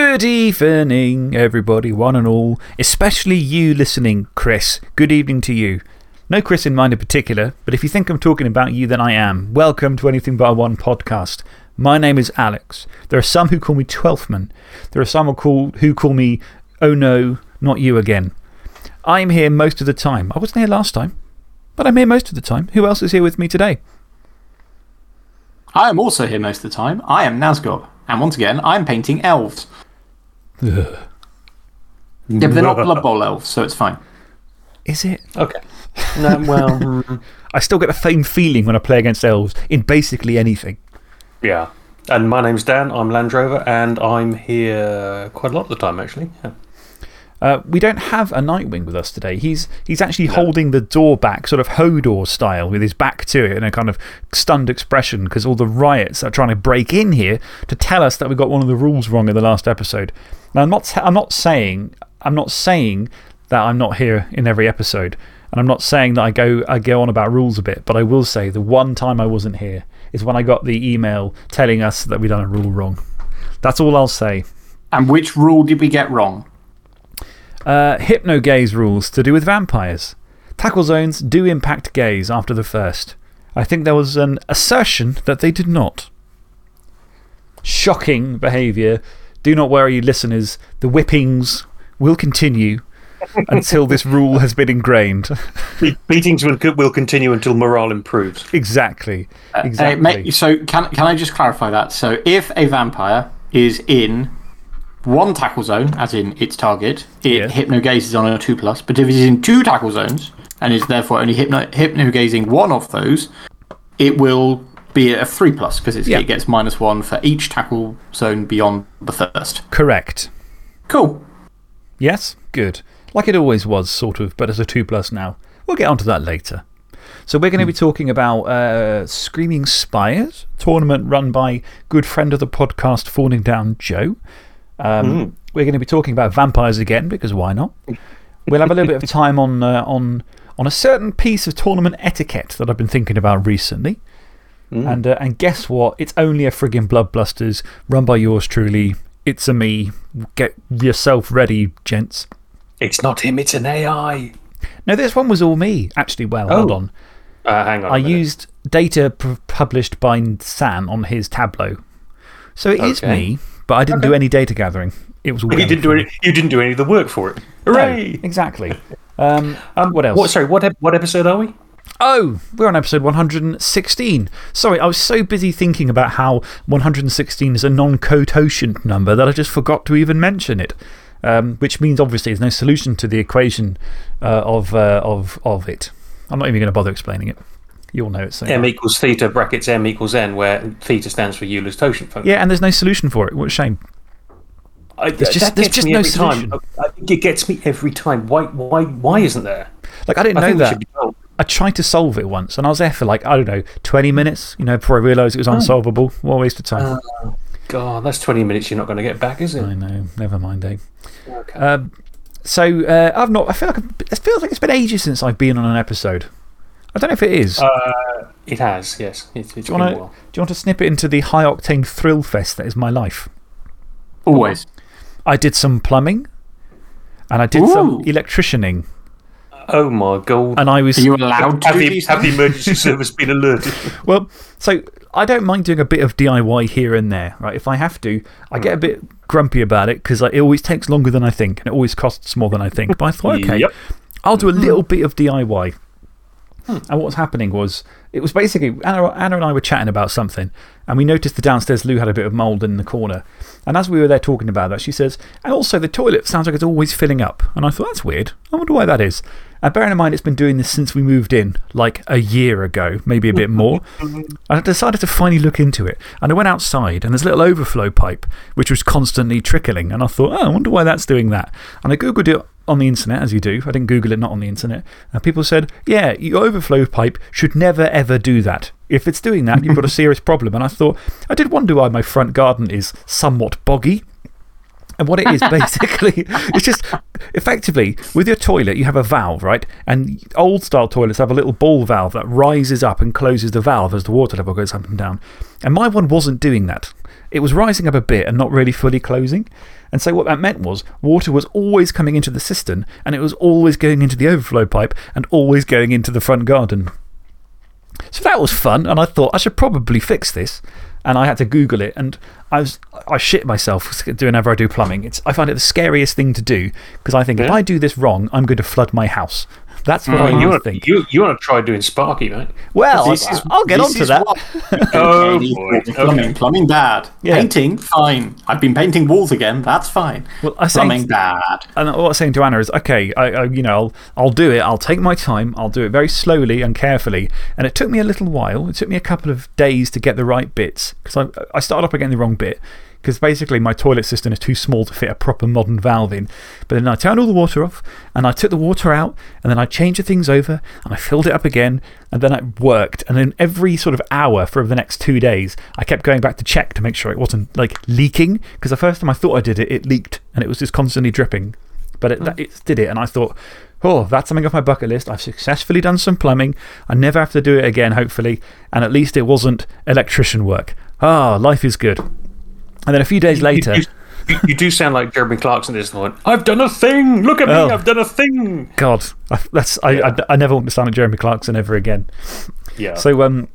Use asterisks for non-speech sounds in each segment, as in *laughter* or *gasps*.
Good evening, everybody, one and all, especially you listening, Chris. Good evening to you. No Chris in mind in particular, but if you think I'm talking about you, then I am. Welcome to Anything But One podcast. My name is Alex. There are some who call me Twelfthman. There are some who call, who call me, oh no, not you again. I'm here most of the time. I wasn't here last time, but I'm here most of the time. Who else is here with me today? I am also here most of the time. I am Nazgob. And once again, I'm painting elves. Yeah, but they're not Blood Bowl elves, so it's fine. Is it? Okay. No, *laughs* well. I still get the same feeling when I play against elves in basically anything. yeah. And my name's Dan. I'm Land Rover, and I'm here quite a lot of the time, actually. Yeah. Uh, we don't have a Nightwing with us today. He's, he's actually holding the door back, sort of Hodor style, with his back to it and a kind of stunned expression because all the riots are trying to break in here to tell us that we got one of the rules wrong in the last episode. Now, I'm not, I'm not, saying, I'm not saying that I'm not here in every episode, and I'm not saying that I go, I go on about rules a bit, but I will say the one time I wasn't here is when I got the email telling us that we'd done a rule wrong. That's all I'll say. And which rule did we get wrong? Uh, hypno gaze rules to do with vampires. Tackle zones do impact gaze after the first. I think there was an assertion that they did not. Shocking behaviour. Do not worry, listeners. The whippings will continue until this *laughs* rule has been ingrained. Be- Beatings will, will continue until morale improves. exactly. Uh, Exactly. so, can, can I just clarify that? So, if a vampire is in one tackle zone, as in its target, it Yeah. hypno gazes on a 2 plus. But if it's in two tackle zones and is therefore only hypno, hypno gazing one of those, it will be a 3 plus because Yeah. it gets minus 1 for each tackle zone beyond the first. Correct. Cool. Yes? Good. Like it always was, sort of, but as a 2 plus now. We'll get onto that later. So, we're going to be talking about uh, Screaming Spires, tournament run by good friend of the podcast, Falling Down Joe. Um, We're going to be talking about vampires again, because why not? We'll have a little bit of *laughs* time on, uh, on, on a certain piece of tournament etiquette that I've been thinking about recently. And, uh, and guess what? It's only a friggin' Bloodbusters run by yours truly. It's a me. Get yourself ready, gents. It's not him, it's an AI. No, this one was all me. Actually, well, hold Oh. on. Uh, hang on. I used data published by Sam on his Tableau. So it is Okay. me, but I didn't do any data gathering. It was all You didn't, do any, you didn't do any of the work for it. No, exactly. *laughs* Um, Um, what else? What, sorry, what, what episode are we? Oh, we're on episode 116. Sorry, I was so busy thinking about how 116 is a non cototient number that I just forgot to even mention it. Um, which means obviously there's no solution to the equation uh, of, uh, of, of it. I'm not even going to bother explaining it. You'll know it so M equals theta brackets M equals N, where theta stands for Euler's totient function. Yeah, and there's no solution for it. What a shame. I, There's just- there's just no solution. time. I, I think it gets me every time. Why, why, why isn't there? Like, I didn't I know that. should be told. I tried to solve it once, and I was there for like, I don't know, 20 minutes, you know, before I realised it was unsolvable. What a waste of time. God, that's 20 minutes you're not going to get back, is it? I know, never mind, eh? Okay. Um, so, uh, I've not, I feel like, I've- it feels like it's been ages since I've been on an episode. I don't know if it is. Uh, it has, yes. It's, it's do, you wanna, while. do you want to snip it into the high octane thrill fest that is my life? Always. I did some plumbing, and I did some electricianing, Oh my God. and I was. Are you allowed to have, do the, these have the emergency *laughs* service been alerted? Well, so I don't mind doing a bit of DIY here and there, right? If I have to, I get a bit grumpy about it because it always takes longer than I think and it always costs more than I think. But I thought, *laughs* okay, Yep. I'll do a little bit of DIY. Hmm. And what was happening was, it was basically Anna, Anna and I were chatting about something, and we noticed the downstairs loo had a bit of mould in the corner. And as we were there talking about that, she says, and also the toilet sounds like it's always filling up. And I thought, that's weird. I wonder why that is. And bearing in mind, it's been doing this since we moved in, like a year ago, maybe a bit more. *laughs* I decided to finally look into it. And I went outside, and there's a little overflow pipe, which was constantly trickling. And I thought, oh, I wonder why that's doing that. And I Googled it on the internet, as you do. I didn't Google it not on the internet. And people said, yeah, your overflow pipe should never ever do that. If it's doing that, you've got a *laughs* serious problem. And I thought, I did wonder why my front garden is somewhat boggy. And what it is *laughs* basically, it's just effectively with your toilet, you have a valve, right? And old style toilets have a little ball valve that rises up and closes the valve as the water level goes up and down. And my one wasn't doing that. It was rising up a bit and not really fully closing. And so what that meant was water was always coming into the cistern and it was always going into the overflow pipe and always going into the front garden. So that was fun, and I thought I should probably fix this. And I had to Google it, and I, was, I shit myself doing whenever I do plumbing. It's, I find it the scariest thing to do because I think if I do this wrong, I'm going to flood my house. That's hmm. what I you, always want, think. you, you want to try doing Sparky, mate? Well, This is- I'll get this onto is that. what- *laughs* Oh, boy. Plumbing, Okay. plumbing bad. Yeah. Painting, fine. I've been painting walls again. That's fine. Well, I think- plumbing bad. And what I'm saying to Anna is, okay, I, I, you know, I'll, I'll do it. I'll take my time. I'll do it very slowly and carefully. And it took me a little while. It took me a couple of days to get the right bits because I, I started off by getting the wrong bit. Because basically, my toilet system is too small to fit a proper modern valve in. But then I turned all the water off and I took the water out and then I changed the things over and I filled it up again and then it worked. And then every sort of hour for the next two days, I kept going back to check to make sure it wasn't like leaking. Because the first time I thought I did it, it leaked and it was just constantly dripping. But it, that, it did it, and I thought, oh, that's something off my bucket list. I've successfully done some plumbing. I never have to do it again, hopefully. And at least it wasn't electrician work. Ah, life is good. And then a few days later. You, you, you do sound like Jeremy Clarkson at this point. I've done a thing! Look at me! Oh. I've done a thing! God, I, that's, I, I, I never want to sound like Jeremy Clarkson ever again. Yeah. So, um,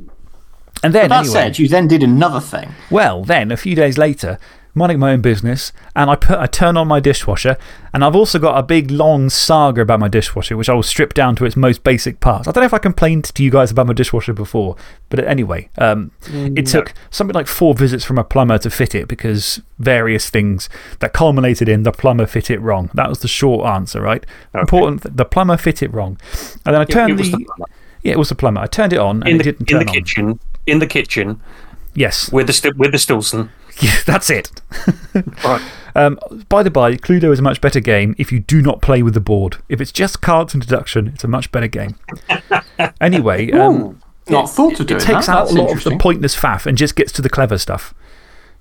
and then. That anyway, said, you then did another thing. Well, then, a few days later, minding my own business, and I, put, I turn on my dishwasher, and I've also got a big long saga about my dishwasher, which I will strip down to its most basic parts. I don't know if I complained to you guys about my dishwasher before, but anyway, um, it took something like four visits from a plumber to fit it because various things that culminated in the plumber fit it wrong. That was the short answer, right? Important, the plumber fit it wrong. And then I turned it was the. the plumber. yeah, it was the plumber. I turned it on and in it the, didn't in turn the on. kitchen. In the kitchen Yes. with the, sti- with the Stilson. Yeah, *laughs* that's it. Right. Um, by the by, Cluedo is a much better game if you do not play with the board. If it's just cards and deduction, it's a much better game. anyway, um, Not thought of doing it takes that. out That's a lot of the pointless faff and just gets to the clever stuff.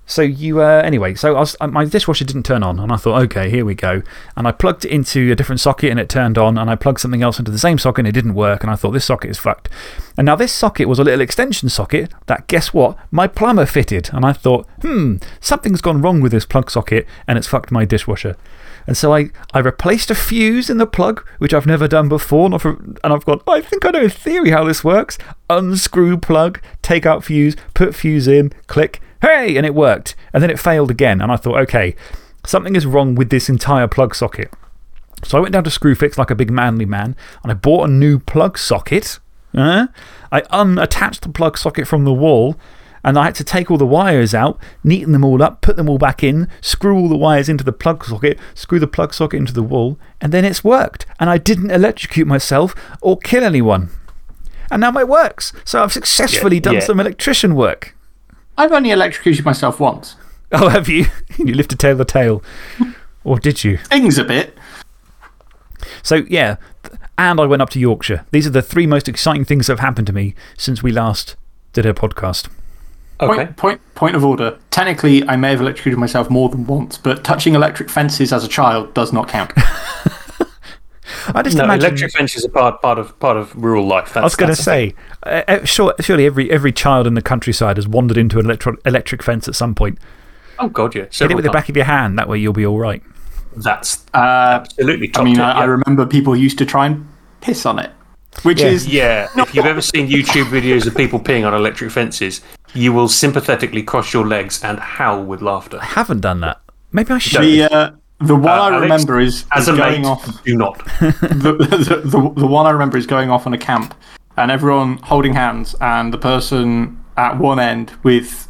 So, you, uh, anyway, so was, uh, my dishwasher didn't turn on, and I thought, okay, here we go. And I plugged it into a different socket and it turned on, and I plugged something else into the same socket and it didn't work, and I thought, this socket is fucked. And now, this socket was a little extension socket that, guess what? My plumber fitted. And I thought, hmm, something's gone wrong with this plug socket, and it's fucked my dishwasher. And so I, I replaced a fuse in the plug, which I've never done before. Not for, and I've gone, I think I know in theory how this works. Unscrew plug, take out fuse, put fuse in, click, hey, and it worked. And then it failed again. And I thought, okay, something is wrong with this entire plug socket. So I went down to Screwfix like a big manly man and I bought a new plug socket. I unattached the plug socket from the wall and I had to take all the wires out, neaten them all up, put them all back in, screw all the wires into the plug socket, screw the plug socket into the wall, and then it's worked. And I didn't electrocute myself or kill anyone. And now it works. So I've successfully done yeah. some electrician work. I've only electrocuted myself once. *laughs* Oh, have you? *laughs* you lifted tail the tail. or did you? Things a bit. So, yeah, and I went up to Yorkshire. These are the three most exciting things that have happened to me since we last did a podcast. Okay. Point, point, point of order. Technically, I may have electrocuted myself more than once, but touching electric fences as a child does not count. *laughs* I just No, imagine. electric fences are part, part, of, part of rural life. That's, I was going to that's say, uh, uh, sure, surely every, every child in the countryside has wandered into an electro electric fence at some point. Oh, God, yeah. Hit it several with the back of your hand, that way you'll be all right. That's Uh, absolutely top I mean, tip, I, I remember people used to try and piss on it, which Yeah. is. Yeah, if you've ever seen YouTube videos of people peeing on electric fences, you will sympathetically cross your legs and howl with laughter. I haven't done that. Maybe I should. The, uh, the one Uh, I Alex, remember is, As is a going mate, off. do not. *laughs* the, the, the, the one I remember is going off on a camp and everyone holding hands, and the person at one end with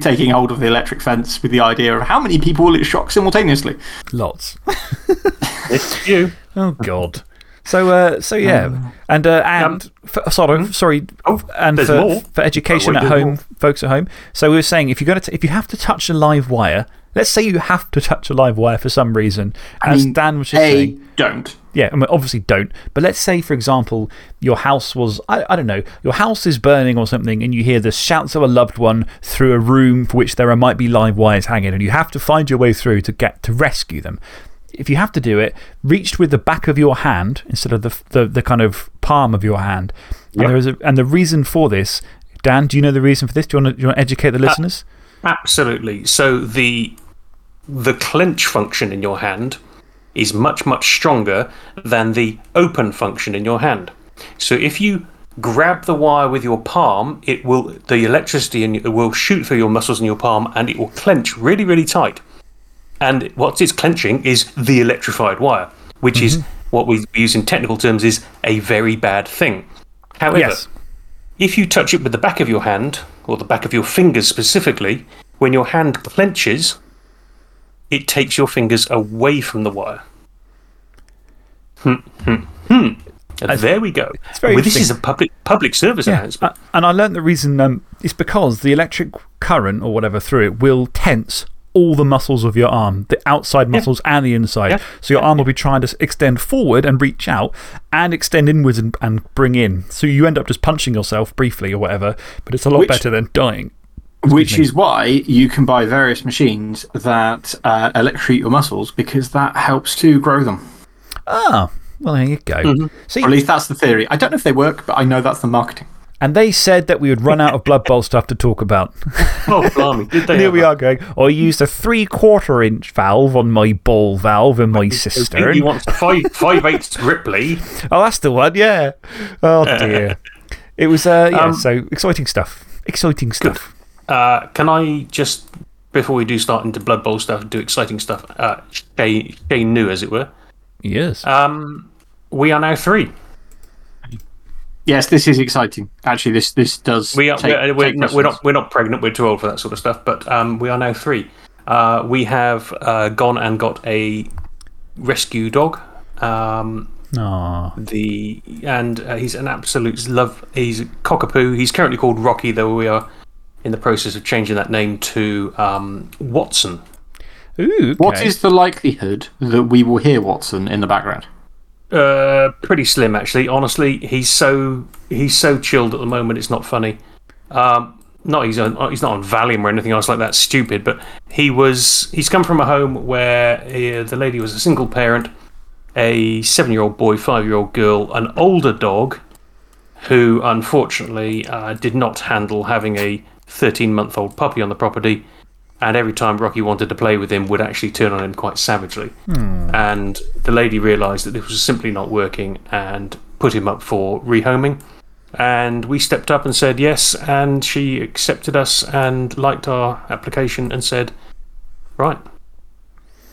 taking hold of the electric fence with the idea of how many people will it shock simultaneously. Lots. It's you. Oh, God. So, uh, so yeah. and uh, and for, sorry, sorry. Oh, and for, more. for education Oh, at there's home, more. folks at home. So we were saying if, you're gonna if you have to touch a live wire, Let's say you have to touch a live wire for some reason. I As mean, Dan was just A, saying. don't. Yeah, I mean, obviously don't. But let's say, for example, your house was, I, I don't know, your house is burning or something, and you hear the shouts of a loved one through a room for which there are, might be live wires hanging, and you have to find your way through to get to rescue them. If you have to do it, reached with the back of your hand instead of the, the, the kind of palm of your hand. And, there is a, and the reason for this, Dan, do you know the reason for this? Do you want to, you want to educate the uh, listeners? Absolutely. So the, the clench function in your hand is much, much stronger than the open function in your hand. So if you grab the wire with your palm, it will, the electricity in, it will shoot through your muscles in your palm and it will clench really, really tight. And what it's clenching is the electrified wire, which is what we use in technical terms is a very bad thing. However, Yes. if you touch it with the back of your hand, or the back of your fingers specifically, when your hand clenches, it takes your fingers away from the wire. Hmm, hmm, hmm. And there we go. well, this is a public, public service Yeah, announcement. and I learned the reason um, it's because the electric current or whatever through it will tense all the muscles of your arm, the outside muscles and the inside. Yeah. So your arm will be trying to extend forward and reach out and extend inwards and, and bring in. So you end up just punching yourself briefly or whatever, but it's a lot Which- better than dying. Which is why you can buy various machines that uh, electrocute your muscles because that helps to grow them. Ah, well, there you go. Mm-hmm. See, Or at least that's the theory. I don't know if they work, but I know that's the marketing. And they said that we would run out of Blood Bowl stuff to talk about. *laughs* oh, blimey. Did they here we are going, I used a three quarter inch valve on my ball valve in my cistern. He wants five, five eighths Ripley. *laughs* Oh, that's the one, yeah. Oh, dear. it was, uh, yeah, Um, so exciting stuff. Exciting stuff. Uh, can I just, before we do start into Blood Bowl stuff, do exciting stuff, uh, Shay, Shay New, as it were, Yes. um, we are now three. Yes, this is exciting. Actually, this, this does. We are, take- we're, we're, take we're, not, we're not pregnant, we're too old for that sort of stuff, but um, we are now three. Uh, we have uh, gone and got a rescue dog. Um, Aw. the and uh, he's an absolute love. He's a cockapoo. He's currently called Rocky, though we are in the process of changing that name to um, Watson. Ooh, okay. What is the likelihood that we will hear Watson in the background? Uh, pretty slim, actually. Honestly, he's so he's so chilled at the moment. It's not funny. Um, not he's on, he's not on Valium or anything else like that. Stupid, but he was. He's come from a home where uh, the lady was a single parent, a seven-year-old boy, five-year-old girl, an older dog, who unfortunately uh, did not handle having a thirteen-month-old puppy on the property. And every time Rocky wanted to play with him, would actually turn on him quite savagely. And the lady realised that this was simply not working and put him up for rehoming. And we stepped up and said yes, and she accepted us and liked our application and said, right,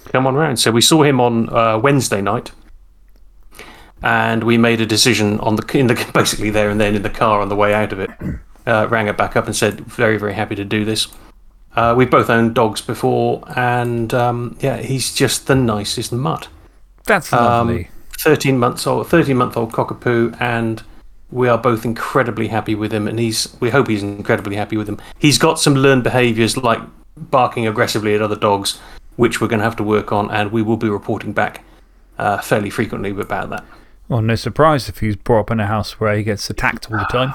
come on round. So we saw him on uh, Wednesday night, and we made a decision on the in the basically there and then in the car on the way out of it. *clears throat* Uh, rang her back up and said, very very happy to do this. Uh, we've both owned dogs before, and um, yeah, he's just the nicest mutt. That's Um, lovely. 13 months old, 13 month old cockapoo, and we are both incredibly happy with him, and he's we hope he's incredibly happy with him. He's got some learned behaviours like barking aggressively at other dogs, which we're going to have to work on, and we will be reporting back uh, fairly frequently about that. well, no surprise if he's brought up in a house where he gets attacked all the time.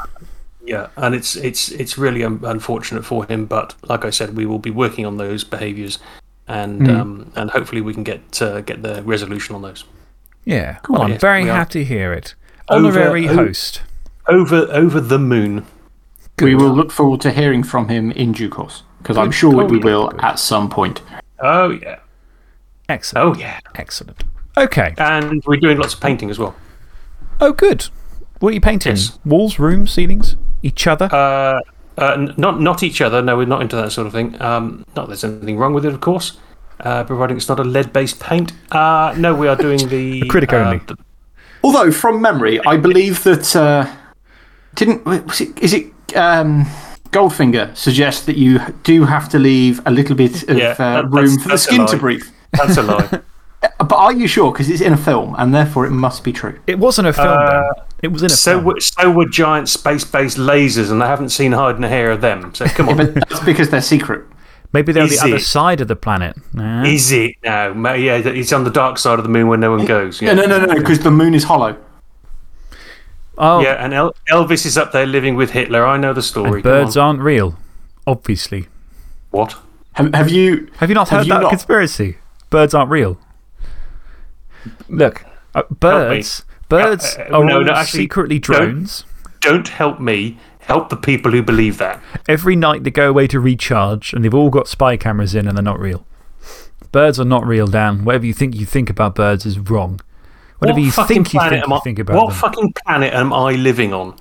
Yeah, and it's it's it's really um, unfortunate for him, but like I said, we will be working on those behaviours, and Hmm. um, and hopefully we can get uh, get the resolution on those. Yeah. Well, I'm Yes, very happy to hear it. Over- Honorary o- host. Over over the moon. We will look forward to hearing from him in due course because I'm sure Oh, we yeah, will good. at some point. Oh yeah, Excellent. oh yeah. Excellent. Okay. And we're doing lots of painting as well. Oh, good. What are you painting? Yes. Walls, rooms, ceilings? Each other? Uh, uh, not not each other. No, we're not into that sort of thing. Um, not that there's anything wrong with it, of course. Uh, providing it's not a lead-based paint. Uh, no, we are doing *laughs* the Acrylic uh, only. the- Although, from memory, I believe that. Uh, didn't. Was it, is it. Um, Goldfinger suggests that you do have to leave a little bit of Yeah, uh, that- room for the that's skin to breathe. That's a lie. *laughs* But are you sure? Because it's in a film and therefore it must be true. it wasn't a film, then. Uh, it was in a so film. so were giant space-based lasers, and I haven't seen hide and hair of them. So come on. But that's because they're secret. Maybe they're on the Is other side of the planet. Nah. Is it now? Ma- Yeah, it's on the dark side of the moon where no one goes. Yeah, Yeah, no, no, no, because the moon is hollow. oh, Yeah, and El- Elvis is up there living with Hitler. I know the story. and birds aren't real, obviously. What? Have, have you. Have you not Have heard you that not- conspiracy? Birds aren't real. Look, uh, birds, birds Uh, uh, are no, no, actually, secretly don't. drones. Don't help me. Help the people who believe that. Every night they go away to recharge, and they've all got spy cameras in, and they're not real. Birds are not real, Dan. Whatever you think you think about birds is wrong. Whatever what you fucking think you planet think, am you I, think about What them. fucking planet am I living on?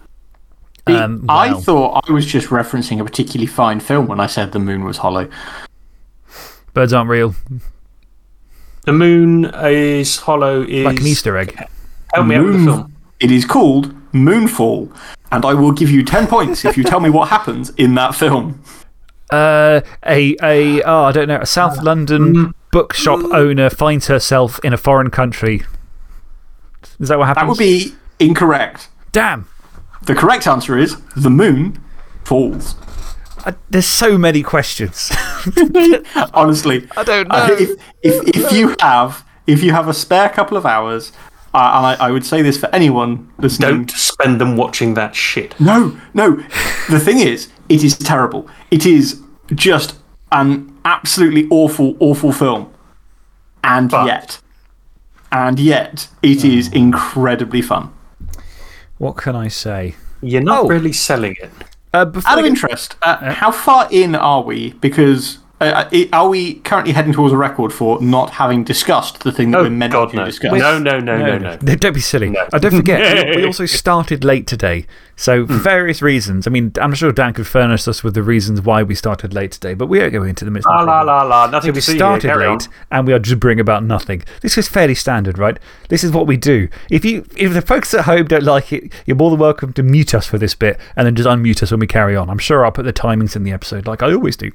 Um, I thought I was just referencing a particularly fine film when I said the moon was hollow. Birds aren't real. The moon is hollow. Is Like an Easter egg. Help me out with the film. It is called Moonfall, and I will give you 10 points if you tell me what happens in that film. Uh, a, a, oh, I don't know, a South London bookshop owner finds herself in a foreign country. Is that what happens? That would be incorrect. Damn. The correct answer is the moon falls. I, there's so many questions. *laughs* Honestly, I don't uh, know. if, if, if, you have, if you have a spare couple of hours, uh, and I, I would say this for anyone listening. Don't spend them watching that shit. No, no. The thing is, it is terrible. It is just an absolutely awful, awful film. And But- yet, and yet, it is incredibly fun. what can I say? You're not Oh. really selling it. Uh, before Out of interest, uh, how far in are we? Because uh, uh, are we currently heading towards a record for not having discussed the thing that Oh, we're meant God, to no. discuss? No, no, no, no, no. Don't be silly. No. Uh, don't forget, we, we *laughs* also started late today. So, for various reasons. I mean, I'm sure Dan could furnish us with the reasons why we started late today, but we won't go into them. It's no La la problem. la la. Nothing We to here. started Carry late on. and we are just about nothing. This is fairly standard, right? This is what we do. If, you, if the folks at home don't like it, you're more than welcome to mute us for this bit and then just unmute us when we carry on. I'm sure I'll put the timings in the episode like I always do.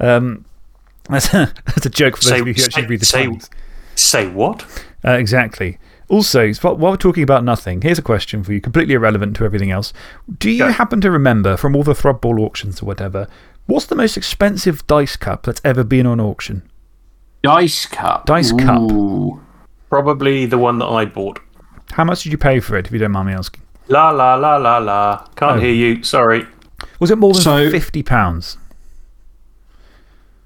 Um, *laughs* that's, a, that's a joke for those Say, of you who actually say, read the say, timings. say what? Uh, exactly. Also, while while we're talking about nothing, here's a question for you, completely irrelevant to everything else. Do you Go. happen to remember from all the Thrudball auctions or whatever, what's the most expensive dice cup that's ever been on auction? Dice cup. Dice cup. Probably the one that I bought. How much did you pay for it, if you don't mind me asking? La la la la la. Can't Oh. hear you. Sorry. Was it more than So- £50?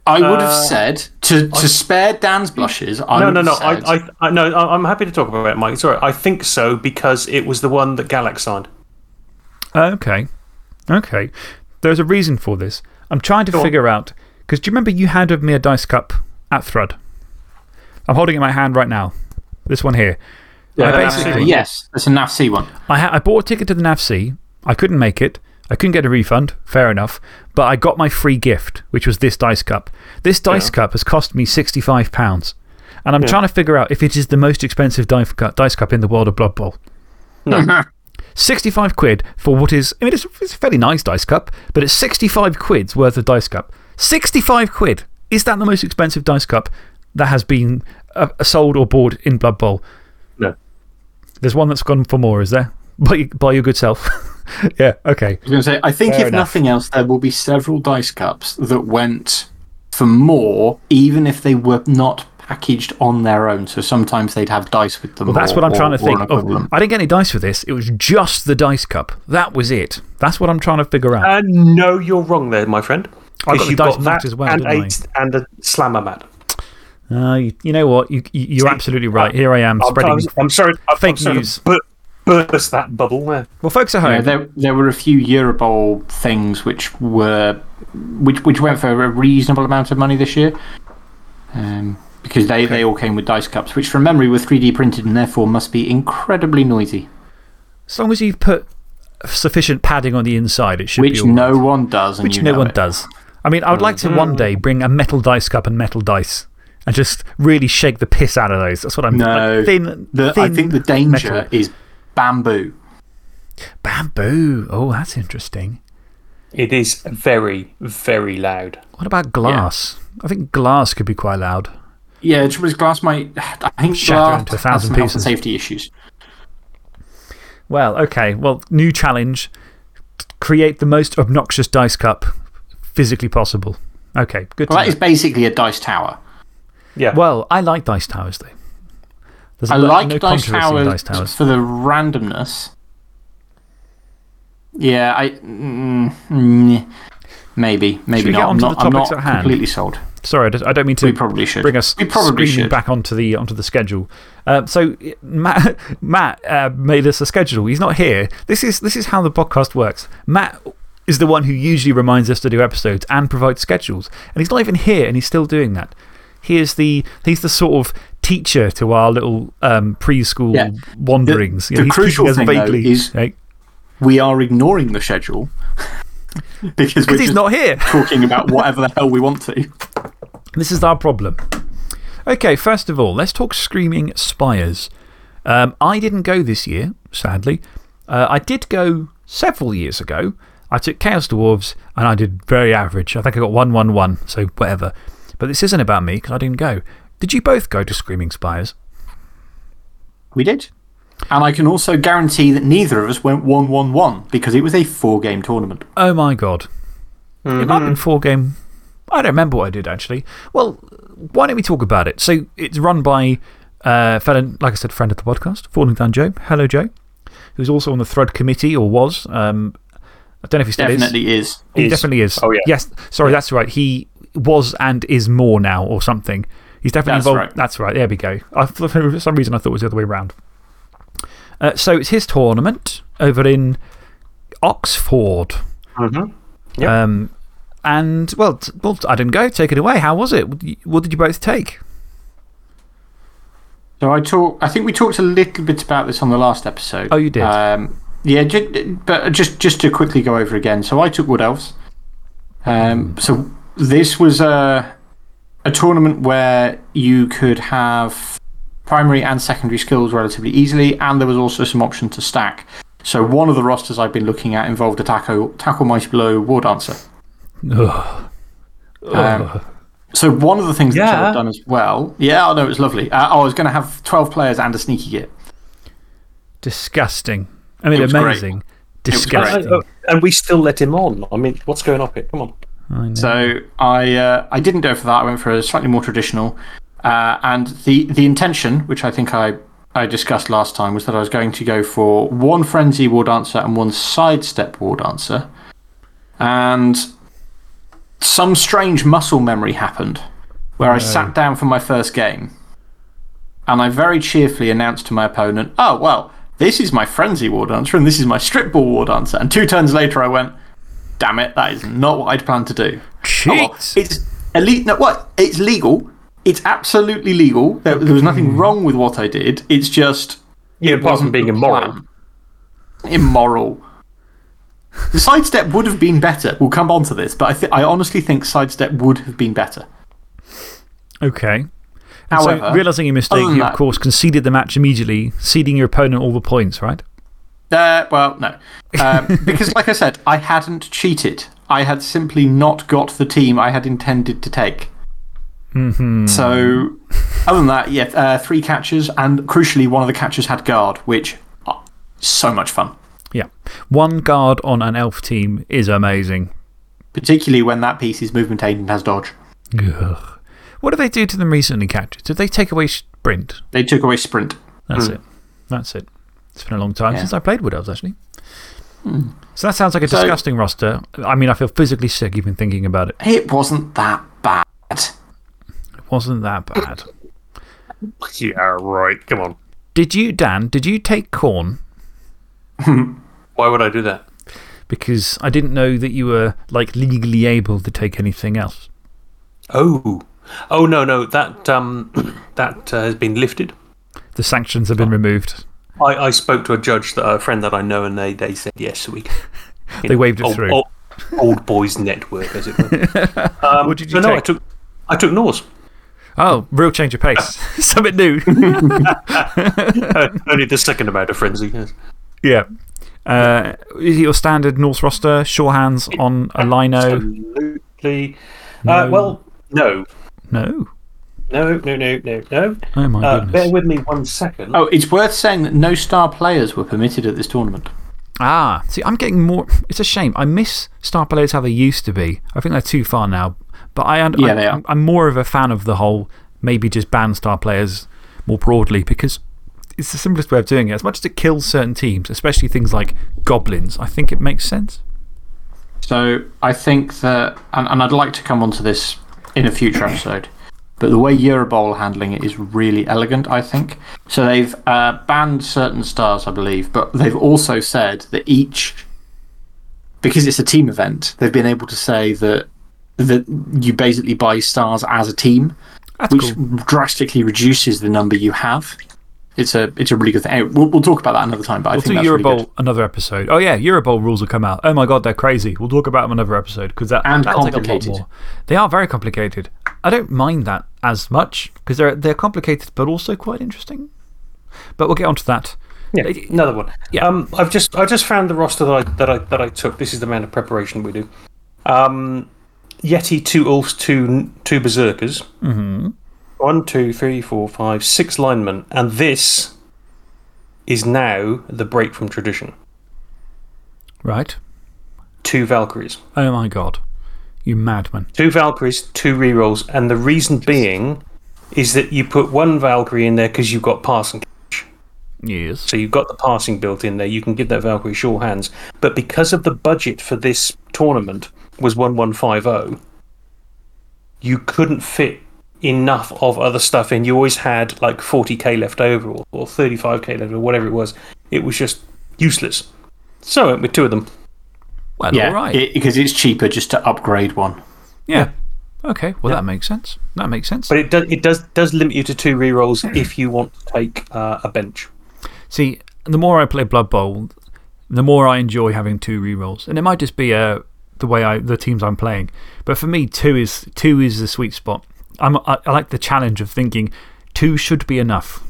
I would have Uh, said, to, to spare Dan's blushes, I No, would no, no. have said, I, I, I, no, I- I'm happy to talk about it, Mike. Sorry. I think so because it was the one that Galax signed. Okay. Okay. There's a reason for this. I'm trying to Go on. figure out. Because do you remember you handed me a dice cup at Thrud? I'm holding it in my hand right now. This one here. I basically. yes, it's a NAFC one. I, I bought a ticket to the NAFC. I couldn't make it. I couldn't get a refund. Fair enough. But I got my free gift, which was this dice cup. This dice cup has cost me £65. And I'm trying to figure out if it is the most expensive dice cup, in the world of Blood Bowl. No. *laughs* 65 quid for what is, I mean, it's, it's a fairly nice dice cup, but it's 65 quid's worth of dice cup. 65 quid! Is that the most expensive dice cup that has been uh, sold or bought in Blood Bowl? no. There's one that's gone for more, is there? By, by your good self. *laughs* *laughs* yeah, okay. I was going to say, I think Fair if enough. nothing else, there will be several dice cups that went for more, even if they were not packaged on their own. So sometimes they'd have dice with them. Well, that's or- what I'm trying to or an think. Oh. I didn't get any dice for this. It was just the dice cup. That was it. That's what I'm trying to figure out. Uh, no, you're wrong there, my friend. I got 'Cause the you dice got mat that as well, and, didn't a, and a slammer mat. Uh, you, you know what? You, you, you're absolutely right. Here I am I'm, spreading. I'm, I'm sorry. I'm, fake I'm sorry news. bu- burst that bubble there. well, folks at Yeah, home. there, there were a few Eurobowl things which were which which went for a reasonable amount of money this year, um, because they, they all came with dice cups, which from memory were 3D printed and therefore must be incredibly noisy. as long as you've put sufficient padding on the inside, it should be Which all right. no one does, Which no know one it. does. I mean, I would like to one day bring a metal dice cup and metal dice and just really shake the piss out of those. That's what I'm No, like thin, The, I think the danger metal. is bamboo. Bamboo. Oh, that's interesting. It is very, very loud. What about glass? I think glass could be quite loud. Yeah, the trouble glass might. I think Shatter glass into a thousand some health and pieces. safety issues. Well, okay. Well, new challenge create the most obnoxious dice cup physically possible. Okay, good to Well, that know. is basically a dice tower. Yeah. Well, I like dice towers, though. There's I like no dice, towers dice towers. for the randomness. Yeah, I. Mm, mm, maybe. Maybe not. I'm not, I'm not completely sold. Sorry, I don't- mean to We probably should. bring us We probably should. back onto the, onto the schedule. Uh, so, Matt, *laughs* Matt uh, made us a schedule. He's not here. This is, this is how the podcast works. Matt is the one who usually reminds us to do episodes and provides schedules. And he's not even here, and he's still doing that. He is the, he's the sort of teacher to our little um, preschool Yeah. wanderings. The- You know, the crucial thing, though, vaguely. is- right? We are ignoring the schedule *laughs* because we're he's not here. *laughs* talking about whatever the hell we want to. This is our problem. Okay, first of all, let's talk Screaming Spires. Um, I didn't go this year, sadly. Uh, I did go several years ago. I took Chaos Dwarves and I did very average. I think I got 1 1 1, so whatever. But this isn't about me because I didn't go. Did you both go to Screaming Spires? We did. And I can also guarantee that neither of us went 1 1 1 because it was a four game tournament. Oh my god. It might have been four game. I don't remember what I did actually. Well, why don't we talk about it? So it's run by uh, fellow, like I said, friend of the podcast, Falling Down Joe. Hello, Joe. Who's also on the Thrud committee or was. Um, I don't know if he still is. Definitely is. He Is. definitely is. Oh, yeah. Yes, sorry, that's right. He was and is more now or something. He's definitely That's involved. right. That's right. There we go. I, for some reason, I thought it was the other way around. Uh, so it's his tournament over in Oxford. -hmm. Yep. Um, and, well, well, I didn't go. Take it away. How was it? What did you- What did you both take? So I, talk, I think we talked a little bit about this on the last episode. Oh, you did? Um, yeah, but just, just to quickly go over again. So I took Wood Elves. Um, so this was a, a tournament where you could have primary and secondary skills relatively easily, and there was also some option to stack. So one of the rosters I've been looking at involved a tackle, tackle mighty blow war dancer. Ugh. Um, Ugh. So one of the things that I've done as well. Yeah, I know it was lovely. Uh, I was going to have 12 players and a sneaky git. Disgusting. I mean, It amazing. great. Disgusting. And we still let him on. I mean, what's going on here? Come on. I. So I, uh, I didn't go for that. I went for a slightly more traditional. Uh, and the, the intention, which I think I, I discussed last time, was that I was going to go for one Frenzy War Dancer and one Sidestep War Dancer. And some strange muscle memory happened where I sat down for my first game and I very cheerfully announced to my opponent, oh, well, this is my Frenzy War Dancer and this is my Strip Ball War Dancer. And two turns later, I went, damn it, that is not what I'd planned to do. Oh, well, it's elite. No, what? It's legal. It's absolutely legal. There, there was nothing wrong with what I did. It's just. Yeah, it apart from wasn't being immoral. plan. Immoral. The sidestep would have been better. We'll come on to this, but I, th- I honestly think sidestep would have been better. Okay. And so, realizing your mistake, other you, of that- course, conceded the match immediately, ceding your opponent all the points, right? Uh, well, no. Um, *laughs* because, like I said, I hadn't cheated. I had simply not got the team I had intended to take. -hmm. So, other than that, yeah, uh, three catchers, and crucially, one of the catchers had guard, which uh, so much fun. Yeah. One guard on an elf team is amazing. Particularly when that piece is movement aid and has dodge. Ugh. What did they do to them recently, catchers? Did they take away sprint? They took away sprint. That's it. That's it. It's been a long time Yeah. since I played Wood Elves, actually. So that sounds like a So- disgusting roster. I mean, I feel physically sick even thinking about it. It wasn't that bad. It wasn't that bad. *laughs* Yeah, right. Come on. did you, Dan, did you take Khorne? *laughs* Why would I do that? Because I didn't know that you were like legally able to take anything else. Oh. Oh, no, no. That, um, *clears throat* that uh, has been lifted. The sanctions have been removed. I, I spoke to a judge, that, a friend that I know, and they, they said yes, so we *laughs* They waved it old, through. Old, old boys network, as it were. *laughs* Um, What did you so no, I took, I took Norse. Oh, real change of pace. *laughs* Something new. uh, only the second amount of frenzy. Yes. yeah. Uh, is it your standard Norse roster? Sure hands on a lino? Absolutely. Uh, well, no. No. No, no, no, no, no. Oh, my Uh, goodness. bear with me one second. Oh, it's worth saying that no star players were permitted at this tournament. Ah, see, I'm getting more. It's a shame. I miss star players how they used to be. I think they're too far now. But I, I, Yeah, they are. I'm, I'm more of a fan of the whole maybe just ban star players more broadly because it's the simplest way of doing it. As much as it kills certain teams, especially things like goblins, I think it makes sense. So I think that, and, and I'd like to come onto this in a future episode, but the way Eurobowl are handling it is really elegant, I think. So they've uh, banned certain stars, I believe, but they've also said that each, because it's a team event, they've been able to say that, that you basically buy stars as a team, That's which cool. drastically reduces the number you have. It's a, it's a really good thing. Anyway, we'll, we'll talk about that another time, but I We'll think do that's Eurobowl another episode. Oh, yeah, Eurobowl rules will come out. Oh my god, they're crazy. We'll talk about them another episode because that, And that'll take a lot complicated. more. They are very complicated. I don't mind that as much because they're, they're complicated but also quite interesting. But we'll get onto that. Yeah, another one. Yeah. Um, I've just I just found the roster that I that I that I took. This is the amount of preparation we do. Um, Yeti, two Ulfs, two two Berserkers. Mm-hmm. One, two, three, four, five, six linemen, and this is now the break from tradition. Right. Two Valkyries, Oh my god. You madman. two Valkyries, two rerolls, and the reason being is that you put one Valkyrie in there because you've got passing. Yes. So you've got the passing built in there. You can give that Valkyrie sure hands. But because of the budget for this tournament was 1150, you couldn't fit enough of other stuff in. You always had like 40k left over or, or 35k left over, whatever it was. It was just useless. So I went with two of them. Well, Yeah, all right. it- because it's cheaper just to upgrade one. yeah. Okay, well, that makes sense. That makes sense. But it does, it does, does limit you to two rerolls *clears throat* if you want to take uh, a bench. See, the more I play Blood Bowl, the more I enjoy having two rerolls. And it might just be uh, the way I, the teams I'm playing. But for me, two is, two is the sweet spot. I'm, I, I like the challenge of thinking two should be enough.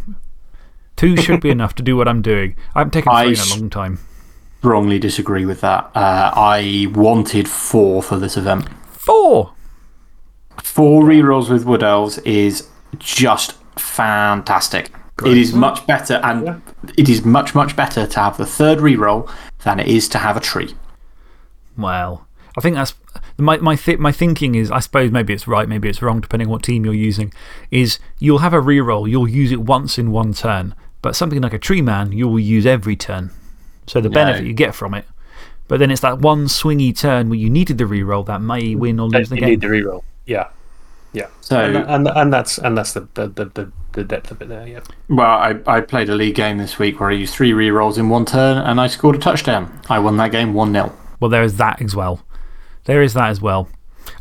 Two should be *laughs* enough to do what I'm doing. I haven't taken I three in a long time. Strongly disagree with that. Uh, I wanted four for this event. Four! Four rerolls with Wood Elves is just fantastic. It is much better, and it is much, much better to have the third reroll than it is to have a tree. Well, I think that's my, my, th my thinking is, I suppose maybe it's right, maybe it's wrong, depending on what team you're using, is you'll have a reroll, you'll use it once in one turn. But something like a tree man, you will use every turn. So the benefit you get from it. But then it's that one swingy turn where you needed the reroll that may win or lose the you game. need the reroll. Yeah. Yeah. So- and, and, and that's, and that's the, the, the, the, the depth of it there, yeah. Well, I, I played a league game this week where I used three rerolls in one turn and I scored a touchdown. I won that game 1 0. Well, there is that as well. There is that as well.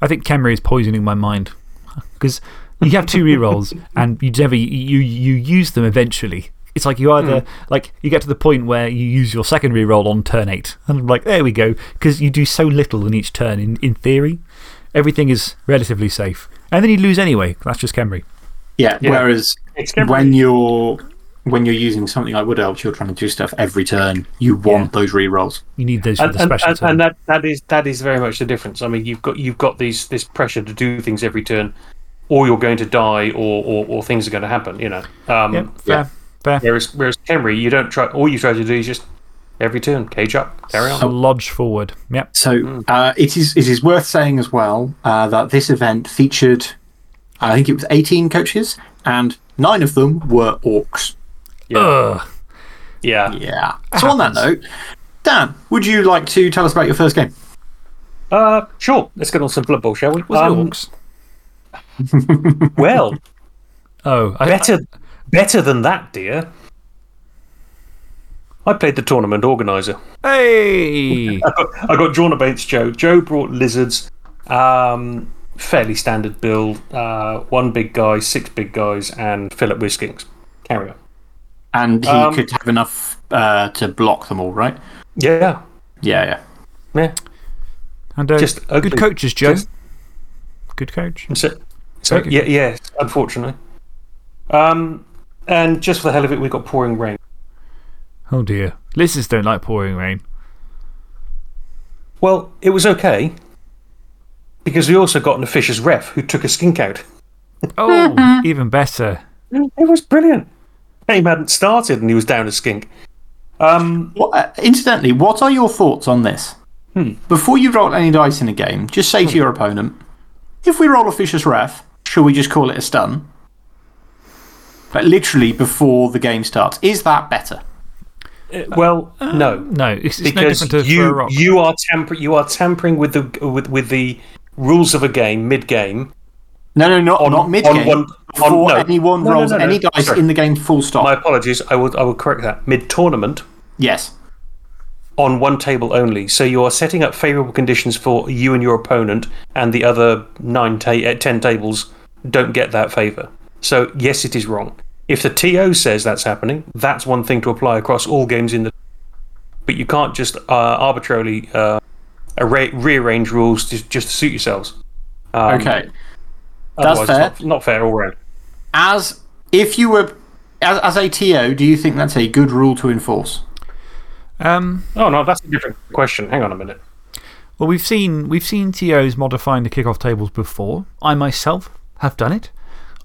I think Khemri is poisoning my mind. Because you have two rerolls *laughs* and you, never, you, you use them eventually. It's like you either, like, you get to the point where you use your secondary roll on turn eight. And I'm like, there we go. Because you do so little in each turn, in, in theory. Everything is relatively safe. And then you lose anyway. That's just Khemri. Yeah, Yeah. whereas when you're, when you're using something like Wood Elves, you're trying to do stuff every turn. You want those rerolls. You need those for and, the and, special and, turn. and that, that, is, that is very much the difference. I mean, you've got, you've got these, this pressure to do things every turn, or you're going to die, or, or, or things are going to happen, you know. Um, Yep, fair. Fair. Whereas, whereas Khemri, you don't try, all you try to do is just every turn, cage up, carry on. Lodge forward. Yep. So uh, it, is, it is worth saying as well uh, that this event featured, I think it was 18 coaches, and nine of them were orcs. Yeah. Ugh. yeah. Yeah. So, on that note, Dan, would you like to tell us about your first game? Uh, sure. Let's get on some Blood Bowl, shall we? Was Um, it orcs? *laughs* Well, Oh, I, better, better than that, dear. I played the tournament organizer. Hey! I *laughs* got, I got drawn against Joe. Joe brought lizards, um, fairly standard build. Uh, one big guy, six big guys, and fill up with skinks. Carry on. And he Um, could have enough uh, to block them all, right? Yeah, Yeah, yeah. yeah. And uh, Just ugly. good coaches, Joe. Just- Good coach. So, so Okay. yeah, yeah. Unfortunately. Um, and just for the hell of it, we got pouring rain. Oh dear. Lizards don't like pouring rain. Well, it was okay because we also got an officious ref who took a skink out. Oh, *laughs* even better. It was brilliant. Game hadn't started and he was down a skink. Um, What, uh, incidentally, what are your thoughts on this? Before you roll any dice in a game, just say to your opponent, if we roll a vicious ref, should we just call it a stun? Like literally before the game starts. Is that better? Uh, well, no. No, it's, it's no because different to throw a you, rock. you, are tamper you are tampering with the, with, with the rules of a game mid game. No, no, not, On- not mid on game. one- Before on- no. anyone No, no, rolls no, no. any dice Sorry. in the game, full stop. My apologies, I will, I will correct that. Mid tournament yes. on one table only. So you are setting up favourable conditions for you and your opponent, and the other nine ta uh, ten tables don't get that favour. So, yes, it is wrong. If the TO says that's happening, that's one thing to apply across all games in the. But you can't just uh, arbitrarily uh, arra- rearrange rules just, just to suit yourselves. Um, Okay. That's fair. Not, not fair all round. As if you were as, as a TO, do you think that's a good rule to enforce? Um, Oh, no, that's a different question. Hang on a minute. well, we've seen, we've seen TOs modifying the kickoff tables before. I myself have done it.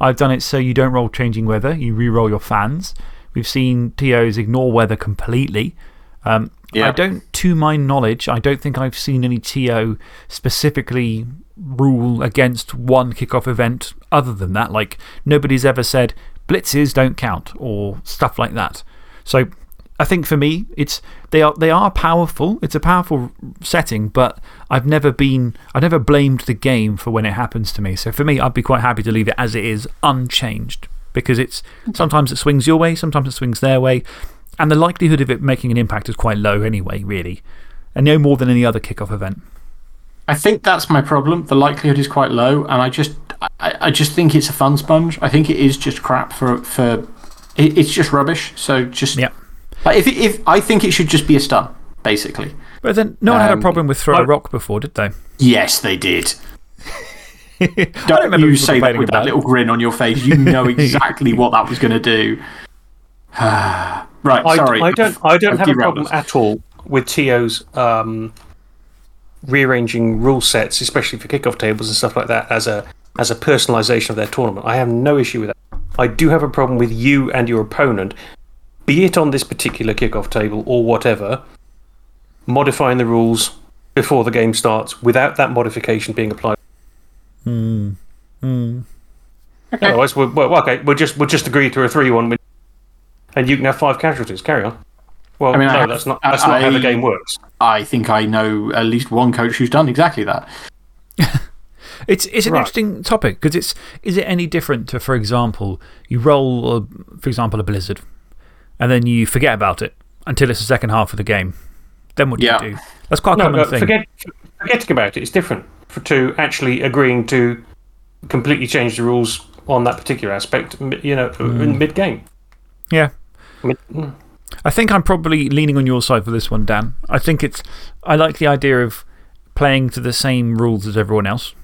I've done it so you don't roll changing weather, you re roll your fans. We've seen TOs ignore weather completely. Um, Yeah. I don't, to my knowledge, I don't think I've seen any TO specifically rule against one kickoff event other than that. Like, nobody's ever said blitzes don't count or stuff like that. So, I think for me, it's, they, are, they are powerful. It's a powerful setting, but I've never been, I've never blamed the game for when it happens to me. So for me, I'd be quite happy to leave it as it is, unchanged. Because it's, sometimes it swings your way, sometimes it swings their way. And the likelihood of it making an impact is quite low anyway, really. And no more than any other kickoff event. I think that's my problem. The likelihood is quite low, and I just, I, I just think it's a fun sponge. I think it is just crap for. for it, it's just rubbish. So just. Yeah. Like if, if I think it should just be a stun, basically. But then no one had a Um, problem with throw a I- rock before, did they? Yes, they did. *laughs* I Don't remember you say that with that it. little grin on your face. You know *laughs* exactly what that was going to do. *sighs* right, I, sorry. I don't, I don't I've have a derailed problem us. at all with TOs um, rearranging rule sets, especially for kickoff tables and stuff like that, as a, as a personalisation of their tournament. I have no issue with that. I do have a problem with you and your opponent, be it on this particular kickoff table or whatever, modifying the rules before the game starts without that modification being applied. Hmm. Hmm. Otherwise, we'll, well, okay, we'll just, we'll just agree to a 3 1 win, and you can have five casualties. Carry on. Well, I mean, I no, have- that's not, that's not how the game works. I think I know at least one coach who's done exactly that. *laughs* It's, it's an Right. interesting topic because it's, is it any different to, for example, you roll, a, for example, a blizzard and then you forget about it until it's the second half of the game? Then what do Yeah. you do? That's quite a No, common no, thing. forget, forgetting about. It's different for, to actually agreeing to completely change the rules on that particular aspect, you know, Hmm. in mid game. Yeah. Mid, mm. I think I'm probably leaning on your side for this one, Dan. I think it's, I like the idea of playing to the same rules as everyone else.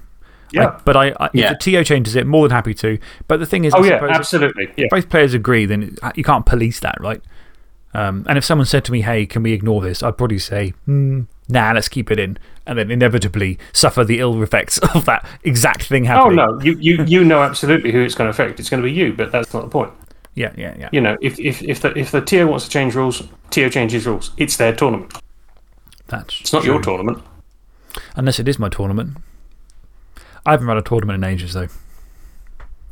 Yeah. I- but I, I, Yeah. if the TO changes it, more than happy to. But the thing is, oh, I yeah, absolutely. Yeah. if both players agree, then you can't police that, right? Um, and if someone said to me, hey, can we ignore this? I'd probably say, hmm, nah, let's keep it in. And then inevitably suffer the ill effects *laughs* of that exact thing happening. Oh, happening. no. You, you, you know absolutely who it's going to affect. It's going to be you, but that's not the point. Yeah, yeah, yeah. You know, if, if, if, the, if the TO wants to change rules, TO changes rules. It's their tournament. That's It's not your tournament. Unless it is my tournament. I haven't run a tournament in ages, though.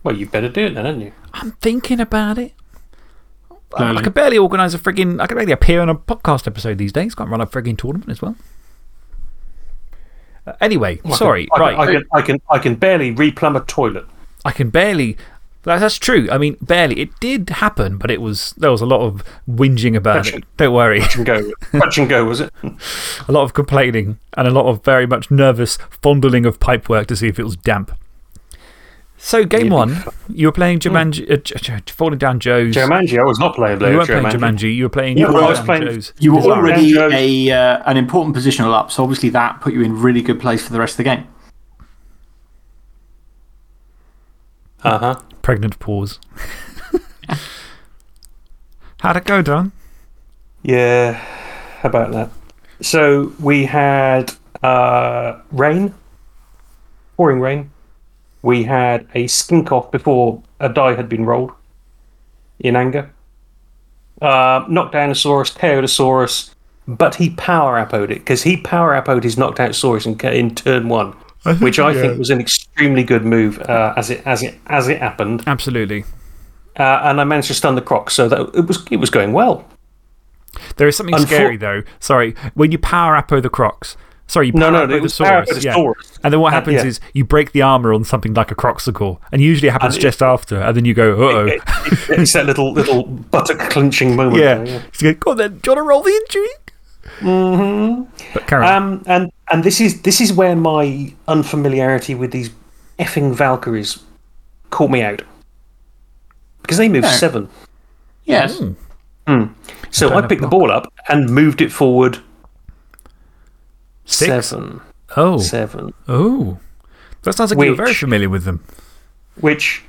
Well, you better do it then, haven't you? I'm thinking about it. I Clearly. could barely organise a frigging. I could barely appear on a podcast episode these days. Can't run a frigging tournament as well. Uh, anyway, I can- sorry. I can, right. I can, I, can, I can barely replumb a toilet. I can barely. That, that's true. I mean, barely. It did happen, but it was, there was a lot of whinging about Touch it. Don't worry. Touch and go. Touch and go, was it? *laughs* a lot of complaining and a lot of very much nervous fondling of pipework to see if it was damp. So, game Yeah. one, you were playing Jumanji, uh, J- J- Falling Down Joe's. Jumanji, I was not playing you weren't playing Jumanji. Jumanji, you were playing Yeah, Falling I was Down playing- Joe's. You were already Joe's- a, uh, an important positional up, so obviously that put you in really good place for the rest of the game. Uh huh. Pregnant pause. How'd it go, Don? Yeah, how about that? So we had uh, rain, pouring rain. We had a skink off before a die had been rolled in anger. Uh, Knockdownosaurus, Chaotosaurus, but he power appoed it because he power appoed his Knocked Out Saurus in, in turn one. Which I yeah. think was an extremely good move uh, as, it, as, it, as it happened. Absolutely. Uh, and I managed to stun the croc, so that it was, it was going well. There is something Unfor- scary, though. Sorry. When you power Apo the Crocs. Sorry, you No, power no, Apo it the was Saurus. Yeah. And then what Uh, happens yeah. is you break the armor on something like a Kroxigor. And usually it happens it- just after. And then you go, uh oh. It- it- it's that little, little buttock clenching *laughs* moment. yeah. there, yeah. So you go, go on then. Do you want to roll the intrigue? Mm-hmm. But carry on. Um, and and this, is, this is where my unfamiliarity with these effing Valkyries caught me out. Because they moved No. seven. Yes. Hmm. So don't I have picked the ball up and moved it forward Six? seven. oh. Seven. Oh. That sounds like you're very familiar with them. Which,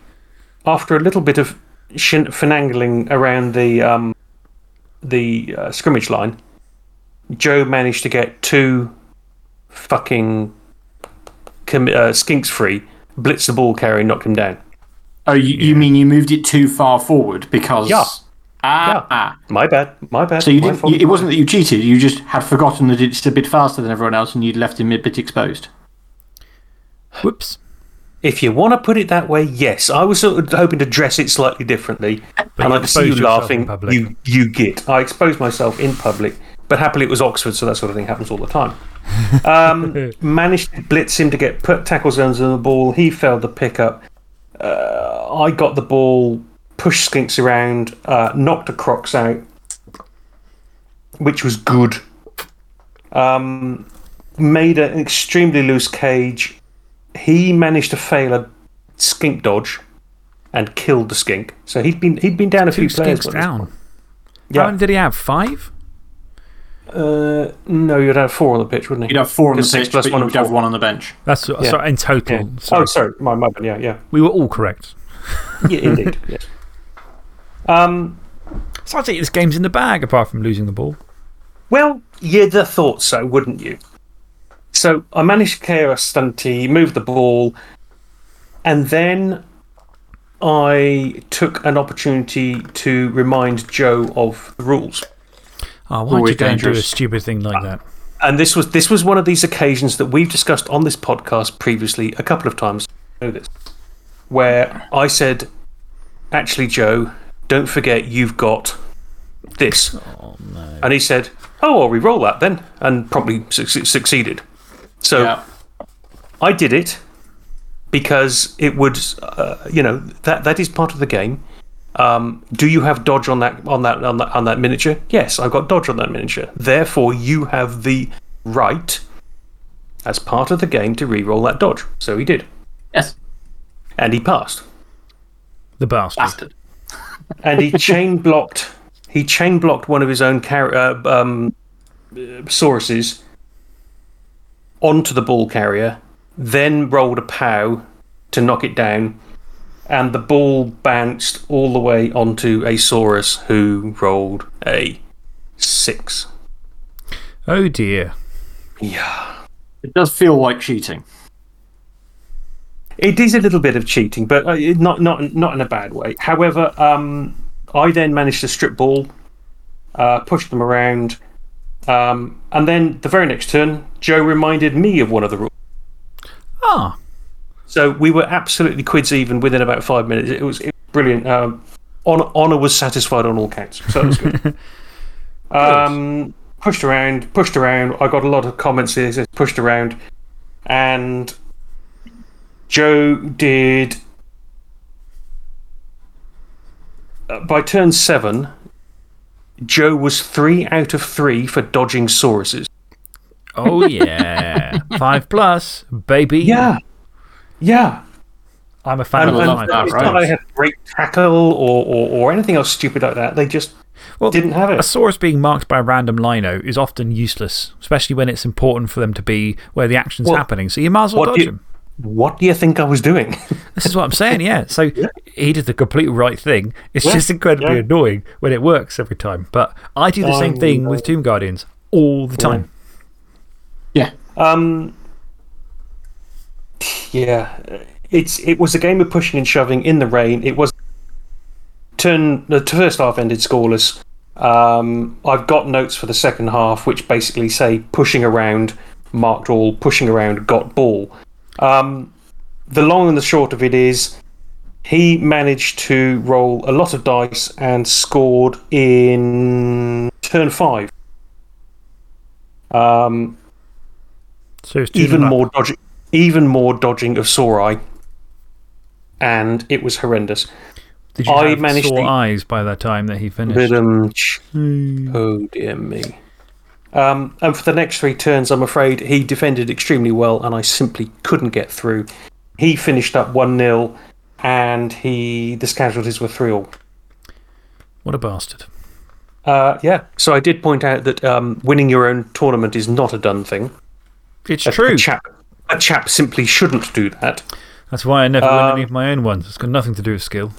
after a little bit of shin- finagling around the, um, the uh, scrimmage line, Joe managed to get two fucking com- uh, skinks free, blitzed the ball carrier, and knocked him down. Oh, you, you mean you moved it too far forward because. Yeah. Ah, Yeah. ah. My bad. My bad. So you My didn't, you, it wasn't that you cheated, you just had forgotten that it's a bit faster than everyone else and you'd left him a bit exposed. Whoops. If you want to put it that way, yes. I was sort of hoping to dress it slightly differently. and I see you exposed yourself in laughing. You, you git. I exposed myself in public, but happily it was Oxford, so that sort of thing happens all the time. Um, *laughs* managed to blitz him to get put tackle zones on the ball. He failed the pickup. Uh, I got the ball, pushed Skinks around, uh, knocked a Crocs out, which was good. Um, made an extremely loose cage. He managed to fail a skink dodge and killed the skink. So he'd been, he'd been down a Two few players. down. How Yeah. many did he have? Five? Uh, no, you'd have four on the pitch, wouldn't he? You'd have four on the six pitch, plus but one you'd have one on the bench. That's Yeah. sorry, in total. Yeah. Sorry. Oh, sorry. My, my bad. Yeah, yeah. We were all correct. *laughs* yeah indeed. *laughs* Yes. Um, So I'd say this game's in the bag apart from losing the ball. well, you'd have thought so, wouldn't you? So I managed to KO a stunty, move the ball, and then I took an opportunity to remind Joe of the rules. Oh, why'd you Always go and do a stupid thing like that? And this was, this was one of these occasions that we've discussed on this podcast previously a couple of times. I know this. Where I said, actually, Joe, don't forget you've got this. Oh, no. And he said, Oh, I'll re roll that then. And promptly suc succeeded. So Yeah. I did it because it would, uh, you know, that, that is part of the game. Um, do you have dodge on that, on, that, on, that, on that miniature? Yes, I've got dodge on that miniature. Therefore, you have the right, as part of the game, to re roll that dodge. So he did. Yes. And he passed. The bastard. Bastard. *laughs* and he chain blocked. He chain blocked one of his own car- uh, um, uh, Sauruses onto the ball carrier, then rolled a pow to knock it down, and the ball bounced all the way onto a Saurus who rolled a six. Oh dear. Yeah. It does feel like cheating. It is a little bit of cheating, but uh, not, not, not in a bad way. However, um, I then managed to strip ball, uh, push them around, um, and then the very next turn, Joe reminded me of one of the rules. Ah, So we were absolutely quids even within about five minutes. It was, it was brilliant. Um, Honor, was satisfied on all counts, so that was good. *laughs* *laughs* um, pushed around, pushed around. I got a lot of comments here, says pushed around, and Joe did. uh, by turn seven, Joe was three out of three for dodging Sauruses. oh yeah. *laughs* Five plus, baby. Yeah. Yeah. I'm a fan And, of and five that, it's not right. like they had great tackle or, or, or anything else stupid like that. They just Well, didn't have it. A it. Saurus being marked by a random lino is often useless, especially when it's important for them to be where the action's Well, happening. So you might as well what dodge do you- them. What do you think I was doing? *laughs* This is what I'm saying, yeah. So he did the complete right thing. It's Yeah, just incredibly yeah. annoying when it works every time. But I do the same I thing with Tomb Guardians all the time. Yeah. Um, yeah, it's it was a game of pushing and shoving in the rain. It was turn the first half ended scoreless. Um, I've got notes for the second half, which basically say pushing around, marked all, pushing around, got ball. Um, the long and the short of it is he managed to roll a lot of dice and scored in turn five. Um, So it's even more dodging, even more dodging of sore eye, and it was horrendous. Did you I have managed sore to- eyes by the time that he finished? Oh dear me. Um, and for the next three turns, I'm afraid he defended extremely well, and I simply couldn't get through. He finished up one 0 and he the casualties were three all. What a bastard. Uh, yeah. So I did point out that um, winning your own tournament is not a done thing. It's A- true. A chap, a chap simply shouldn't do that. That's why I never win Um, any of my own ones. It's got nothing to do with skill.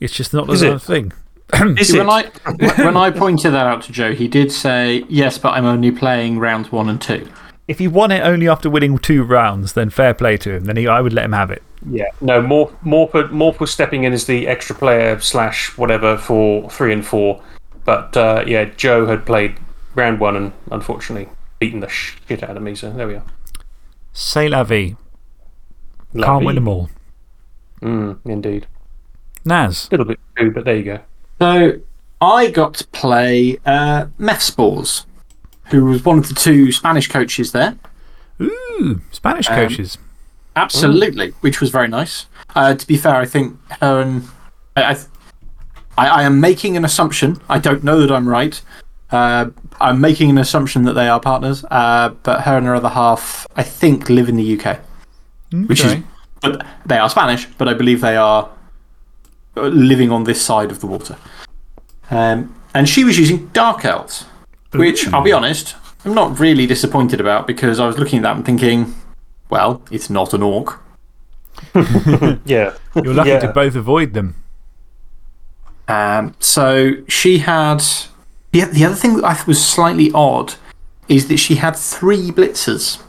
It's just not the Is it? same thing. *clears throat* Is See, it? when, I, when I pointed that out to Joe, he did say, yes, but I'm only playing rounds one and two. If he won it only after winning two rounds, then fair play to him. Then he, I would let him have it. Yeah, no, Morp, Morp, Morp was stepping in as the extra player slash whatever for three and four. But uh, yeah, Joe had played round one and unfortunately beaten the shit out of me. So there we are. C'est la vie. Can't Lovely. win them all. Mm, indeed. Naz. A little bit too, but there you go. So I got to play uh, Meth Spores, who was one of the two Spanish coaches there. Ooh, Spanish coaches. Absolutely, which was very nice. Uh, to be fair, I think her and. I, I, I I am making an assumption. I don't know that I'm right. Uh, I'm making an assumption that they are partners, uh, but her and her other half, I think, live in the UK. Which is. But they are Spanish, but I believe they are uh, living on this side of the water. Um, and she was using Dark Elves, which, I'll be honest, I'm not really disappointed about because I was looking at that and thinking, well, it's not an orc. *laughs* *laughs* Yeah. You're lucky yeah. to both avoid them. Um, so she had. The, the other thing that I was slightly odd is that she had three blitzers.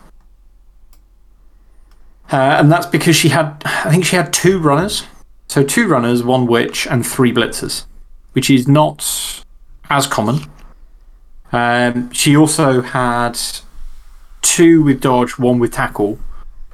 Uh, and that's because she had. I think she had two runners. So two runners, one witch, and three blitzers, which is not as common. Um, she also had two with dodge, one with tackle,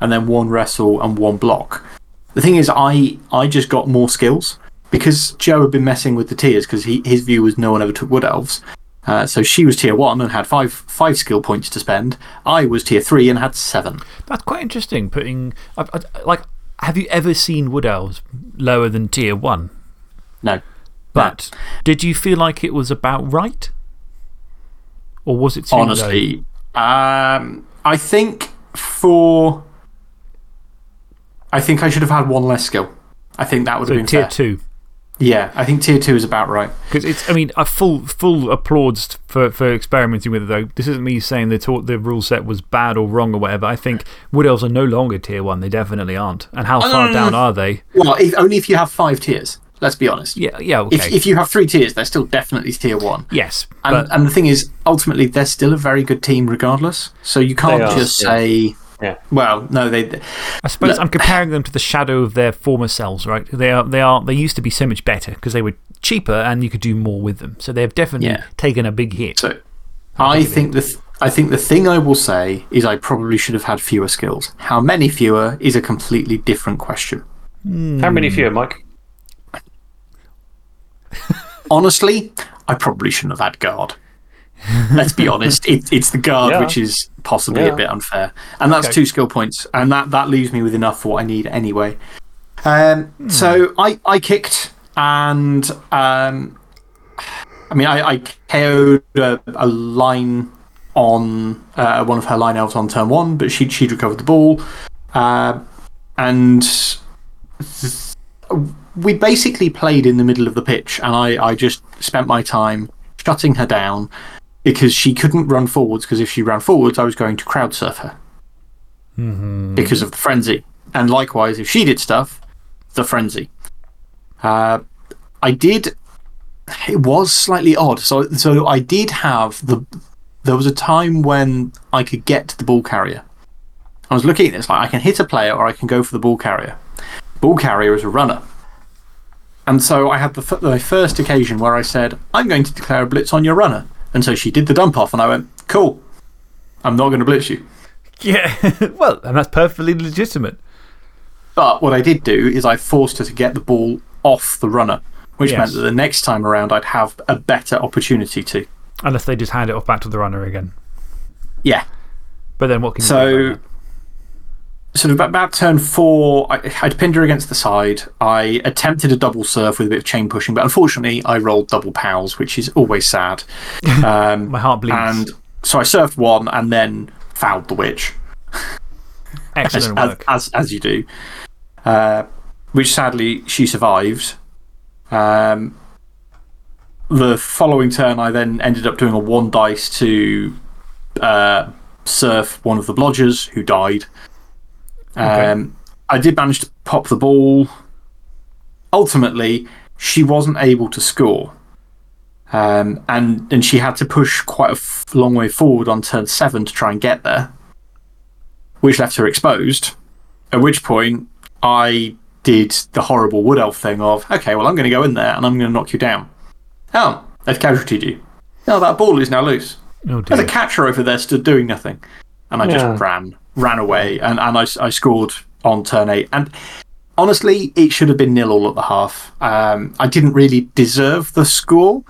and then one wrestle and one block. The thing is, I, I just got more skills because Joe had been messing with the tiers because his view was no one ever took Wood Elves. Uh, so she was tier one and had five, five skill points to spend. I was tier three and had seven. That's quite interesting. Putting. I, I, like, have you ever seen Wood Elves lower than tier one? No. But did you feel like it was about right? Or was it? Honestly, um, I think for. I think I should have had one less skill. I think that would So have been tier fair. two. Yeah, I think tier two is about right. Because it's, I mean, a full, full applauds for, for experimenting with it, though. This isn't me saying the, taught the rule set was bad or wrong or whatever. I think Wood Elves are no longer tier one. They definitely aren't. And how far Um, down are they? Well, if, only if you have five tiers. Let's be honest. Yeah, yeah, okay. If, if you have three tiers, they're still definitely tier one. yes. And, But and the thing is, ultimately, they're still a very good team regardless. So you can't They just say, Yeah. well, no, they. I suppose I'm comparing them to the shadow of their former selves, right? They, are, they, are, they used to be so much better because they were cheaper and you could do more with them. So they've definitely Yeah. taken a big hit. So I think, the th I think the thing I will say is I probably should have had fewer skills. How many fewer is a completely different question. Hmm. How many fewer, Mike? Honestly, I probably shouldn't have had guard. Let's be honest. It, it's the guard Yeah. which is possibly Yeah. a bit unfair. And that's Okay. two skill points. And that, that leaves me with enough for what I need anyway. Um, So I, I kicked and. Um, I mean, I, I KO'd a, a line on uh, one of her line elves on turn one, but she'd, she'd recovered the ball. Uh, and we basically played in the middle of the pitch, and I, I just spent my time shutting her down because she couldn't run forwards. Because if she ran forwards, I was going to crowd surf her because of the frenzy. And likewise, if she did stuff, the frenzy. Uh, I did. It was slightly odd. So, so I did have the. There was a time when I could get to the ball carrier. I was looking at this like I can hit a player or I can go for the ball carrier. Ball carrier is a runner. And so I had the, my first occasion where I said, I'm going to declare a blitz on your runner. And so she did the dump off, and I went, Cool. I'm not going to blitz you. Yeah. *laughs* well, and that's perfectly legitimate. But what I did do is I forced her to get the ball off the runner, which Yes. meant that the next time around I'd have a better opportunity to. Unless they just hand it off back to the runner again. Yeah. But then what can you do? So, sort of about, about turn four, I, I'd pinned her against the side. I attempted a double surf with a bit of chain pushing, but unfortunately, I rolled double pows, which is always sad. *laughs* Um, My heart bleeds. and so I surfed one and then fouled the witch, as, Excellent *laughs* as, work. as, as you do. Uh, which sadly she survived. Um, the following turn, I then ended up doing a one dice to uh, surf one of the blodgers who died. Um, I did manage to pop the ball. Ultimately, she wasn't able to score. Um, and, and she had to push quite a long way forward on turn seven to try and get there, which left her exposed. At which point, I did the horrible wood elf thing of, okay, well, I'm going to go in there and I'm going to knock you down. Oh, they've casualtied you. No, that ball is now loose. Oh, There's a catcher over there stood doing nothing. And I just ran, ran away, and, and I, I scored on turn eight. And honestly, it should have been nil all at the half. Um, I didn't really deserve the score.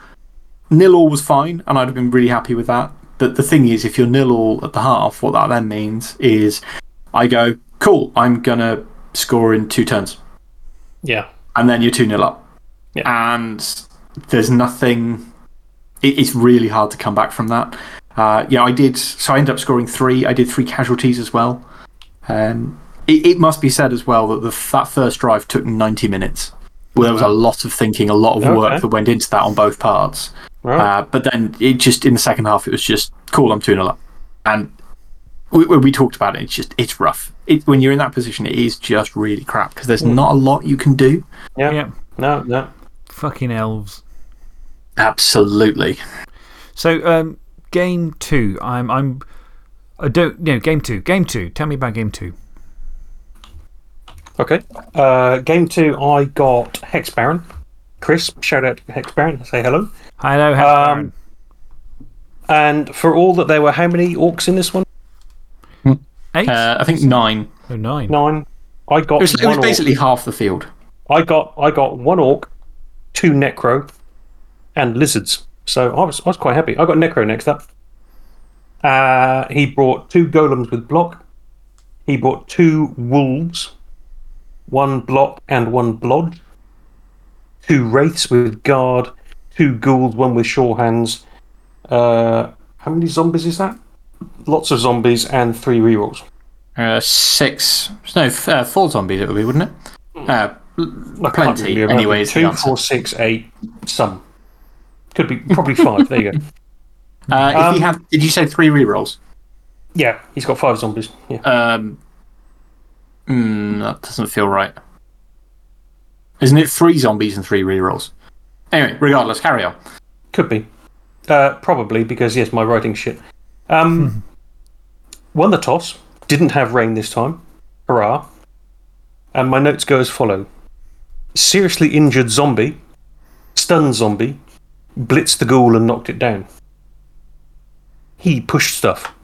Nil all was fine, and I'd have been really happy with that. But the thing is, if you're nil all at the half, what that then means is I go, cool, I'm going to score in two turns. Yeah. And then you're 2 nil up. Yeah. And there's nothing. It, it's really hard to come back from that. Uh, yeah, I did. So I ended up scoring three. I did three casualties as well. Um, it, it must be said as well that the, that first drive took 90 minutes. Well, there was a lot of thinking, a lot of work that went into that on both parts. Right. Uh, but then it just, in the second half, it was just cool, I'm 2 0 up. And we, we talked about it, it's just, it's rough. It, when you're in that position, it is just really crap because there's not a lot you can do. yeah. Yeah. No, no. Fucking elves. Absolutely. So, um, game two. I'm. I'm I don't. No, game two. Game two. Tell me about game two. Okay. Uh, game two, I got Hex Baron. Chris, shout out to Hex Baron. Say hello. Hello, Um, Helen. And for all that there were, how many orcs in this one? Eight? Uh, I think nine. oh, nine. Nine. I got It was, it one was orc. basically half the field. I got I got one orc, two necro, and lizards. So I was I was quite happy. I got necro next up. Uh, he brought two golems with block. He brought two wolves, one block and one blodge. Two wraiths with guard, two ghouls, one with sure hands. Uh, how many zombies is that? Lots of zombies and three rerolls. Uh, six. No, uh, four zombies it would be, wouldn't it? Uh, Plenty, really remember. anyway, is the Two, four, six, eight, some. Could be probably five. there you go. *laughs* uh, if Um, you have, did you say three rerolls? Yeah, he's got five zombies. Yeah. Um, mm, that doesn't feel right. Isn't it three zombies and three rerolls? Anyway, regardless, carry on. Could be. Uh, probably because, yes, my writing shit. Um, *laughs* won the toss. Didn't have rain this time. Hurrah. And my notes go as follow Seriously injured zombie, stunned zombie, blitzed the ghoul and knocked it down. He pushed stuff. *laughs*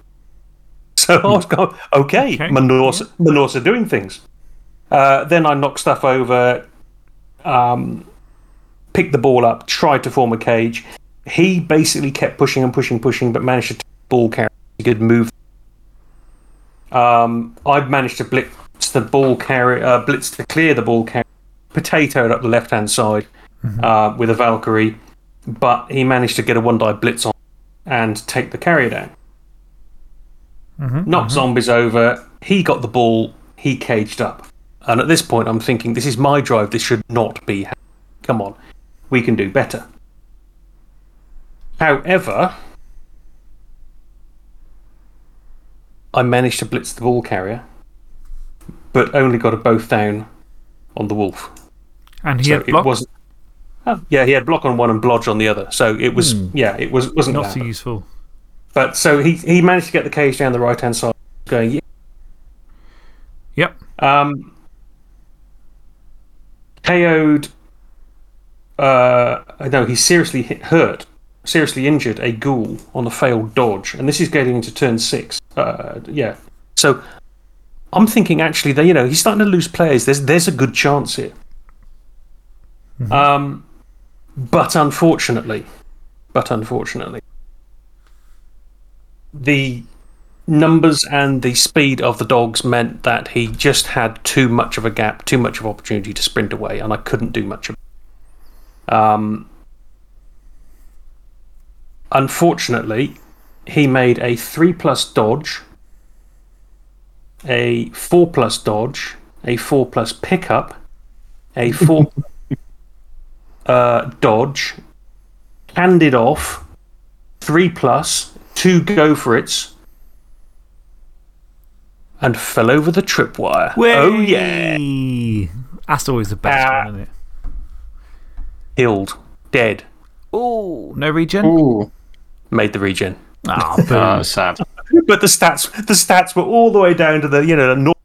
So I was going, okay, Okay, Manorsa, Manorsa doing things. Uh, then I knocked stuff over, um, picked the ball up, tried to form a cage. He basically kept pushing and pushing, pushing, but managed to take the ball carrier. He could move. Um, I managed to blitz the ball carrier, uh, blitz to clear the ball carrier, potatoed up the left hand side uh, with a Valkyrie, but he managed to get a one die blitz on and take the carrier down. Mm-hmm, Knocked mm-hmm. zombies over. He got the ball. He caged up. And at this point, I'm thinking, this is my drive. This should not be. Come on, we can do better. However, I managed to blitz the ball carrier, but only got a both down on the wolf. And he So had block. it wasn't. Oh, yeah, he had block on one and blodge on the other. So it was, yeah, it was wasn't Not so useful. But so he he managed to get the cage down the right hand side, going. Yeah. Yep. Um, KO'd. Uh, no, he seriously hit, hurt, seriously injured a ghoul on a failed dodge, and this is getting into turn six. Uh, yeah, So I'm thinking actually that, you know, he's starting to lose players. There's, there's a good chance here. Um, but unfortunately, but unfortunately, the numbers and the speed of the dogs meant that he just had too much of a gap, too much of opportunity to sprint away, and I couldn't do much of it. Um, unfortunately, he made a 3 plus dodge, a 4 plus dodge, a 4 plus pickup, a 4 *laughs* uh, dodge, handed off, 3 plus, 2 go for it's, and fell over the tripwire. Oh, yeah. Whey! That's always the best one, isn't it? Killed. Dead. Oh, no regen? Ooh, Made the regen. Ah, uh, *laughs* boom. sad. But the stats, the stats were all the way down to the, you know, the north.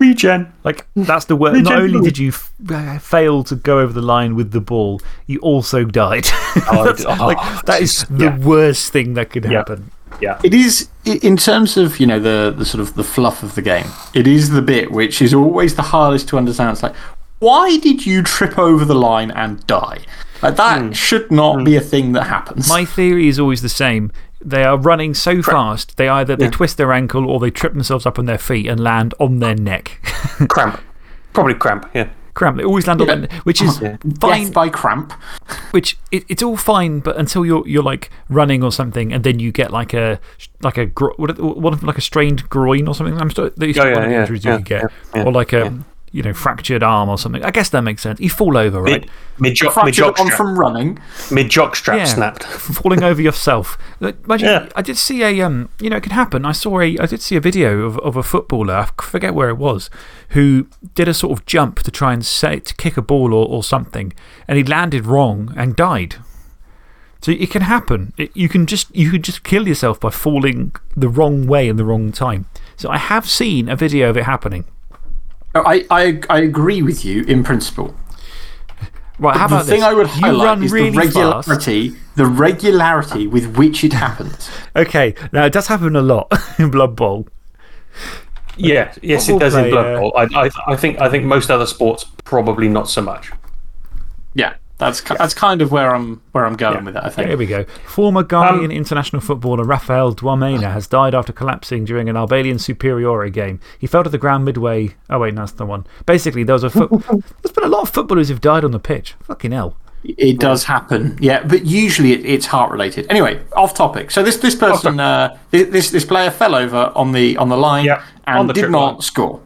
Regen. Like, that's the worst. Not only did you uh, fail to go over the line with the ball, you also died. *laughs* Oh, That's- oh, like, that is the worst thing that could happen. Yeah. It is in terms of you know the the sort of the fluff of the game. It is the bit which is always the hardest to understand. It's like, why did you trip over the line and die? Like that should not be a thing that happens. My theory is always the same. They are running so fast, they either they twist their ankle or they trip themselves up on their feet and land on their neck. *laughs* Cramp. Probably cramp, yeah. Cramp. They always land on their neck, which is *laughs* fine. Death by cramp. Which it, it's all fine, but until you're, you're like running or something and then you get like a, like a, what, what, like a strained groin or something. I'm still, these Oh, are yeah, the injuries yeah, you could get. yeah, yeah, or like a, you know, fractured arm or something. I guess that makes sense. You fall over, right? Mid, mid, jock, mid, Fractured jock on strap, from running. mid jock strap Yeah. snapped. *laughs* falling over yourself. Like, Imagine, Yeah. I did see a, um, you know, it can happen. I saw a, I did see a video of, of a footballer, I forget where it was, who did a sort of jump to try and say, to kick a ball or, or something, and he landed wrong and died. So it can happen. It, you, can just, you could just kill yourself by falling the wrong way in the wrong time. So I have seen a video of it happening. I, I, I agree with you in principle. Right, how the about thing this? I would you highlight run is really the regularity, the regularity with which it happens. Okay, now it does happen a lot *laughs* in Blood Bowl. Yeah, yes, it Football does in. Blood uh, Bowl. I, I, I, think, I think most other sports probably not so much. Yeah, that's, ki- that's kind of where I'm, where I'm going with that, I Here think. we go. Former Ghanaian international footballer Raphael Dwamena has died after collapsing during an Albanian Superiore game. He fell to the ground midway. Oh, wait, no, that's the one. Basically, there was a foot. *laughs* There's been a lot of footballers who've died on the pitch. Fucking hell. It does happen, yeah, but usually it, it's heart related. Anyway, off topic. So this, this person, uh, this, this player fell over on the, on the line Yeah, and on the did trip not line. score.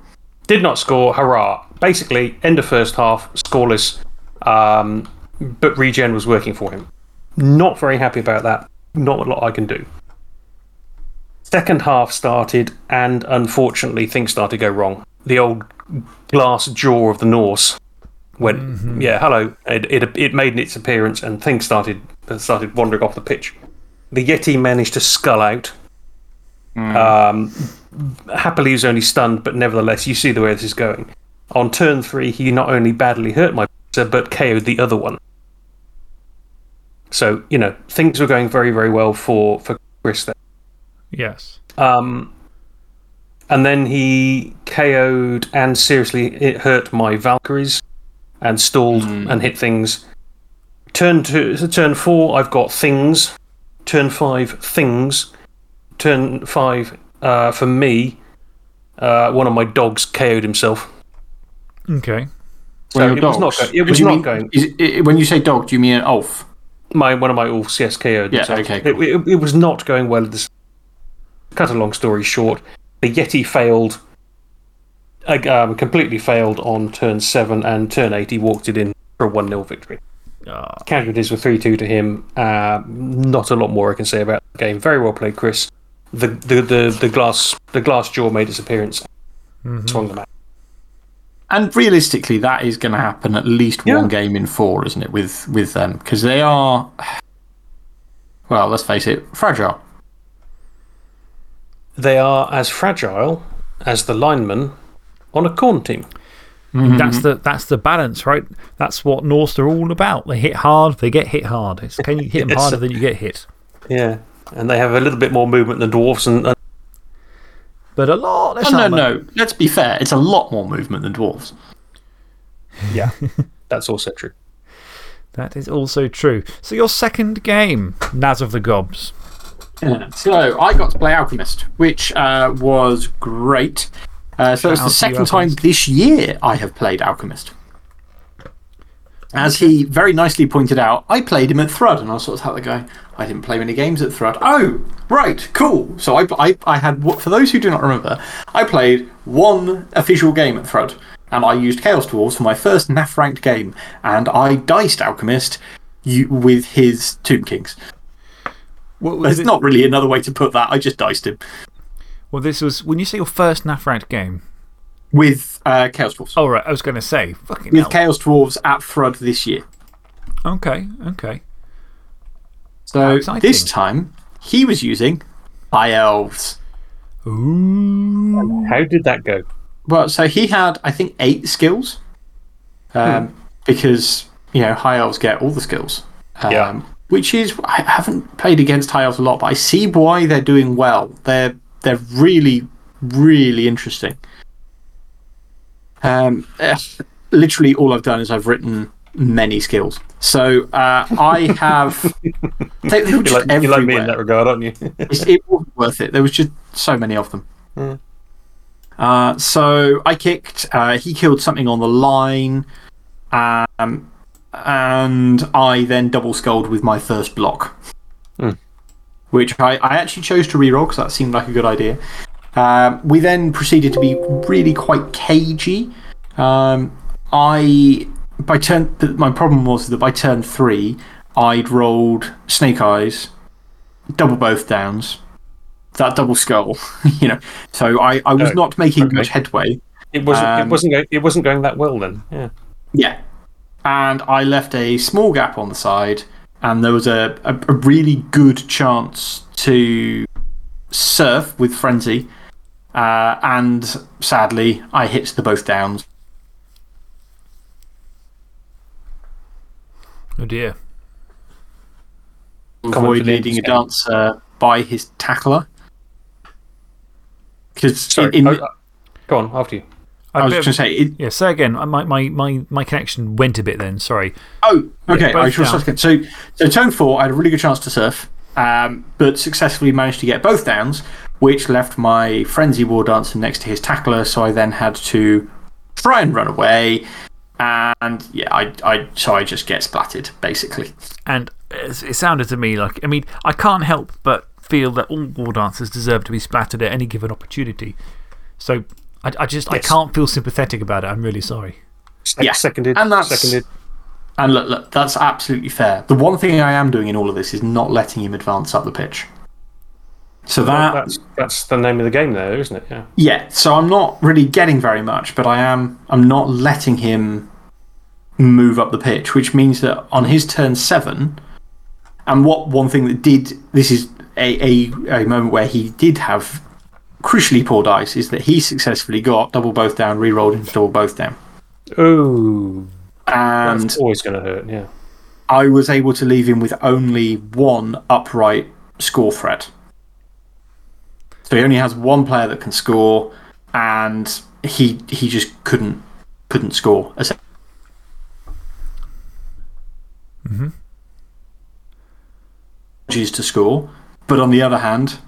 Did not score, hurrah. Basically, end of first half, scoreless, um, but regen was working for him. Not very happy about that. Not a lot I can do. Second half started, and unfortunately, things started to go wrong. The old glass jaw of the Norse went, yeah, hello. It, it, it made its appearance, and things started, started wandering off the pitch. The Yeti managed to skull out. Um, happily, he was only stunned, but nevertheless, you see the way this is going. On turn three, he not only badly hurt my but KO'd the other one. So, you know, things were going very, very well for, for Chris there. Yes. Um, and then he KO'd and seriously it hurt my Valkyries and stalled and hit things. Turn two, turn four, I've got things. Turn five, things. Turn five, uh, for me, uh, one of my dogs KO'd himself. Okay. So it was not. It was not mean- going. When you say dog, do you mean an oaf? My one of my Ulfs, yes, KO'd. Yeah, okay, It, it, it was not going well. This cut a long story short, the Yeti failed. uh, Um, completely failed on turn seven, and turn eight he walked it in for a one 0 victory. Ah, Casualties were three two to him. Uh, not a lot more I can say about the game. Very well played, Chris. The the the, the glass the glass jaw made its appearance. Swung the match. And realistically, that is going to happen at least Yeah. one game in four, isn't it? With with them because they are, well, let's face it, fragile. They are as fragile as the lineman on a corn team. That's, the, that's the balance, right? That's what Norse are all about. They hit hard, they get hit hard. It's, can you hit them Yes. harder than you get hit? Yeah, and they have a little bit more movement than dwarfs, and, and but a lot less Oh, no, armor. no. Let's be fair. It's a lot more movement than dwarves. *laughs* Yeah, that's also true. That is also true. So, your second game, Naz of the Gobs. Yeah. So I got to play Alchemist, which uh, was great. Uh, so it's the second time this year I have played Alchemist. As he very nicely pointed out, I played him at Thrud, and I was sort of like going, I didn't play many games at Thrud. Oh, right, cool. So I, I, I had, for those who do not remember, I played one official game at Thrud, and I used Chaos Dwarves for my first NAF ranked game, and I diced Alchemist you, with his Tomb Kings. What There's it? not really another way to put that. I just diced him Well, this was when you say your first NAF ranked game. With uh, Chaos Dwarves. Oh, right. I was going to say, fucking with hell. Chaos Dwarves at Thrud this year. Okay, okay. So this time, he was using High Elves. Ooh. How did that go? Well, so he had, I think, eight skills. Um, Because, you know, High Elves get all the skills. Um, Yeah. Which is, I haven't played against High Elves a lot, but I see why they're doing well. They're, they're really, really interesting. Um, eh, literally, all I've done is I've written many skills. So uh, I have. *laughs* they, they You like, you like me in that regard, aren't you? *laughs* It wasn't worth it. There was just so many of them. Uh, so I kicked, uh, he killed something on the line, um, and I then double skulled with my first block. Which I, I actually chose to reroll because that seemed like a good idea. Um, we then proceeded to be really quite cagey. Um, I, by turn, my problem was that by turn three, I'd rolled Snake Eyes, double both downs, that double skull, *laughs* you know. So I, I was Oh, not making okay. much headway. It wasn't, Um, it, wasn't going, it wasn't going that well then. Yeah. Yeah. And I left a small gap on the side, and there was a, a, a really good chance to surf with Frenzy. Uh, and sadly, I hit the both downs. Oh, dear. for Avoid leading a dancer by his tackler. Because Sorry. in, oh, uh, go on, after you. I was bit going to say, it, Yeah, say again. My, my, my, my connection went a bit then. Sorry. Oh, okay. both I shall down. start. So, so turn four, I had a really good chance to surf, um, but successfully managed to get both downs, which left my frenzy war dancer next to his tackler. So I then had to try and run away, and yeah, I, I so I just get splatted basically. And it it sounded to me like, I mean, I can't help but feel that all war dancers deserve to be splattered at any given opportunity. So I, I just I can't feel sympathetic about it. I'm really sorry. Se- Yeah, Seconded. and that's- Seconded. And look, look, that's absolutely fair. The one thing I am doing in all of this is not letting him advance up the pitch. So that That's, that's the name of the game, there, isn't it? Yeah. Yeah, so I'm not really getting very much, but I am. I'm not letting him move up the pitch, which means that on his turn seven, and what one thing that did this is a, a, a moment where he did have crucially poor dice is that he successfully got double both down, re rolled into double both down. Ooh. And That's always going to hurt, yeah. I was able to leave him with only one upright score threat. So he only has one player that can score, and he he just couldn't couldn't score. Mhm. Is to score, but on the other hand,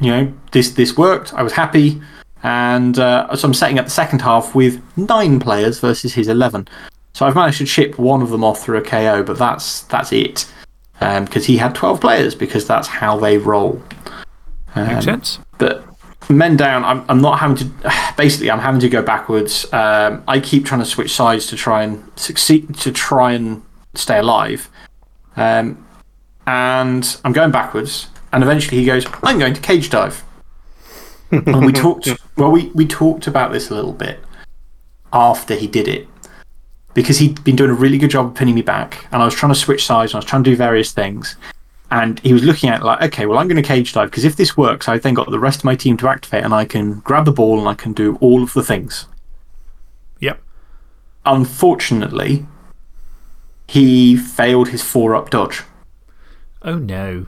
you know this this worked. I was happy, and uh, so I'm setting up the second half with nine players versus his eleven. So I've managed to chip one of them off through a KO, but that's that's it. Because he had 12 players, because that's how they roll. Um, Makes sense. but men down, I'm, I'm not having to. *sighs* Basically, I'm having to go backwards. Um, I keep trying to switch sides to try and succeed, to try and stay alive. Um, and I'm going backwards. And eventually he goes, I'm going to cage dive. and we *laughs* talked, well, we, we talked about this a little bit after he did it. Because he'd been doing a really good job of pinning me back. And I was trying to switch sides and I was trying to do various things. And he was looking at it like, okay, well, I'm going to cage dive because if this works, I've then got the rest of my team to activate and I can grab the ball and I can do all of the things. Yep. Unfortunately, he failed his four up dodge, Oh, no.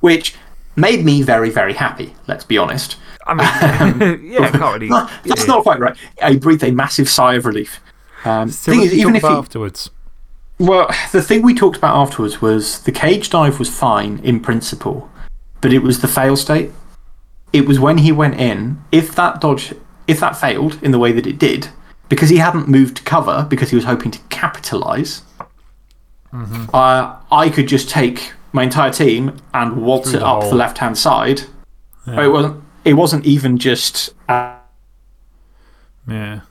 which made me very, very happy, let's be honest. I mean, *laughs* yeah, I can't really. *laughs* That's not quite right. I breathed a massive sigh of relief. Um, So thing what is, even if he, afterwards. Well, the thing we talked about afterwards was the cage dive was fine in principle, but it was the fail state. It was when he went in, if that dodge, if that failed in the way that it did, because he hadn't moved to cover because he was hoping to capitalize, uh, I could just take my entire team and waltz Through it the up hole. the left hand side. It, wasn't, it wasn't even just. Uh, Yeah.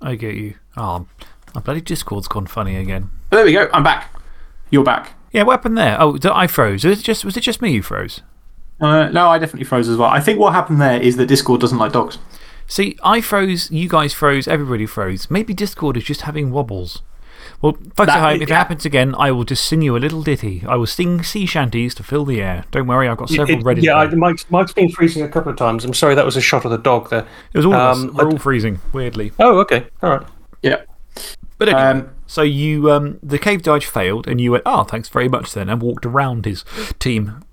I get you. Oh, my bloody Discord's gone funny again. there we go, I'm back. You're back. Yeah, what happened there? Oh, I froze. Was it just, was it just me who froze? Uh, no, I definitely froze as well. I think what happened there is that Discord doesn't like dogs. See, I froze, you guys froze, everybody froze. Maybe Discord is just having wobbles. Well, folks That- at home, if it happens again, I will just sing you a little ditty. I will sing sea shanties to fill the air. Don't worry, I've got several It- ready. yeah, I, go. Mike's, Mike's been freezing a couple of times. I'm sorry, that was a shot of the dog there. it was all us. um, We're all freezing, weirdly. Oh, okay. All right. Yeah. But anyway, Um, so you, um, the cave dive failed, and you went, oh, thanks very much then, and walked around his team.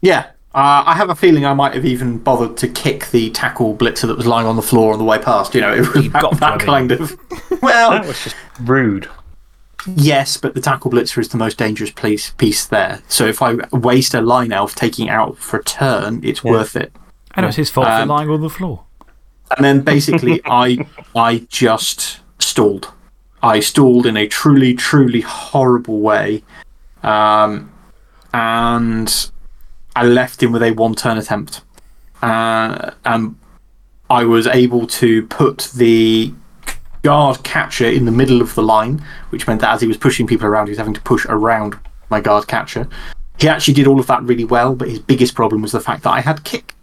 Yeah. Uh, I have a feeling I might have even bothered to kick the tackle blitzer that was lying on the floor on the way past. You know, it was *laughs* that, got that haven't kind of. *laughs* Well, That was just rude. yes, but the tackle blitzer is the most dangerous piece, piece there. So if I waste a line elf taking it out for a turn, it's worth it. And it was his fault for Um, lying on the floor. And then basically, *laughs* I, I just stalled. I stalled in a truly, truly horrible way. Um, and I left him with a one turn attempt. Uh, and I was able to put the guard catcher in the middle of the line, which meant that as he was pushing people around, he was having to push around my guard catcher. He actually did all of that really well, but his biggest problem was the fact that I had kick.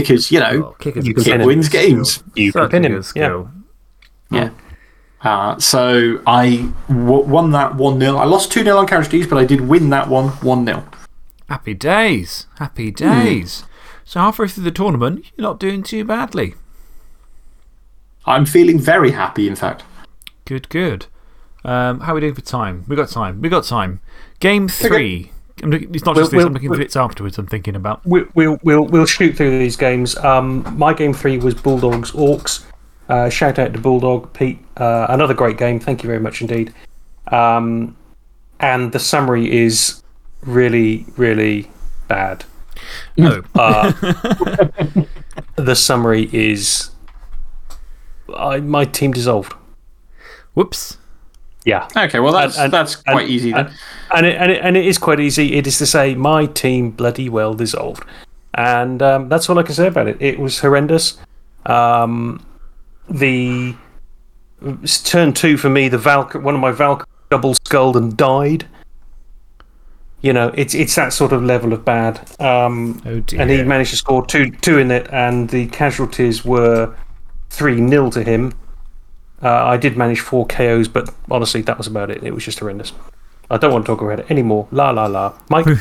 Because, you know, Well, you can kick pin him. wins games. You can pin certainly him. a Yeah. skill. Yeah. Uh, so I w- won that 1 0. I lost 2 0 on Carriage D's, but I did win that one 1 0. Happy days. Happy days. So, halfway through the tournament, you're not doing too badly. I'm feeling very happy, in fact. Good, good. Um, how are we doing for time? we got time. we got time. Game three. I'm look- it's not We'll- just this, we'll- I'm looking for we'll- bits afterwards, I'm thinking about. We, we'll, we'll, we'll shoot through these games. Um, my game three was Bulldogs Orcs. Uh, shout out to Bulldog, Pete. Uh, another great game. Thank you very much indeed. Um, and the summary is really, really bad. No. Uh, *laughs* the summary is I, my team dissolved. Whoops. Yeah. Okay, well, that's, And- and- that's quite and- easy then. And, and, it, and, it, and it is quite easy. It is to say, my team bloody well dissolved. And um, that's all I can say about it. It was horrendous. Um, the it's turn two for me, the Valk, one of my Valk double skulled and died. You know, it's, it's that sort of level of bad. Um, Oh dear. and he managed to score two, two in it, and the casualties were 3 0 to him. Uh, I did manage four KOs, but honestly, that was about it. It was just horrendous. I don't want to talk about it anymore. La la la. Mike? *laughs*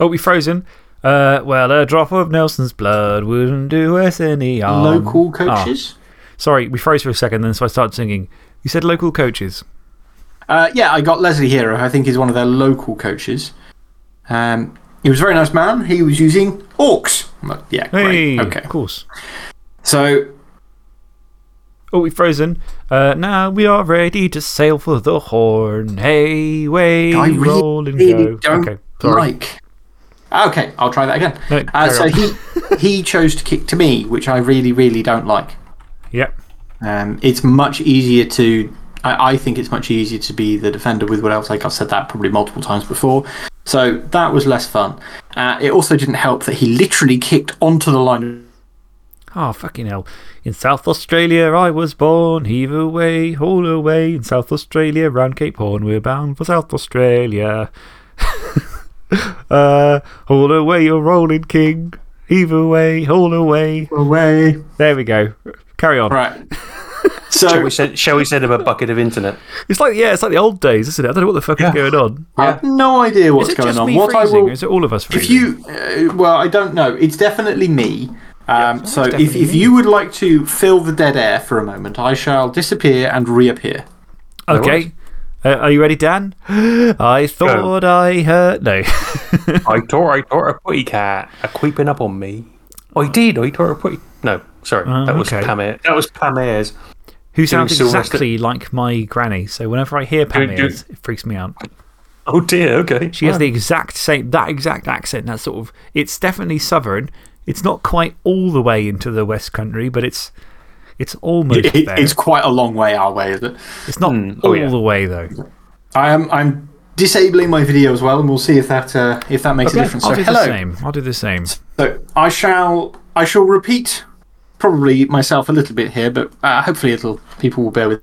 Oh, we frozen. Uh, well, a drop of Nelson's blood wouldn't do us any harm. Local Ah, coaches? sorry, we froze for a second, then so I started singing. You said local coaches. Uh, yeah, I got Leslie Hero, I think he's one of their local coaches. Um, he was a very nice man. He was using orcs. Like, yeah, great. Hey, Okay. of course. So, Oh, we've frozen. Uh, now we are ready to sail for the horn. Hey, way, I really, roll and really go. don't okay, sorry. like. Okay, I'll try that again. No, uh, so on. he, he chose to kick to me, which I really, really don't like. Yep. Um, it's much easier to. I, I think it's much easier to be the defender with what else. Like I've said that probably multiple times before. So that was less fun. Uh, it also didn't help that he literally kicked onto the line. Oh, fucking hell. In South Australia I was born. Heave away, haul away. In South Australia, round Cape Horn, we're bound for South Australia. *laughs* uh, haul away, your rolling king. Heave away, haul away. Away. There we go. Carry on. Right. shall, *laughs* So we send, shall we send him a bucket of internet? It's like, yeah, it's like the old days, isn't it? I don't know what the fuck is going on. I have no idea what's Is it going just on. me What I will. is it all of us freezing? If you, uh, well, I don't know. It's definitely me. Um, so if, if you would like to fill the dead air for a moment, I shall disappear and reappear. Okay. Uh, are you ready, Dan? *gasps* I thought I heard. No. *laughs* I tore, I tore a putty cat, a creeping up on me. I did, I tore a putty. No, sorry. Oh, that was okay. Pam Ayres. That was Pam Ayres. Who sounds exactly like my granny. So whenever I hear Pam Do- do- it freaks me out. Oh dear, okay. She has the exact same, that exact accent. That sort of, it's definitely southern. It's not quite all the way into the West Country, but it's, it's almost *laughs* It- there. it's quite a long way our way, is it? It's not Hmm. all Oh, yeah. the way, though. I am, I'm disabling my video as well, and we'll see if that, uh, if that makes a difference. I'll So, do hello. the same. I'll do the same. So I shall, I shall repeat probably myself a little bit here, but uh, hopefully it'll, people will bear with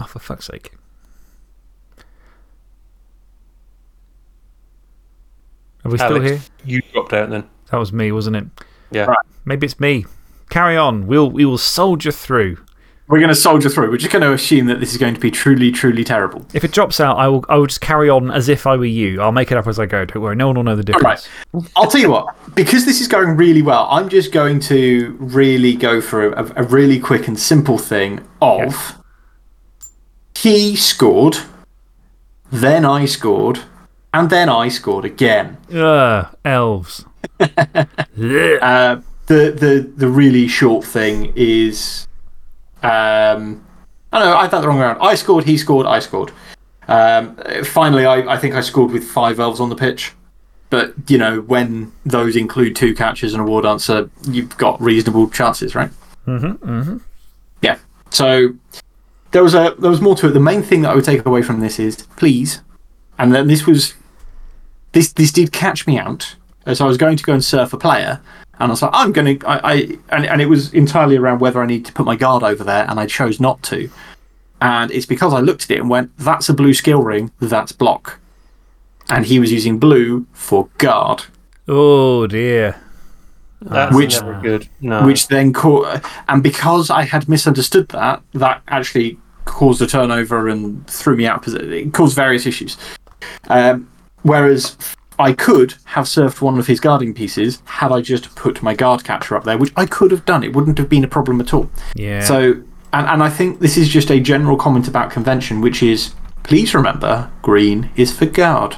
Oh, for fuck's sake. Are we still here? You dropped out then. That was me, wasn't it? Yeah. Right. Maybe it's me. Carry on. We'll, we will soldier through. We're going to soldier through. We're just going to assume that this is going to be truly, truly terrible. If it drops out, I will, I will just carry on as if I were you. I'll make it up as I go. Don't worry. No one will know the difference. All right. I'll tell you what, because this is going really well, I'm just going to really go through a, a really quick and simple thing of he scored, then I scored, and then I scored again. Ugh, elves. *laughs* Uh, the, the, the really short thing is. Um, I don't know, I thought the wrong way around. I scored, he scored, I scored. Um, finally, I, I think I scored with five elves on the pitch. But, you know, when those include two catchers and a war dancer, you've got reasonable chances, right? Mhm, mhm. Yeah. So there was, a, there was more to it. The main thing that I would take away from this is please, and then this was. This, this did catch me out as I was going to go and surf a player. And I was like, I'm going to. I, I, and, and it was entirely around whether I need to put my guard over there, and I chose not to. And it's because I looked at it and went, that's a blue skill ring, that's block. And he was using blue for guard. Oh, dear. That's Which- never good. No. which then caught. And because I had misunderstood that, that actually caused a turnover and threw me out. It caused various issues. Um, whereas I could have surfed one of his guarding pieces had I just put my guard catcher up there, which I could have done. It wouldn't have been a problem at all. Yeah. So, and, and I think this is just a general comment about convention, which is please remember green is for guard.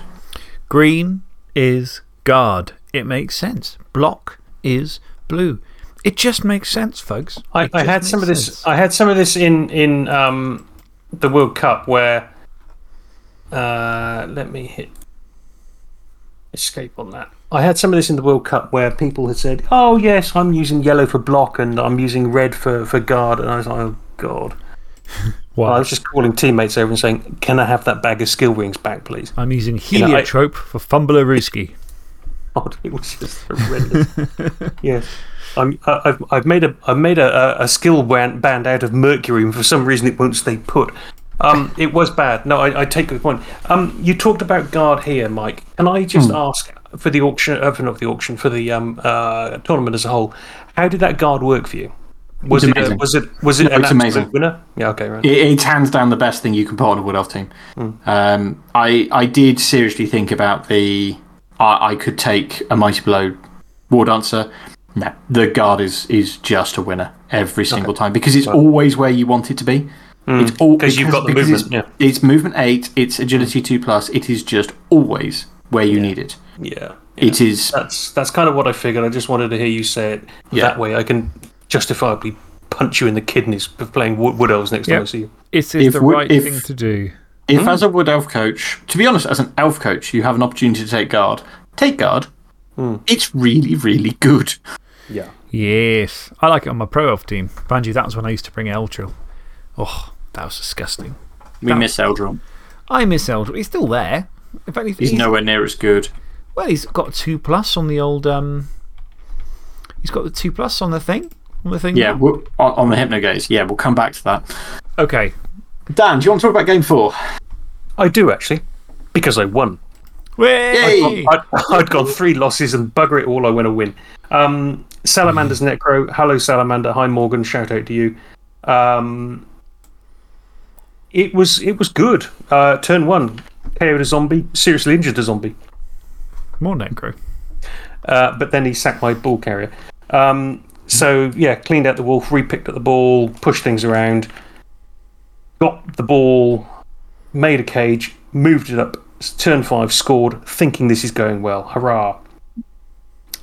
Green is guard. It makes sense. Block is blue. It just makes sense, folks. I, It I just had some of makes this. I had some of this in in um, the World Cup where. Uh, let me hit escape on that. I had some of this in the World Cup where people had said, "Oh yes, I'm using yellow for block and I'm using red for for guard," and I was like, "Oh god." *laughs* What? I was just calling teammates over and saying, "Can I have that bag of skill rings back, please?" I'm using know, I- heliotrope for Fumblerooski. *laughs* God, it was just horrendous. *laughs* yes. I'm, I've, I've made, a, I've made a, a, skill band, band out of mercury, and for some reason it won't stay put. Um, it was bad. No, I, I take the point. Um, you talked about guard here, Mike. Can I just ask for the auction, uh, for not the auction, for the um, uh, tournament as a whole, how did that guard work for you? Was it, was it, was it No, an it's amazing. winner? Yeah, okay, right. It, it's hands down the best thing you can put on a Wood Elf team. Um, I, I did seriously think about the. I, I could take a Mighty Blow War Dancer. No, the guard is, is just a winner every single time because it's always where you want it to be. Mm. It's all, 'Cause you've got the movement, It's, yeah. it's movement 8, it's agility 2 plus. It is just always where you need it. yeah. It is. That's that's kind of what I figured. I just wanted to hear you say it Yeah. that way. I can justifiably punch you in the kidneys for playing wood, wood elves next time I see you. It is If the right if- thing to do. If, hmm? as a Wood Elf coach, to be honest, as an Elf coach, you have an opportunity to take guard, take guard. Hmm. It's really, really good. Yeah. Yes. I like it on my Pro Elf team. Mind you, that was when I used to bring Eldril. Oh, that was disgusting. We miss Eldril. I miss Eldril. He's still there. In fact, he's, He's he's- nowhere near as good. well, he's got a 2 plus on the old. Um, he's got the 2 plus on the thing. On the thing. Yeah, we'll, on, on the Hypnogaze. Yeah, we'll come back to that. Okay. Dan, do you want to talk about game four? I do actually, because I won. Way! I'd, *laughs* I'd gone three losses and bugger it all, I went a win. Um, Salamander's Necro. Hello, Salamander. Hi, Morgan. Shout out to you. Um, it, was, it was good. Uh, turn one, KO'd a zombie, seriously injured a zombie. More Necro. Uh, but then he sacked my ball carrier. Um, so, yeah, cleaned out the wolf, repicked up the ball, pushed things around. got the ball, made a cage, moved it up, turn five, scored, thinking this is going well. Hurrah.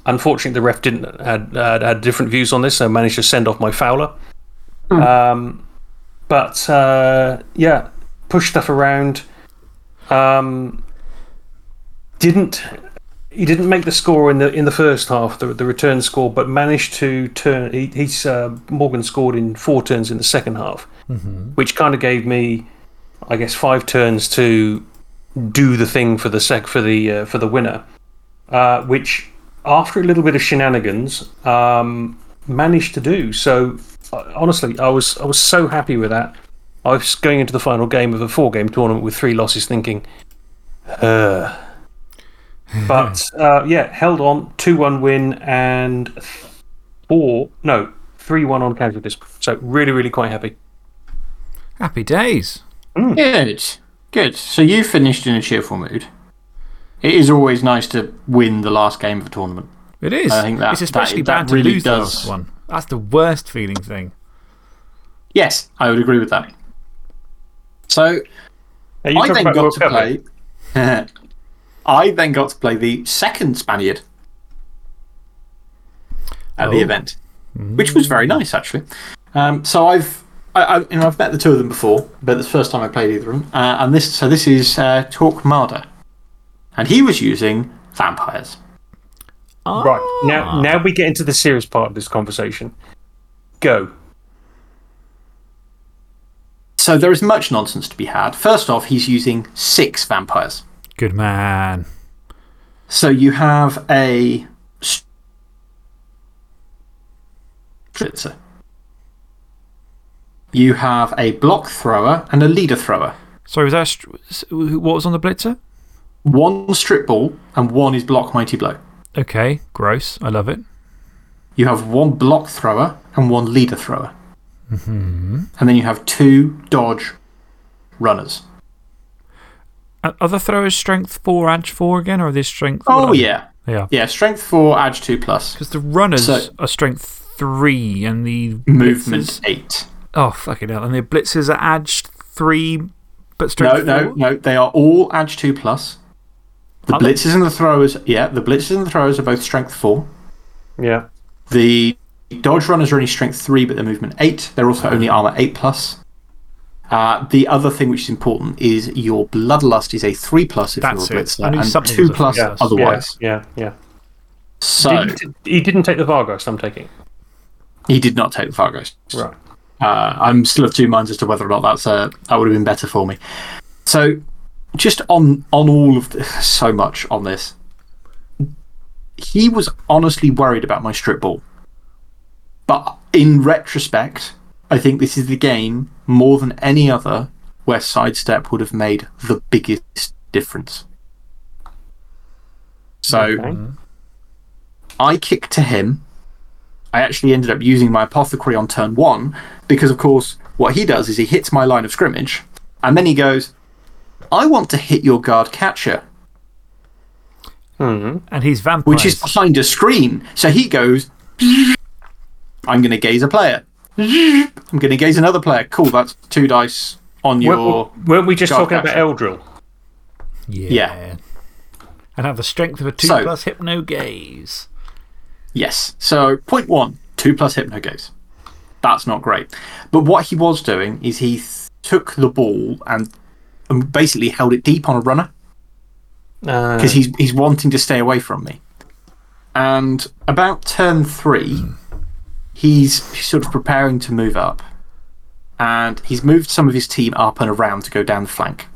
Unfortunately, the ref didn't had, had, had different views on this, so managed to send off my fouler. Um, but uh, yeah, push stuff around. Um, didn't he didn't make the score in the in the first half, the, the return score, but managed to turn. He, he's uh, Morgan scored in four turns in the second half, which kind of gave me, I guess, five turns to do the thing for the sec for the uh, for the winner, uh, which after a little bit of shenanigans, um, managed to do. So honestly, I was I was so happy with that. I was going into the final game of a four game tournament with three losses, thinking, uh. but *laughs* uh, yeah, held on, 2 1 win, and four, no, 3 1 on counter disc. So really, really quite happy. Happy days. Good. Good. So you finished in a cheerful mood. It is always nice to win the last game of a tournament. It is. I think that- it's especially that- that bad to really lose the does. last one. That's the worst feeling thing. Yes, I would agree with that. So I then got World to play. *laughs* I then got to play the second Spaniard at the Oh. event, which was very nice, actually. Um, so I've. I, I, you know, I've met the two of them before, but it's the first time I played either of them. Uh, and this, so this is uh, Torquemada. And he was using vampires. Right. Now, ah. now we get into the serious part of this conversation. Go. So there is much nonsense to be had. First off, he's using six vampires. Good man. So you have a Blitzer. You have a block thrower and a leader thrower. Sorry, was that. What was on the blitzer? One strip ball and one is block mighty blow. Okay, gross. I love it. You have one block thrower and one leader thrower. -hmm. And then you have two dodge runners. Are the throwers strength 4, edge 4 again, or are they strength. Oh, yeah. Yeah. Yeah, strength 4, edge 2 plus. Because the runners So- are strength 3 and the. Movement blitzers- 8. Oh, fucking hell. And the blitzers are edge 3, but strength No, 4? no, no. They are all edge 2 plus. The blitzers and the throwers, yeah, the blitzers and the throwers are both strength 4. Yeah. The dodge runners are only strength 3, but they're movement 8. They're also only armor 8 plus. Uh, the other thing which is important is your bloodlust is a 3 plus if That's you're a it. blitzer, and 2 was a plus otherwise. Yeah, yeah. So. Did, he didn't take the Vargeist, I'm taking. he did not take the Vargeist. Right. Uh, I'm still of two minds as to whether or not that's, uh, that would have been better for me. So, just on, on all of this, *laughs* so much on this, he was honestly worried about my strip ball. But in retrospect, I think this is the game, more than any other, where sidestep would have made the biggest difference. So, Okay. I kicked to him. I actually ended up using my apothecary on turn one because, of course, what he does is he hits my line of scrimmage and then he goes, I want to hit your guard catcher, Hmm. And he's vampires. which is behind a screen. So he goes, I'm going to gaze a player. I'm going to gaze another player. Cool, that's two dice on your. Weren't, weren't we just guard talking about catcher. Eldril? Yeah. Yeah. And have the strength of a 2 So- plus hypno gaze. Yes. So, point one, two plus hypno gaze. That's not great. But what he was doing is he took the ball and, and basically held it deep on a runner Uh, because he's, he's wanting to stay away from me. And about turn three, he's sort of preparing to move up. And he's moved some of his team up and around to go down the flank.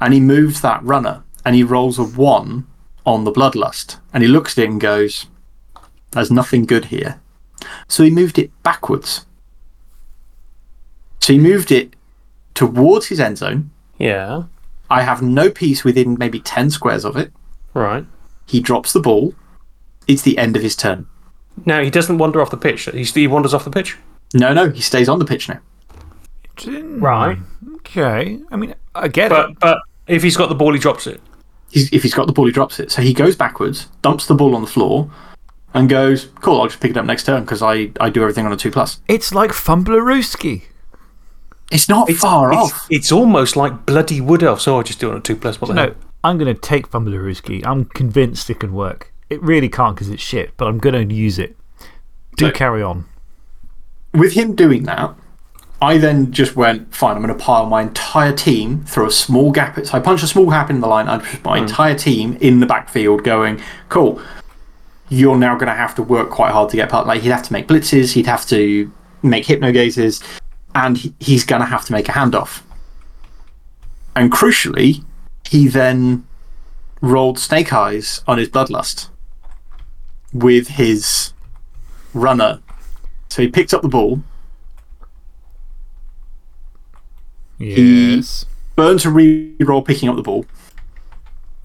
And he moves that runner and he rolls a one on the bloodlust. And he looks at it and goes, There's nothing good here. So he moved it backwards. So he moved it towards his end zone. Yeah. I have no piece within maybe 10 squares of it. Right. He drops the ball. It's the end of his turn. Now, he doesn't wander off the pitch. He wanders off the pitch. No, no, he stays on the pitch now. Right. Okay. I mean, I get it. But, but if he's got the ball, he drops it. He's, if he's got the ball, he drops it. So he goes backwards, dumps the ball on the floor, and goes, Cool, I'll just pick it up next turn because I, I do everything on a 2 plus. It's like Fumblerooski. It's not far it's, off. It's almost like bloody Wood Elf. So oh, I just do it on a 2 plus. What the No, hell? I'm going to take Fumblerooski. I'm convinced it can work. It really can't because it's shit, but I'm going to use it. Do So- carry on. With him doing that, I then just went, fine, I'm going to pile my entire team through a small gap. So I punched a small gap in the line. I pushed my hmm. entire team in the backfield, going, cool. You're now going to have to work quite hard to get part. Like, he'd have to make blitzes, he'd have to make hypno gazes, and he- he's going to have to make a handoff. And crucially, he then rolled Snake Eyes on his Bloodlust with his runner. So he picked up the ball, Yes. burns a re-roll picking up the ball.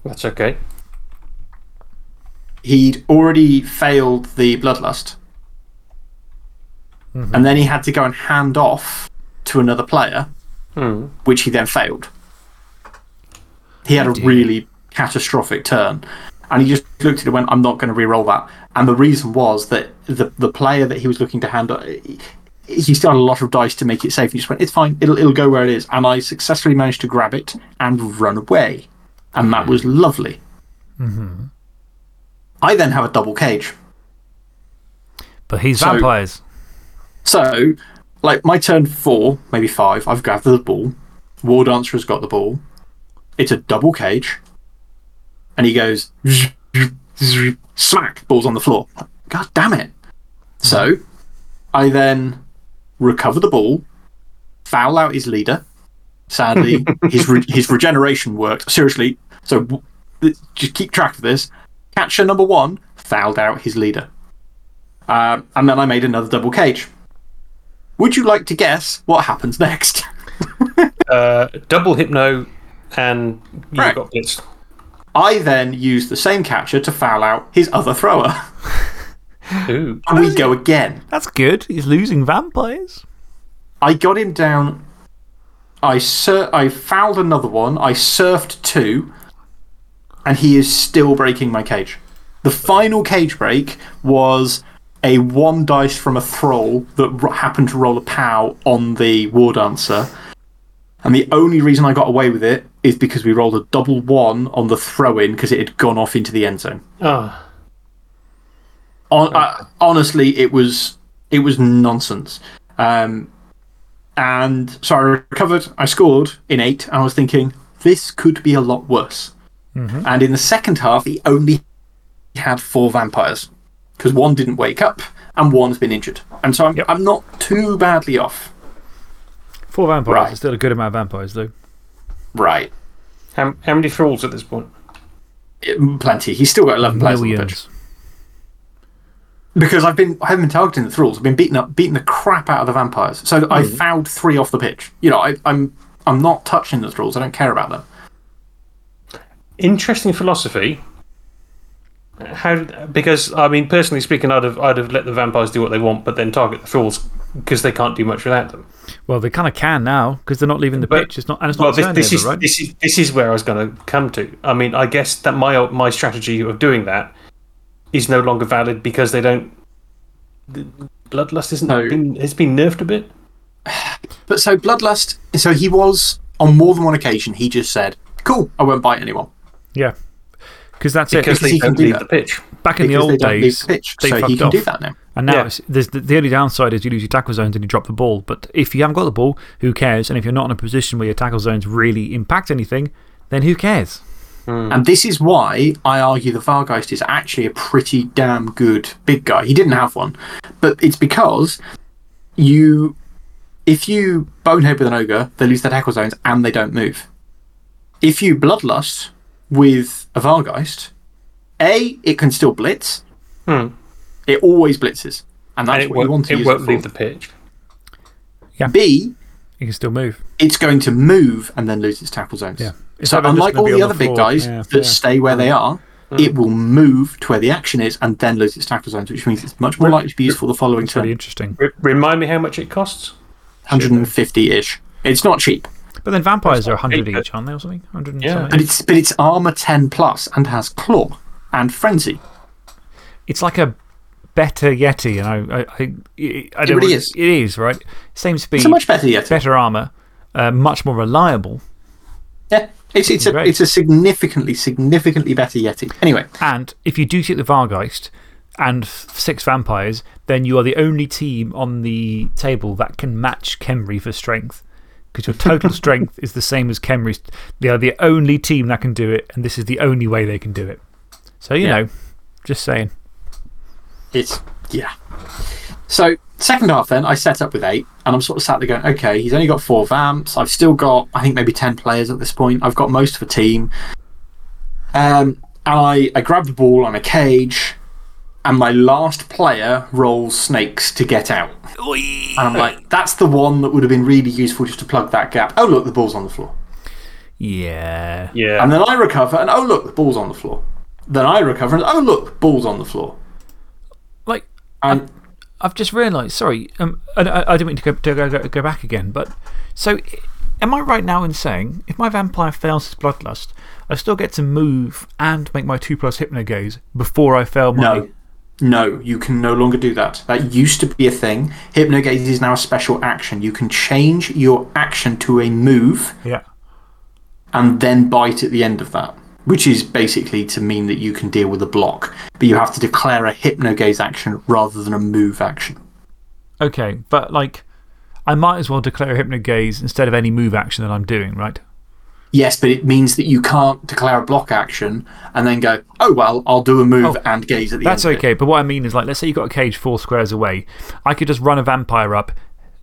That's okay. He'd already failed the Bloodlust. And then he had to go and hand off to another player, Hmm. which he then failed. He had a really catastrophic turn. And he just looked at it and went, I'm not going to re roll that. And the reason was that the, the player that he was looking to hand off, he, he still had a lot of dice to make it safe. He just went, It's fine, it'll, it'll go where it is. And I successfully managed to grab it and run away. And that was lovely. I then have a double cage. But he's So- vampires. So, like, my turn four, maybe five, I've gathered the ball. War Dancer has got the ball. It's a double cage. And he goes, smack, ball's on the floor. God damn it. So, I then recover the ball, foul out his leader. Sadly, *laughs* his, re- his regeneration worked. Seriously. So, just keep track of this. Catcher number one fouled out his leader. Um, and then I made another double cage. Would you like to guess what happens next? *laughs* Uh, double hypno, and you Right. got blitzed. I then used the same catcher to foul out his other thrower. *laughs* Ooh. *laughs* And we go again. That's good. He's losing vampires. I got him down. I, sur- I fouled another one. I surfed two. And he is still breaking my cage. The final cage break was a one dice from a thrall that happened to roll a pow on the war dancer. And the only reason I got away with it is because we rolled a double one on the throw in because it had gone off into the end zone. Ah. Hon- I- honestly, it was it was nonsense. Um, and so I recovered. I scored in eight, and I was thinking this could be a lot worse. And in the second half, he only had four vampires because one didn't wake up and one's been injured. And so I'm, Yep. I'm not too badly off. Four vampires Right. is still a good amount of vampires, though. Right. How, how many thralls at this point? It- mm, plenty. He's still got 11 players on the pitch. Millions. Because I've been, I haven't been targeting the thralls. I've been beating up, beating the crap out of the vampires. So I mm. fouled three off the pitch. You know, I, I'm, I'm not touching the thralls. I don't care about them. Interesting philosophy. How? Because I mean, personally speaking, I'd have I'd have let the vampires do what they want, but then target the thralls because they can't do much without them. Well, they kind of can now because they're not leaving the But- pitch. It's not, and it's Well, not this, this turnover, is right? this is this is where I was going to come to. I mean, I guess that my my strategy of doing that is no longer valid because they don't. the Bloodlust isn't No. been, it's been nerfed a bit. *sighs* But so Bloodlust, so he was, on more than one occasion, he just said, cool, I won't bite anyone. Yeah. Because that's Because it. he they can don't leave that. the pitch. Back in the Because they old don't leave days, the pitch. they So fucked he can off. do that now. And now Yeah. it's, there's the, the only downside is you lose your tackle zones and you drop the ball. But if you haven't got the ball, who cares? And if you're not in a position where your tackle zones really impact anything, then who cares? Hmm. And this is why I argue the Vargeist is actually a pretty damn good big guy. He didn't have one, but it's because you, if you bonehead with an ogre, they lose their tackle zones and they don't move. If you bloodlust with a Vargeist, A, it can still blitz. Hmm. It always blitzes. And And that's it what you want won't, to it use won't it leave for. the pitch. Yeah. B, it can still move. it's going to move and then lose its tackle zones. Yeah. It's So, either unlike all be the on other big guys Yeah, that yeah. stay where they are, it will move to where the action is and then lose its tackle zones, which means it's much more likely to be useful the following It's really turn. interesting. Re- remind me how much it costs. 150 ish. It's not cheap, But then vampires are not 100 cheap, each, aren't they, or something? 100 and Yeah. something. but it's, but it's armor 10 plus and has claw and frenzy. It's like a better Yeti. And I, I, I, I don't really want- is. It is, right? Same speed, It's a much better Yeti. better armor, uh, much more reliable. Yeah. It's, it's, a, it's a significantly, significantly better Yeti. Anyway, And if you do get the Vargeist and six vampires, then you are the only team on the table that can match Khemri for strength. Because your total *laughs* strength is the same as Khemri's. They are the only team that can do it, and this is the only way they can do it. So, you Yeah. know, just saying. It's, yeah. So, second half then, I set up with eight, and I'm sort of sat there going, okay, he's only got four vamps. I've still got, I think, maybe 10 players at this point. I've got most of a team. Um, and I, I grab the ball on a cage, and my last player rolls snakes to get out. And I'm like, that's the one that would have been really useful just to plug that gap. Oh, look, the ball's on the floor. Yeah. Yeah. And then I recover, and oh, look, the ball's on the floor. Then I recover, and oh, look, ball's on the floor. Like, And I've just realised, sorry, um, I, I, I didn't mean to, go, to go, go, go back again, but so am I right now in saying if my vampire fails his bloodlust, I still get to move and make my 2 plus hypno gaze before I fail my. No. No, you can no longer do that. That used to be a thing. Hypnogaze is now a special action. You can change your action to a move Yeah. and then bite at the end of that, which is basically to mean that you can deal with a block. But you have to declare a hypnogaze action rather than a move action. Okay, but like, I might as well declare a hypnogaze instead of any move action that I'm doing, right? Yes, but it means that you can't declare a block action and then go, oh, well, I'll do a move and gaze at the That's end. of it." okay, but what I mean is, like, let's say you've got a cage four squares away. I could just run a vampire up.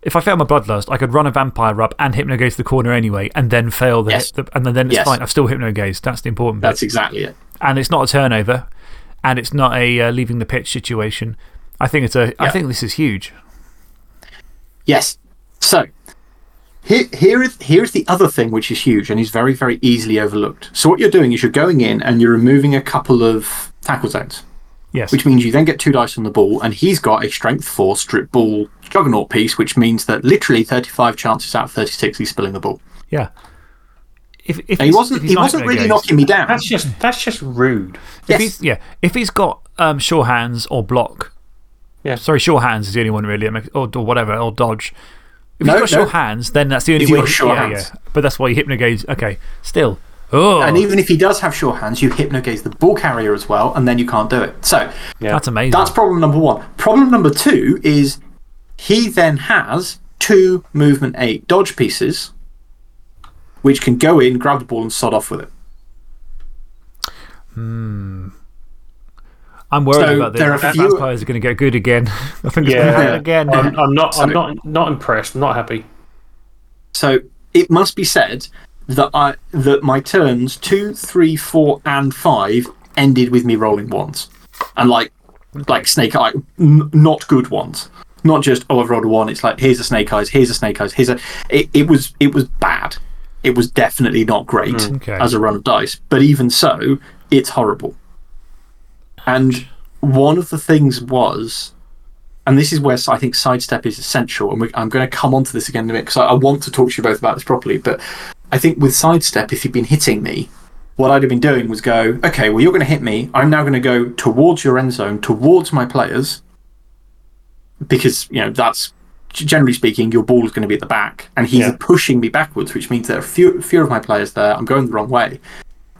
If I fail my bloodlust, I could run a vampire up and hypno gaze the corner anyway, and then fail the, Yes. the and then, it's Yes. fine. I've still hypno gazed. That's the important bit. That's exactly it. and it's not a turnover, and it's not a uh, leaving the pitch situation. I think, it's a, I Yeah. think this is huge. Yes. So, here, here, is, here is the other thing which is huge and is very, very easily overlooked. So, what you're doing is you're going in and you're removing a couple of tackle zones, Yes. which means you then get two dice on the ball, and he's got a strength four strip ball juggernaut piece, which means that literally 35 chances out of 36 he's spilling the ball. yeah. If, if he wasn't, if he wasn't really hypno-gazed- knocking me down. That's just, that's just rude. If Yes. he's, yeah, if he's got um, sure hands or block. Yeah. Sorry, sure hands is the only one really, or, or whatever, or dodge. If No, he's got no. sure hands, then that's the only If you've way. got sure yeah, hands. yeah. But that's why you hypnogaze. Okay, still. Oh, And even if he does have sure hands, you hypnogaze the ball carrier as well, and then you can't do it. So, that's amazing. That's problem number one. Problem number two is he then has two movement eight dodge pieces, which can go in, grab the ball, and sod off with it. Hmm. I'm worried So about this. there are That few- vampires are going to get good again. *laughs* I think it's going to Yeah. happen again. I'm, I'm, not, I'm not, not impressed. I'm not happy. So it must be said that I that my turns two, three, four, and five ended with me rolling ones, and like like snake eye, not good ones. Not just oh I've rolled a one. It's like here's a snake eyes, here's a snake eyes, here's a. It, it was it was bad. It was definitely not great mm, Okay. as a run of dice. But even so, it's horrible. And one of the things was and this is where I think sidestep is essential. And we, I'm going to come on to this again in a minute because I, I want to talk to you both about this properly. But I think with sidestep, if you've been hitting me, what I'd have been doing was go, okay, well, you're going to hit me. I'm now going to go towards your end zone, towards my players, because, you know, that's generally speaking, your ball is going to be at the back. And he's Yeah. pushing me backwards, which means there are few, fewer of my players there. I'm going the wrong way.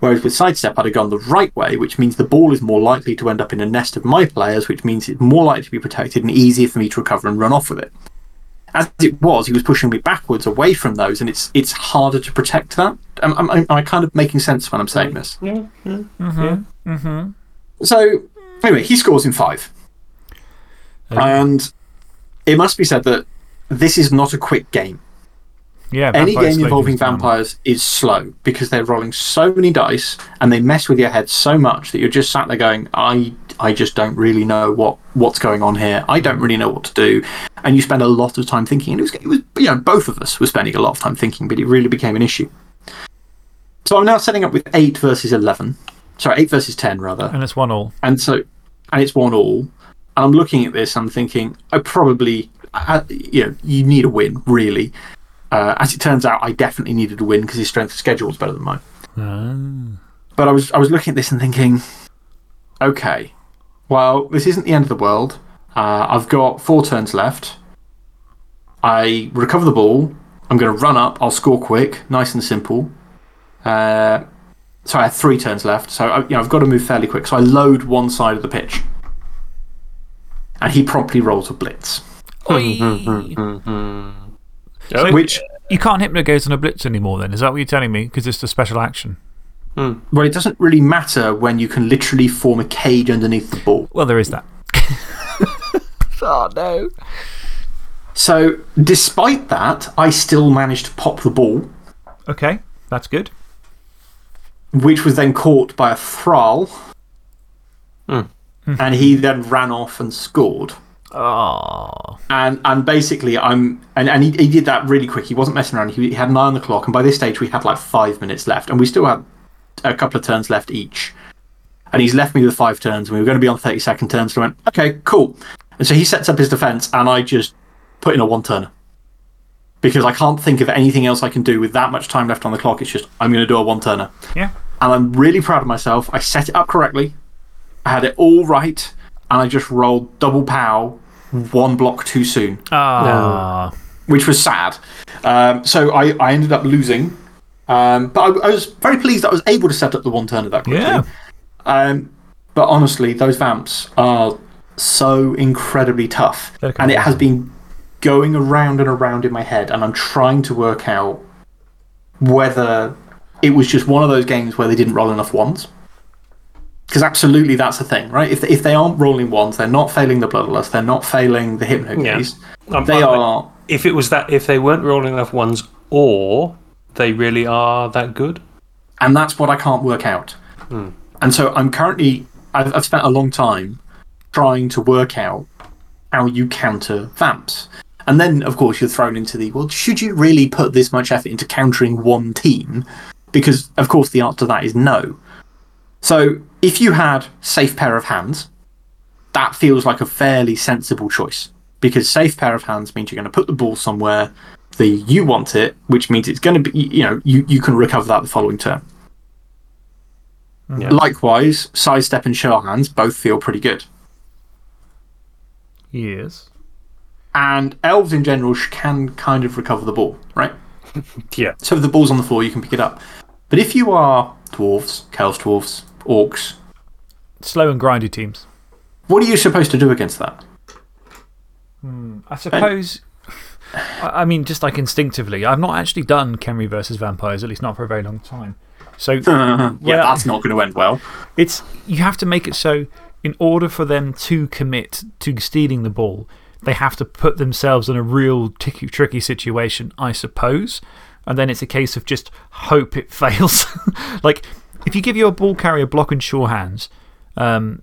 Whereas with sidestep, I'd have gone the right way, which means the ball is more likely to end up in a nest of my players, which means it's more likely to be protected and easier for me to recover and run off with it. As it was, he was pushing me backwards away from those, and it's it's harder to protect that. Am, am, am I kind of making sense when I'm saying this? Yeah, yeah, mm-hmm, yeah. Mm-hmm. So, anyway, he scores in five. And it must be said that this is not a quick game. Yeah, Any vampires game involving things down. vampires is slow because they're rolling so many dice and they mess with your head so much that you're just sat there going, I, I just don't really know what, what's going on here. I don't really know what to do. And you spend a lot of time thinking. And it was, it was, you know, both of us were spending a lot of time thinking, but it really became an issue. So I'm now setting up with 8 versus 11. Sorry, 8 versus 10, rather. And it's one all. And so, and it's one all. And I'm looking at this, I'm thinking, I probably, I, you know, you need a win, really. Uh, as it turns out, I definitely needed a win because his strength of schedule was better than mine. Ah. But I was, I was looking at this and thinking, okay, well, this isn't the end of the world. Uh, I've got four turns left. I recover the ball. I'm going to run up. I'll score quick, nice and simple. Uh, so I have three turns left. So I, you know, I've got to move fairly quick. So I load one side of the pitch. And he promptly rolls a blitz. *laughs* Oh, Which, You can't hypnogaze on a blitz anymore, then? Is that what you're telling me? Because it's a special action. Hmm. well, it doesn't really matter when you can literally form a cage underneath the ball. Well, there is that. *laughs* oh, no. So, despite that, I still managed to pop the ball, Okay, that's good. which was then caught by a thrall. Hmm. Hmm. And he then ran off and scored. Oh. And, and basically, I'm, and, and he, he did that really quick. He wasn't messing around. He, he had an eye on the clock. And by this stage, we had like five minutes left. And we still had a couple of turns left each. And he's left me with five turns. And we were going to be on 30 second turns. So I went, okay, cool. And so he sets up his defense. And I just put in a one turner. Because I can't think of anything else I can do with that much time left on the clock. It's just, I'm going to do a one turner. Yeah. And I'm really proud of myself. I set it up correctly. I had it all right. And I just rolled double pow one block too soon Ah. which was sad. Um, so I, I ended up losing. Um, but I, I was very pleased that I was able to set up the one turn turner that quickly. Yeah. Um, but honestly, those vamps are so incredibly tough. And it has been going around and around in my head, and I'm trying to work out whether it was just one of those games where they didn't roll enough ones. Because absolutely that's the thing, right? If they, if they aren't rolling ones, they're not failing the Bloodlust, they're not failing the Hypno Yeah. They are. If it was that, if they weren't rolling enough ones, or they really are that good. And that's what I can't work out. Hmm. And so I'm currently, I've, I've spent a long time trying to work out how you counter vamps. And then, of course, you're thrown into the well, should you really put this much effort into countering one team? Because, of course, the answer to that is no. So if you had safe pair of hands, that feels like a fairly sensible choice. Because safe pair of hands means you're going to put the ball somewhere that you want it, which means it's going to be, you know, you, you can recover that the following turn. Yeah. Likewise, sidestep and sure hands both feel pretty good. Yes. And elves in general can kind of recover the ball, right? *laughs* Yeah. So if the ball's on the floor, you can pick it up. But if you are dwarves, Chaos dwarves, orcs, Slow and grindy teams. what are you supposed to do against that? Hmm, I suppose. I mean, just like instinctively, I've not actually done Khemri versus vampires, at least not for a very long time. So *laughs* yeah, that's not going to end well. it's, you have to make it so, in order for them to commit to stealing the ball, they have to put themselves in a real ticky, tricky situation, I suppose. And then it's a case of just hope it *laughs* fails. like, if you give your ball carrier block and sure hands, um,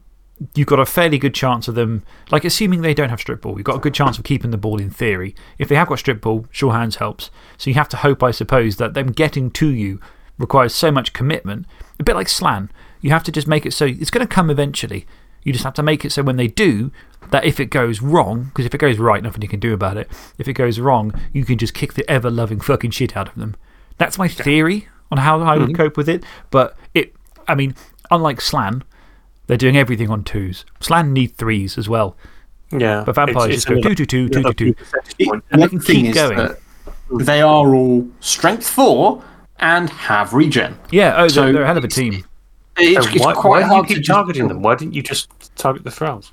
you've got a fairly good chance of them, like, assuming they don't have strip ball, you've got a good chance of keeping the ball in theory. If they have got strip ball, sure hands helps. So you have to hope, I suppose, that them getting to you requires so much commitment. A bit like Slann. You have to just make it so it's going to come eventually. You just have to make it so when they do, that if it goes wrong, because if it goes right, nothing you can do about it. If it goes wrong, you can just kick the ever loving fucking shit out of them. That's my theory on how I would mm-hmm. cope with it. But it, I mean, unlike Slann, they're doing everything on twos. Slann need threes as well. Yeah. But vampires It's- just go another- two, two, two, two, another two, two. percentage The point. And they can keep going. they are all strength four and have regen. Yeah, oh, So- they're, they're a hell of a team. It's, So it's why, quite why do you hard to keep just- targeting them? Why didn't you just target the thralls?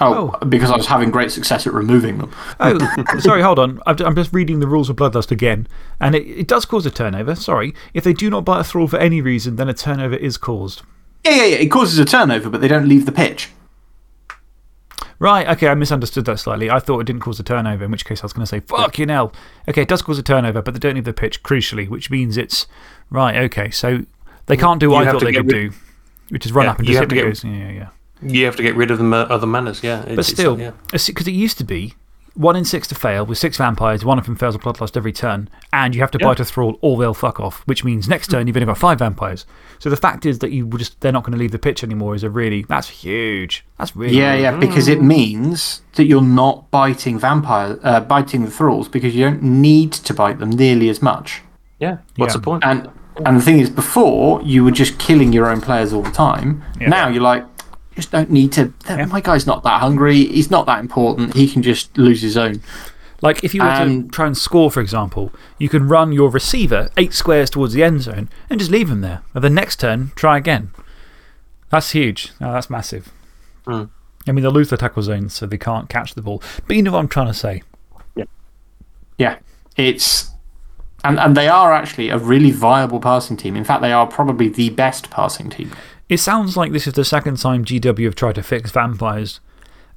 Oh, oh, because I was having great success at removing them. Oh, *laughs* sorry, hold on. I've- I'm just reading the rules of Bloodlust again. And it, it does cause a turnover. Sorry. If they do not bite a thrall for any reason, then a turnover is caused. Yeah, yeah, yeah. It causes a turnover, but they don't leave the pitch. Right, okay, I misunderstood that slightly. I thought it didn't cause a turnover, in which case I was going to say, fuck you hell. Okay, it does cause a turnover, but they don't leave the pitch, crucially, which means it's. Right, okay, so they can't do what You I thought they could do, which is run Yeah, up and just have to hit get- goes. Yeah, yeah, yeah. You have to get rid of them uh, other manners, yeah. But It's- it's still, like, yeah. because it used to be one in six to fail with six vampires, one of them fails a bloodlust every turn, and you have to Yeah. bite a thrall or they'll fuck off, which means next turn you've only got five vampires. So the fact is that you just, they're not going to leave the pitch anymore is a really. That's huge. That's really. Yeah, yeah, because it means that you're not biting vampire, uh, biting the thralls because you don't need to bite them nearly as much. Yeah. What's Yeah. the point? And, and the thing is, before, you were just killing your own players all the time. Yeah. Now you're like, just don't need to. My guy's not that hungry. He's not that important. He can just lose his own. Like if you were to try and score, for example, you can run your receiver eight squares towards the end zone and just leave him there. And the next turn, try again. That's huge. No, that's massive. Hmm. I mean, they'll lose the tackle zone, so they can't catch the ball. But you know what I'm trying to say. Yeah. Yeah. It's. And, and they are actually a really viable passing team. In fact, they are probably the best passing team. It sounds like this is the second time GW have tried to fix vampires.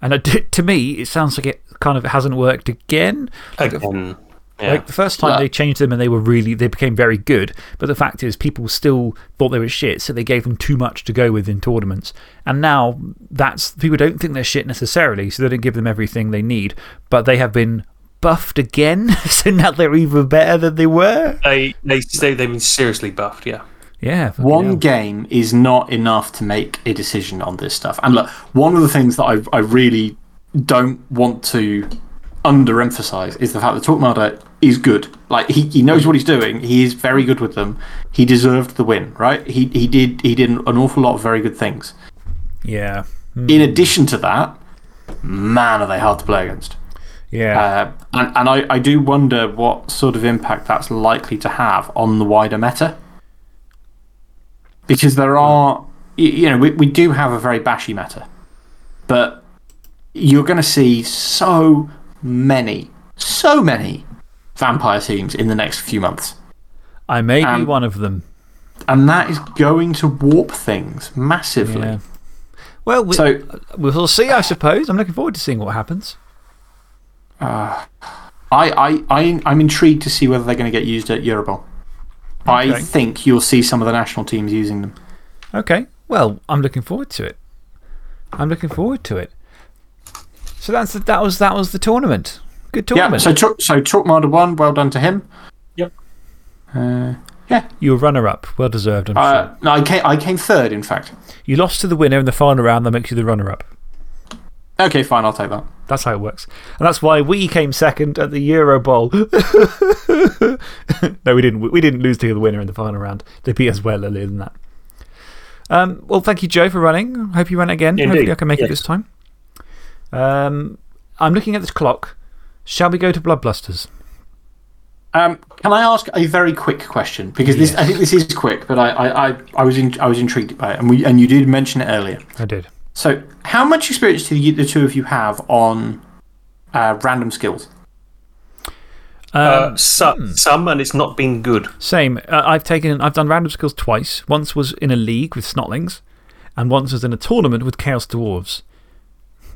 And *laughs* to me, it sounds like it kind of hasn't worked again. Again. Yeah. Like the first time they changed them and they were really, they became very good. But the fact is, people still thought they were shit, so they gave them too much to go with in tournaments. And now that's, people don't think they're shit necessarily, so they don't give them everything they need. But they have been buffed again, *laughs* so now they're even better than they were. they, they, they, they've been seriously buffed, yeah. Yeah. One hell. game is not enough to make a decision on this stuff. And look, one of the things that I, I really don't want to underemphasize is the fact that Torquemada is good. Like, he, he knows what he's doing, he is very good with them. He deserved the win, right? He, he, did, he did an awful lot of very good things. Yeah. In addition to that, man, are they hard to play against. Yeah. Uh, and and I, I do wonder what sort of impact that's likely to have on the wider meta. Because there are, you know, we, we do have a very bashy meta. But you're going to see so many, so many vampire teams in the next few months. I may be um, one of them. And that is going to warp things massively. Yeah. Well, we, So, we'll see, I suppose. I'm looking forward to seeing what happens. I, I, I, I'm intrigued to see whether they're going to get used at Eurobowl. I think you'll see some of the national teams using them. Okay. Well, I'm looking forward to it. I'm looking forward to it. So that's the, that, was, that was the tournament. Good Yeah, tournament. so, Chalk- so Torquemada won. Well done to him. Yep. Uh, yeah. you were runner up. Well deserved, I'm Uh, sure. no, I came, I came third, in fact. You lost to the winner in the final round, that makes you the runner up. Okay, fine, I'll take that. That's how it works. And that's why we came second at the Euro Bowl. *laughs* no, we didn't. We didn't lose to the winner in the final round. They beat us well earlier than that. Um, well, thank you, Joe, for running. Hope you run it again. Indeed. Hopefully, I can make it this time. Um, I'm looking at this clock. Shall we go to Bloodblusters? Um, can I ask a very quick question? Because this, I think this is quick, but I, I, I, I, was, in, I was intrigued by it, and, we, and you did mention it earlier. I did. So, how much experience do you, the two of you have on uh, random skills? Uh, some, some, and it's not been good. Same. Uh, I've, taken, I've done random skills twice. Once was in a league with Snotlings, and once was in a tournament with Chaos Dwarves.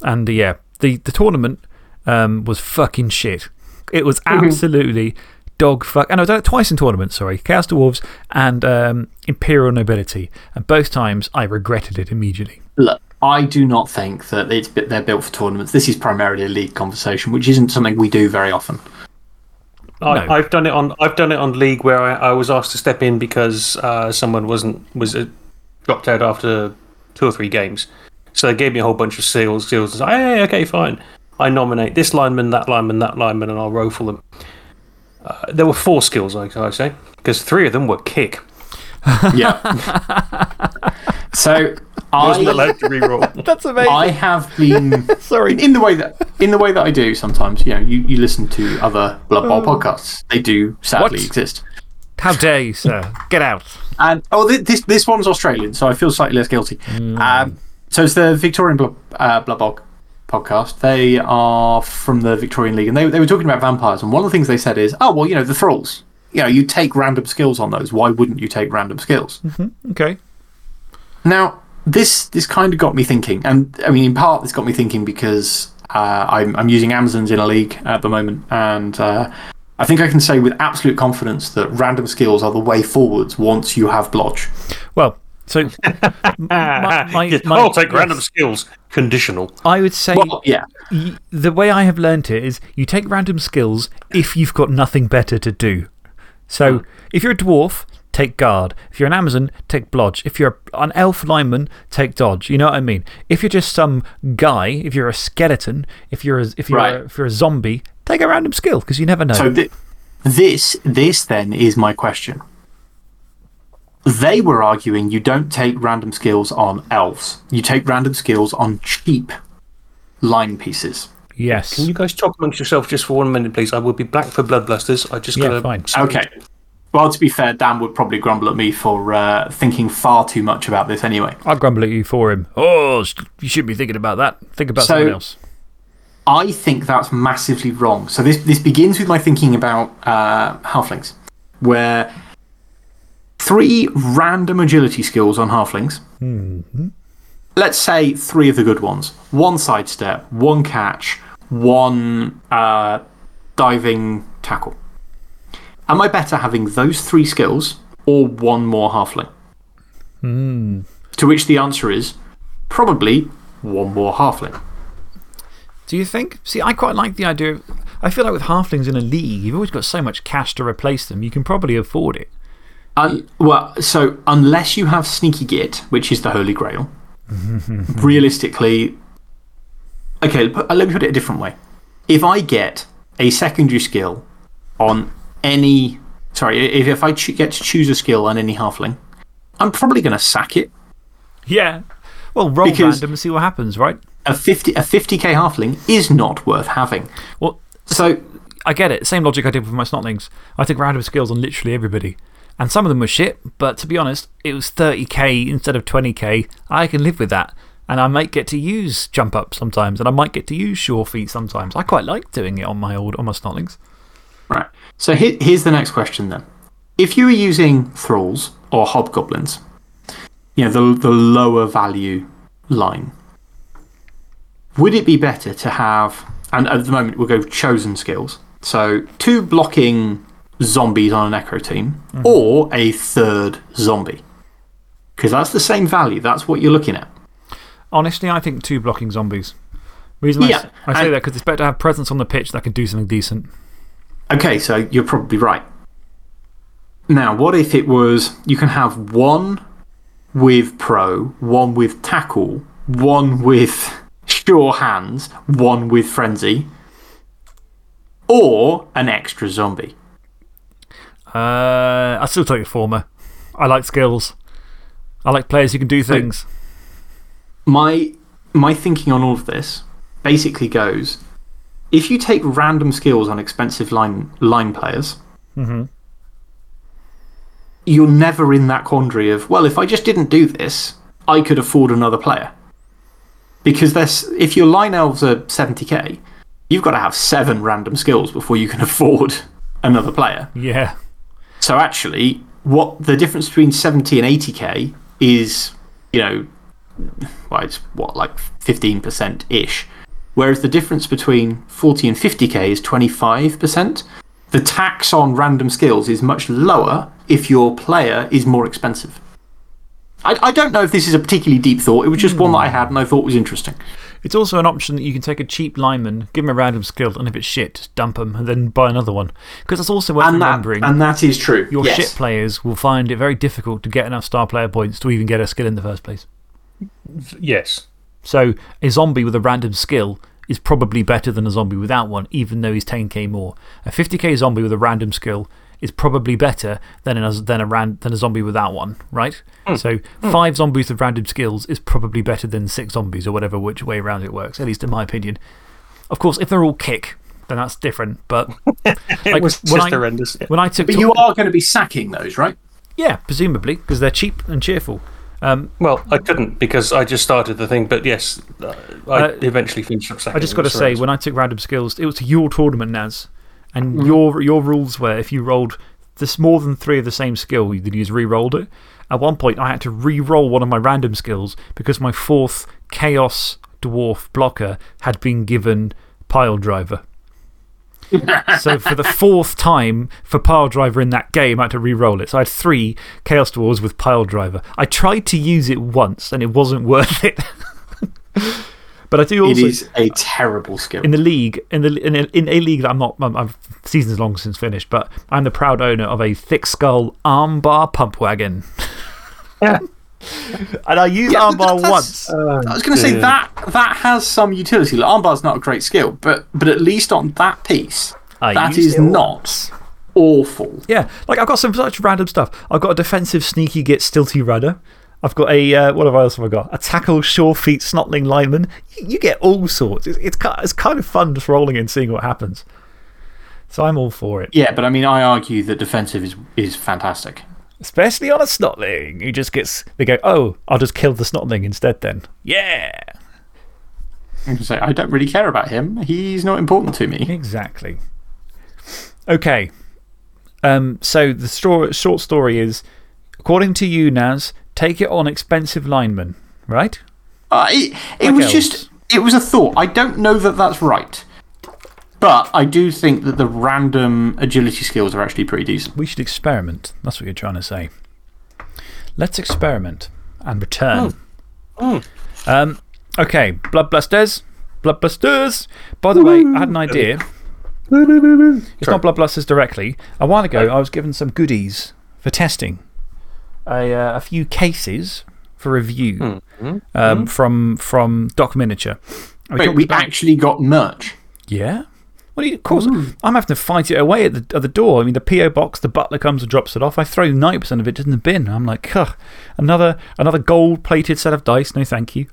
And uh, yeah, the, the tournament um, was fucking shit. It was absolutely dog fuck. And I've done it twice in tournaments, sorry. Chaos Dwarves and um, Imperial Nobility. And both times I regretted it immediately. Look, I do not think that it's, they're built for tournaments. This is primarily a league conversation, which isn't something we do very often. I, No. I've done it on I've done it on league where I, I was asked to step in because uh, someone wasn't was uh, dropped out after two or three games, so they gave me a whole bunch of seals. Seals, and said, hey, okay, fine. I nominate this lineman, that lineman, that lineman, and I'll row for them. Uh, there were four skills, I, I say, because three of them were kick. Yeah. *laughs* so, I wasn't *laughs* allowed to reroll. That's amazing. I have been. *laughs* Sorry. In, the way that in the way that I do sometimes, you know, you, you listen to other Blood Bowl podcasts. They do sadly What? exist. How dare you, sir? Get out. And oh, this this one's Australian, so I feel slightly less guilty. Um, so it's the Victorian Blood, uh, Blood Bowl podcast. They are from the Victorian League, and they they were talking about vampires. And one of the things they said is, oh well, you know, the thralls. You know, you take random skills on those. Why wouldn't you take random skills? Okay. Now, this this kind of got me thinking, and I mean, in part, this got me thinking because uh, I'm I'm using Amazons in a league at the moment, and uh, I think I can say with absolute confidence that random skills are the way forwards once you have Blodge. Well, so *laughs* my, my, my- I'll take yes. random skills. Conditional. I would say Well, yeah, the way I have learnt it is you take random skills if you've got nothing better to do. So if you're a dwarf, take guard. If you're an Amazon, take blodge. If you're an elf lineman, take dodge. You know what I mean? If you're just some guy, if you're a skeleton, if you're a, if you're Right. a, if you're a zombie, take a random skill because you never know. So th this this then is my question. they were arguing you don't take random skills on elves, you take random skills on cheap line pieces. Yes. Can you guys talk amongst yourself just for one minute, please? I will be back for blood Bloodblusters. I just Yeah, got fine. Okay. Well, to be fair, Dan would probably grumble at me for uh, thinking far too much about this anyway. I'd grumble at you for him. Oh, you shouldn't be thinking about that. Think about So- something else. I think that's massively wrong. So this, this begins with my thinking about uh, halflings, where three random agility skills on halflings. Let's say three of the good ones one sidestep, one catch, one uh, diving tackle. Am I better having those three skills or one more halfling? Hmm. To which the answer is probably one more halfling. Do you think? See, I quite like the idea of. I feel like with halflings in a league, you've always got so much cash to replace them, you can probably afford it. Un well, so unless you have Sneaky Git, which is the Holy Grail, *laughs* realistically. Okay, uh, let me put it a different way. If I get a secondary skill on any. Sorry, if, if I get to choose a skill on any halfling, I'm probably going to sack it. Yeah. Well, roll Because- random and see what happens, right? A 50, a 50k halfling is not worth having. Well, So, I get it. Same logic I did with my snotlings. I took random skills on literally everybody. And some of them were shit, but to be honest, it was 30k instead of 20k. I can live with that. And I might get to use jump up sometimes, and I might get to use sure feet sometimes. I quite like doing it on my, old, on my snotlings. Right. So here, here's the next question then. If you were using thralls or hobgoblins, you know, the, the lower value line, would it be better to have, and at the moment we'll go chosen skills, so two blocking zombies on an Echo team mm-hmm. or a third zombie? Because that's the same value, that's what you're looking at. Honestly, I think two blocking zombies. Reason I Yeah, say and- that because it's better to have presence on the pitch that can do something decent. Okay, so you're probably right. Now, what if it was you can have one with pro, one with tackle, one with sure hands, one with frenzy, or an extra zombie? Uh, I still take the former. I like skills. I like players who can do things. My, my thinking on all of this basically goes if you take random skills on expensive line, line players, -hmm. you're never in that quandary of, well, if I just didn't do this, I could afford another player. Because there's, if your line elves are 70k, you've got to have seven random skills before you can *laughs* afford another player. Yeah. So actually, what the difference between 70 and 80k is, you know, well, it's what, like 15% ish. Whereas the difference between 40 and 50k is 25%. The tax on random skills is much lower if your player is more expensive. I, I don't know if this is a particularly deep thought. It was just one that I had and I thought was interesting. It's also an option that you can take a cheap lineman, give him a random skill, and if it's shit, dump him and then buy another one. Because that's also worth And that, remembering. and that is true. your yes. shit players will find it very difficult to get enough star player points to even get a skill in the first place. Yes. So, a zombie with a random skill is probably better than a zombie without one, even though he's 10k more. A 50k zombie with a random skill is probably better than a, than a, ran, than a zombie without one, right? Hmm. So, hmm. five zombies with random skills is probably better than six zombies, or whatever which way around it works, at least in my opinion. Of course, if they're all kick, then that's different. But *laughs* It Like, was just I- horrendous. When I took. But you are going to be sacking those, right? Yeah, presumably, because they're cheap and cheerful. Um, Well, I couldn't because I just started the thing, but yes, uh, I Uh, eventually finished up sacking I just got to them, say, when I took random skills, it was your tournament, Naz. And Mm-hmm. your, your rules were if you rolled this more than three of the same skill, then you just re rolled it. At one point, I had to re roll one of my random skills because my fourth Chaos Dwarf blocker had been given Pile Driver. So, for the fourth time for Pile Driver in that game, I had to re roll it. So, I had three Chaos Dwarves with Pile Driver. I tried to use it once and it wasn't *laughs* worth it. but I do It also. is a terrible skill. In the league, in, the, in, a, in a league that I'm not, I'm, I've seasons long since finished, but I'm the proud owner of a thick skull armbar pump wagon. *laughs* Yeah. *laughs* and I used Yeah, armbar that's- once. I was going to say that, that has some utility. Like, armbar's not a great skill, but, but at least on that piece, I that used is it not awful. Yeah, like I've got some such random stuff. I've got a defensive sneaky git stilty runna. I've got a, uh, what have I else have I got? A tackle sure feet snotling lineman. You, you get all sorts. It's, it's, it's kind of fun just rolling and seeing what happens. So I'm all for it. Yeah, but I mean, I argue that defensive is, is fantastic. Especially on a snotling who just gets, they go, oh, I'll just kill the snotling instead then. Yeah. I can say, I don't really care about him. He's not important to me. Exactly. Okay. Um, so the sto short story is according to you, Naz, take it on expensive linemen, right? Uh, it it Like was elves. just, it was a thought. I don't know that that's right. But I do think that the random agility skills are actually pretty decent. We should experiment. That's what you're trying to say. Let's experiment and return. Oh. Um, okay, Bloodbusters. Bloodbusters. By the way, I had an idea. It's not Bloodbusters directly. A while ago, I was given some goodies for testing. A, uh, a few cases for review um, from, from Doc Miniature. And Wait, we about- actually got merch. yeah. Well, of course, I'm having to fight it away at the, at the door. I mean, the P.O. box, the butler comes and drops it off. I throw 90% of it in the bin. I'm like, ugh, another, another gold plated set of dice. No, thank you.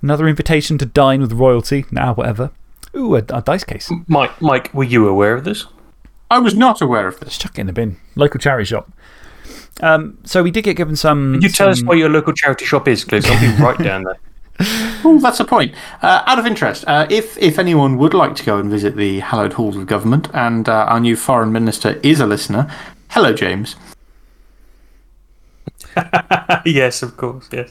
Another invitation to dine with royalty. Nah, whatever. Ooh, a, a dice case. Mike, Mike, were you aware of this? I was not aware of this. Just chuck it in the bin. Local charity shop. Um, so we did get given some. Could you tell us where your local charity shop is, please? I'll be right down there. *laughs* *laughs* Oh, that's a point. Uh, out of interest, uh, if, if anyone would like to go and visit the hallowed halls of government and uh, our new foreign minister is a listener, hello, James. *laughs* yes, of course. Yes.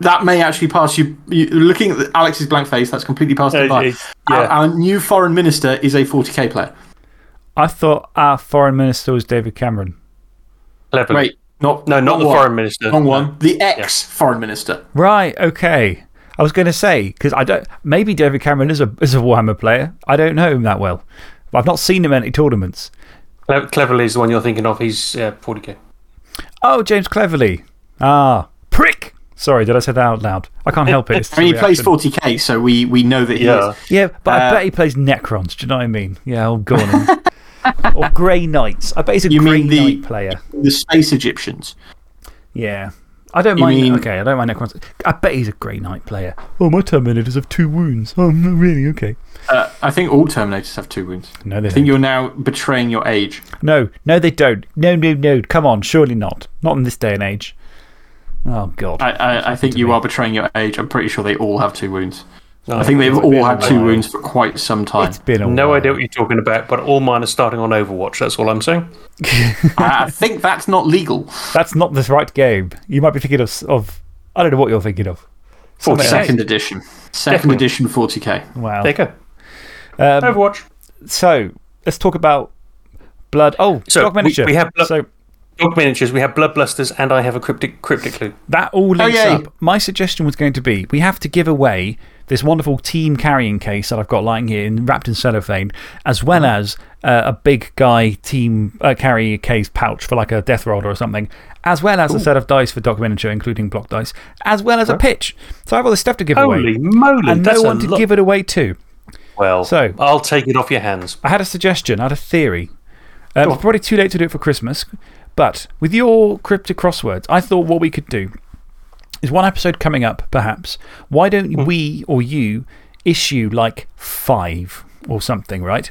That may actually pass you, you. Looking at the, Alex's blank face, that's completely passed him Uh, by. yeah. Our, our new foreign minister is a 40k player. I thought our foreign minister was David Cameron. Clever. Wait, not. No, not wrong the one. foreign minister. Wrong No. one. The ex foreign minister. Right, okay. I was going to say, because I don't. Maybe David Cameron is a, is a Warhammer player. I don't know him that well. But I've not seen him at any tournaments. Cle- Cleverly is the one you're thinking of. He's uh, 40k. Oh, James Cleverly. Ah, prick. Sorry, did I say that out loud? I can't help it. It's I *laughs* mean, he plays 40k, so we, we know that he Yeah. is. Yeah, but I Uh, bet he plays Necrons. Do you know what I mean? Yeah, oh, go on. Then. or Grey Knights. I bet he's a You Grey mean the- Knight player. The space Egyptians. Yeah. I don't You mind. mean- okay, I don't mind Necrons. I bet he's a Grey Knight player. Oh, my Terminators have two wounds. Oh, no, really? Okay. Uh, I think all Terminators have two wounds. No, they I think don't. you're now betraying your age. No, no, they don't. No, no, no. Come on, surely not. Not in this day and age. Oh, God. I, I, I think to you me. are betraying your age. I'm pretty sure they all have two wounds. No, I think they've all had two wounds for quite some time. It's been a No while. idea what you're talking about, but all mine are starting on Overwatch. That's all I'm saying. *laughs* I I think that's not legal. That's not the right game. You might be thinking of. of I don't know what you're thinking of. Something else. Second edition. Second Definitely. edition 40k. Wow. There you go. Um, Overwatch. so, let's talk about blood. Oh, So, Dog Miniature. we have blood- so, Dog miniatures. We have blood blusters, and I have a cryptic cryptic clue. that all links yay. up. My suggestion was going to be we have to give away this wonderful team carrying case that I've got lying here in, wrapped in cellophane, as well as uh, a big guy team uh, carry case pouch for like a death roller or something, as well as a set of dice for Miniature, including block dice, as well as a pitch. So I have all this stuff to give Holy away. moly! And no one to give it away to. Well, So- I'll take it off your hands. I had a suggestion, I had a theory. Um, it's probably too late to do it for Christmas, but with your cryptic crosswords, I thought what we could do is one episode coming up, perhaps. Why don't hmm. we or you issue like five or something, right?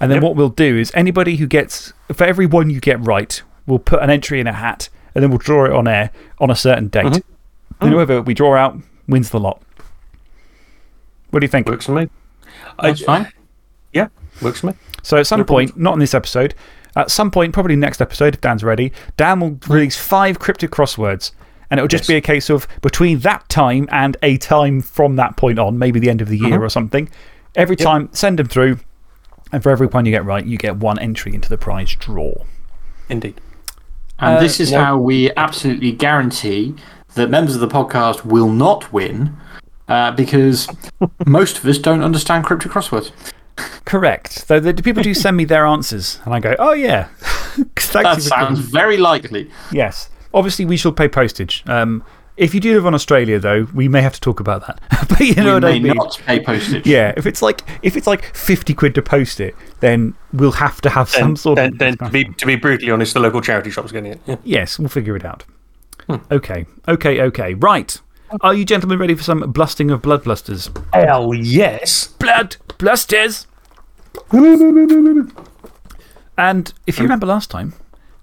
And then what we'll do is anybody who gets, for every one you get right, we'll put an entry in a hat and then we'll draw it on air on a certain date. Mm-hmm. And mm. whoever we draw out wins the lot. What do you think? Works for me. I, That's fine. yeah, works for me. So at some point, not in this episode, at some point, probably next episode, if Dan's ready, Dan will hmm. release five cryptic crosswords. And it'll just Yes. be a case of between that time and a time from that point on, maybe the end of the year Uh-huh. or something. Every time, send them through. And for every one you get right, you get one entry into the prize draw. Indeed. And Uh, this is no. how we absolutely guarantee that members of the podcast will not win uh, because *laughs* most of us don't understand cryptic crosswords. Correct. Though the, the people do send me their answers, and I go, oh, yeah. *laughs* That you sounds very likely. Yes. Obviously, we shall pay postage. Um, If you do live on Australia, though, we may have to talk about that. *laughs* but you know we what may I mean? not pay postage. Yeah, if it's, like, if it's like 50 quid to post it, then we'll have to have some sort then, of. then to, be, to be brutally honest, the local charity shop's getting it. Yeah. Yes, we'll figure it out. Hmm. Okay, okay, okay. Right. Are you gentlemen ready for some blusting of blood blusters? Hell yes. Blood blusters! *laughs* And if you remember last time,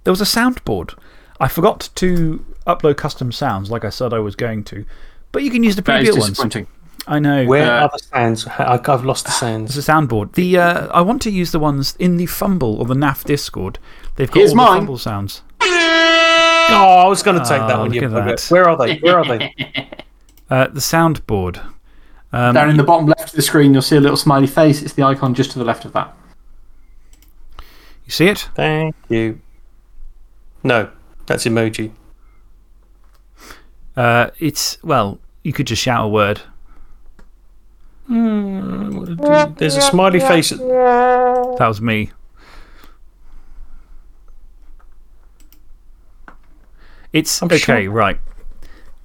there was a soundboard. I forgot to upload custom sounds like I said I was going to, but you can use the That is previous ones. disappointing. I know. Where Uh, are the sounds? I- I've lost the sounds. There's a soundboard. The, uh, I want to use the ones in the Fumble or the NAF Discord. They've got Here's all mine. the Fumble sounds. Oh, I was going to take that Oh, one. You look at that. Where are they? Where are they? *laughs* Uh, the soundboard. Um, Down in the bottom left of the screen, you'll see a little smiley face. It's the icon just to the left of that. you see it? Thank you. No, that's emoji. Uh, it's, well, you could just shout a word. There's a smiley face. That was me. It's I'm okay, sure- right.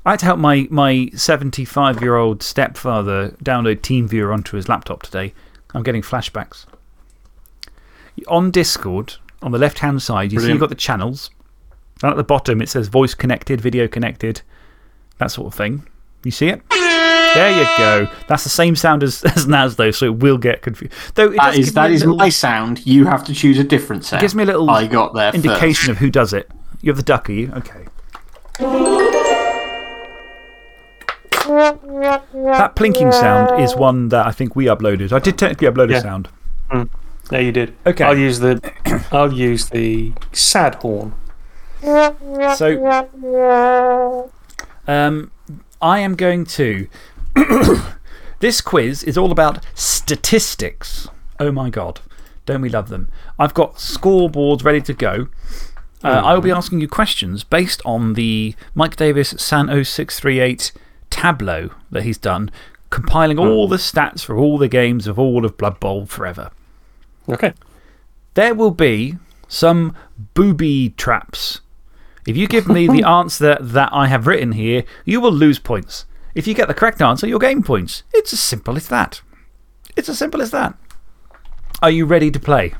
I had to help my, my 75 year old stepfather download TeamViewer onto his laptop today. I'm getting flashbacks. On Discord, on the left hand side, you see you've got the channels. And at the bottom, it says voice connected, video connected, that sort of thing. You see it? There you go. That's the same sound as, *laughs* as Naz, though, so it will get confused. Though it That is, that is little- my sound. You have to choose a different sound. It gives me a little I got there indication first. of who does it. You have the duck, are you? Okay. That plinking sound is one that I think we uploaded. I did technically upload a Yeah. sound. Mm. there you did. Okay. I'll use the. I'll use the sad horn. So, um, I am going to. *coughs* this quiz is all about statistics. Oh my God. Don't we love them? I've got scoreboards ready to go. Uh, I will be asking you questions based on the Mike Davis Sann0638 tableau that he's done, compiling all the stats for all the games of all of Blood Bowl forever. Okay. There will be some booby traps. If you give me the *laughs* answer that I have written here, you will lose points. If you get the correct answer, you'll gain points. It's as simple as that. It's as simple as that. Are you ready to play?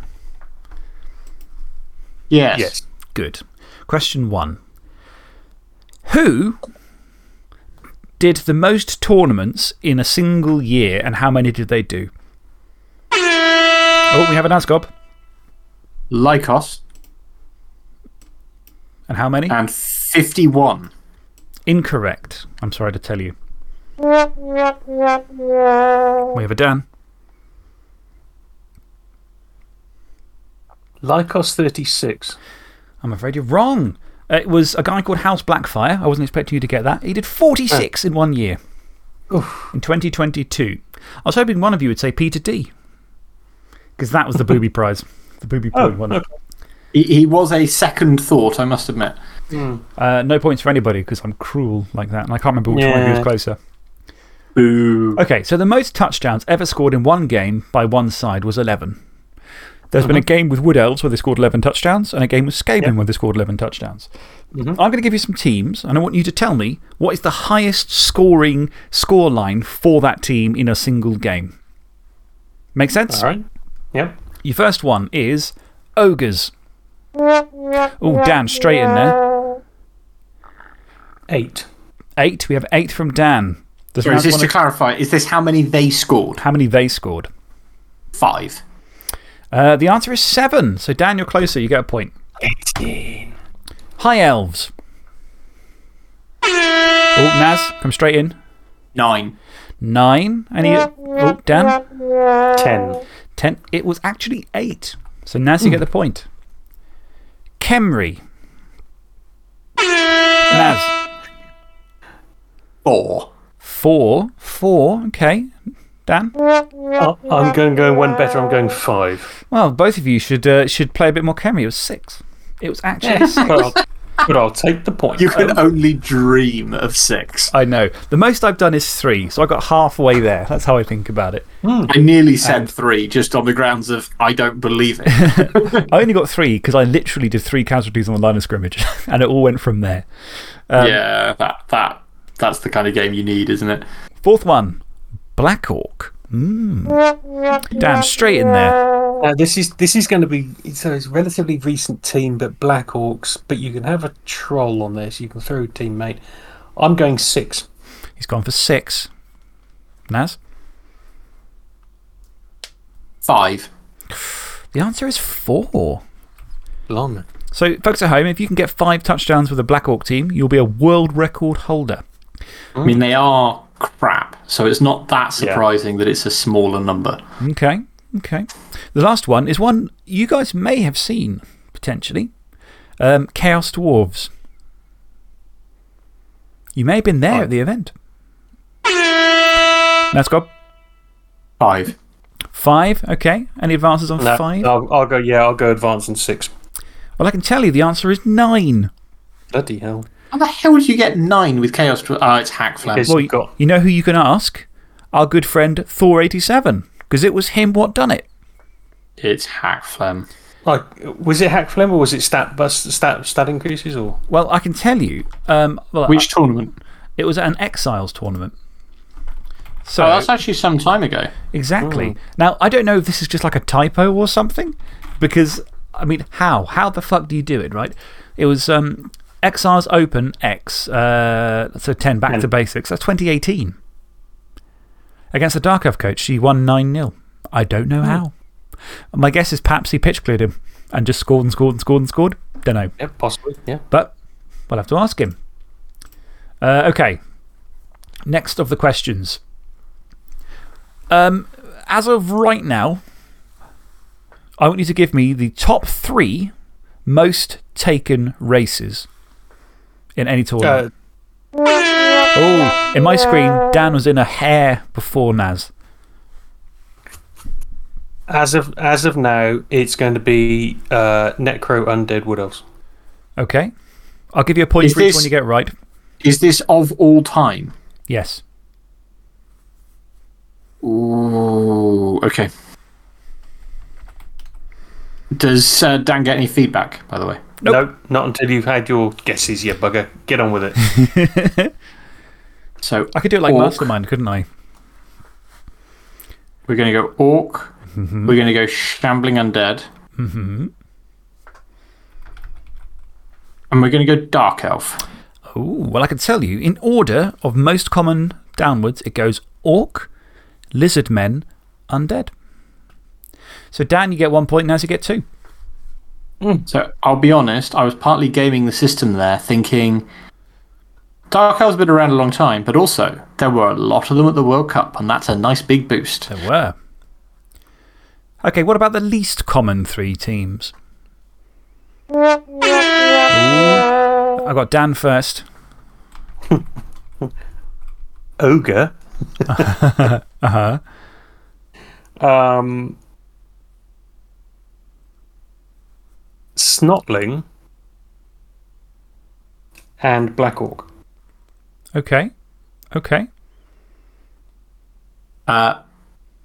Yes. Yes. Good. Question one Who did the most tournaments in a single year and how many did they do? Oh, we have an Asgob. Lycos And how many? and 51. Incorrect. I'm sorry to tell you. We have a Dan. Lycos 36. I'm afraid you're wrong. Uh, It was a guy called House Blackfire. I wasn't expecting you to get that. He did 46 in one year. In 2022. I was hoping one of you would say Peter D. Because that was the booby prize. The booby point one. He, he was a second thought, I must admit. Hmm. Uh, no points for anybody because I'm cruel like that. And I can't remember which one who was closer. Boo. Okay, so the most touchdowns ever scored in one game by one side was 11. There's been a uh-huh. game with Wood Elves where they scored 11 touchdowns, and a game with Skaven where they scored 11 touchdowns. Mm-hmm. I'm going to give you some teams, and I want you to tell me what is the highest scoring score line for that team in a single game. Make sense? All right. Yep. Your first one is Ogres. Oh, Dan, straight in there. Eight. Eight. We have eight from Dan. Does Sorry, Naz just to wanna- clarify, is this how many they scored? how many they scored? Five. Uh, the answer is seven. So, Dan, you're closer. You get a point. 18. High Elves. Oh, Naz, come straight in. Nine. Nine. Any. Oh, Dan. 10. Ten. It was actually eight. So, Naz, you get the point. Khemri. Naz. Four. Four. Four. Okay. Dan? Oh, I'm going to go one better. I'm going five. Well, both of you should, uh, should play a bit more Khemri. It was six. It was actually six. But, I'll, take the point. You can only dream of six. I know. The most I've done is three, so I got halfway there. That's how I think about it. I nearly said three just on the grounds of I don't believe it. *laughs* I only got three because I literally did three casualties on the line of scrimmage, *laughs* and it all went from there. Um, yeah, that, that that's the kind of game you need, isn't it? Fourth one Black Orc. Mm. Damn, straight in there. Now, this is, this is going to be so it's a relatively recent team, but Black Orcs, but you can have a troll on there, so you can throw teammate. I'm going six. He's gone for six. Naz? Five. The answer is four. Long. So, folks at home, if you can get five touchdowns with a Black Orc team, you'll be a world record holder. I mean, they are crap, so it's not that surprising that it's a smaller number. Okay, okay. The last one is one you guys may have seen, potentially um, Chaos Dwarves. You may have been there at the event. Let's go. Five. Five, okay. Any advances on No, five? I'll, I'll go, yeah, I'll go advance on six. Well, I can tell you the answer is nine. Bloody hell. How the hell did you get nine with Chaos? Dra- Oh, it's Hakflem. Because- Well, you you, got- you know who you can ask? Our good friend Thor87, because it was him what done it. It's Hakflem. Like, was it Hakflem or was it stat, bust, stat, stat increases? or? Well, I can tell you. Um, well, Which tournament? It was an Exiles tournament. So, Oh, that's actually some time ago. exactly. Now, I don't know if this is just like a typo or something, because, I mean, how? How the fuck do you do it, right? It was um, Exiles Open X, uh, so 10 back to basics. That's 2018. Against the Dark Elf coach, she won 9 0. I don't know how. My guess is perhaps he pitch cleared him and just scored and scored and scored and scored. Don't know. Yeah, possibly. Yeah. But we'll have to ask him. Uh, okay. Next of the questions. Um, as of right now, I want you to give me the top three most taken races in any tournament. Uh, oh, in my screen, Dan was in a hair before Naz. as, of, as of now, it's going to be uh, Necro Undead Wood Elves. Okay. I'll give you a point Is for each one you get right. Is this of all time? Yes. Ooh, okay. Does uh, Dan get any feedback, by the way? No, not until you've had your guesses, you bugger. Get on with it. *laughs* So I could do it like Orc. Mastermind, couldn't I? we're going to go Orc. We're going to go Shambling Undead. hmm And we're going to go Dark Elf. Oh, well, I can tell you, in order of most common downwards, it goes Orc, Lizard Men, Undead. So, Dan, you get one point, Naz, you get two. So I'll be honest, I was partly gaming the system there, thinking Dark Elves been around a long time, but also there were a lot of them at the World Cup, and that's a nice big boost. There were. Okay, what about the least common three teams? Ooh, I got Dan first. Ogre. *laughs* Uh huh. Um, Snotling. And Black Orc. Okay. Okay. Uh,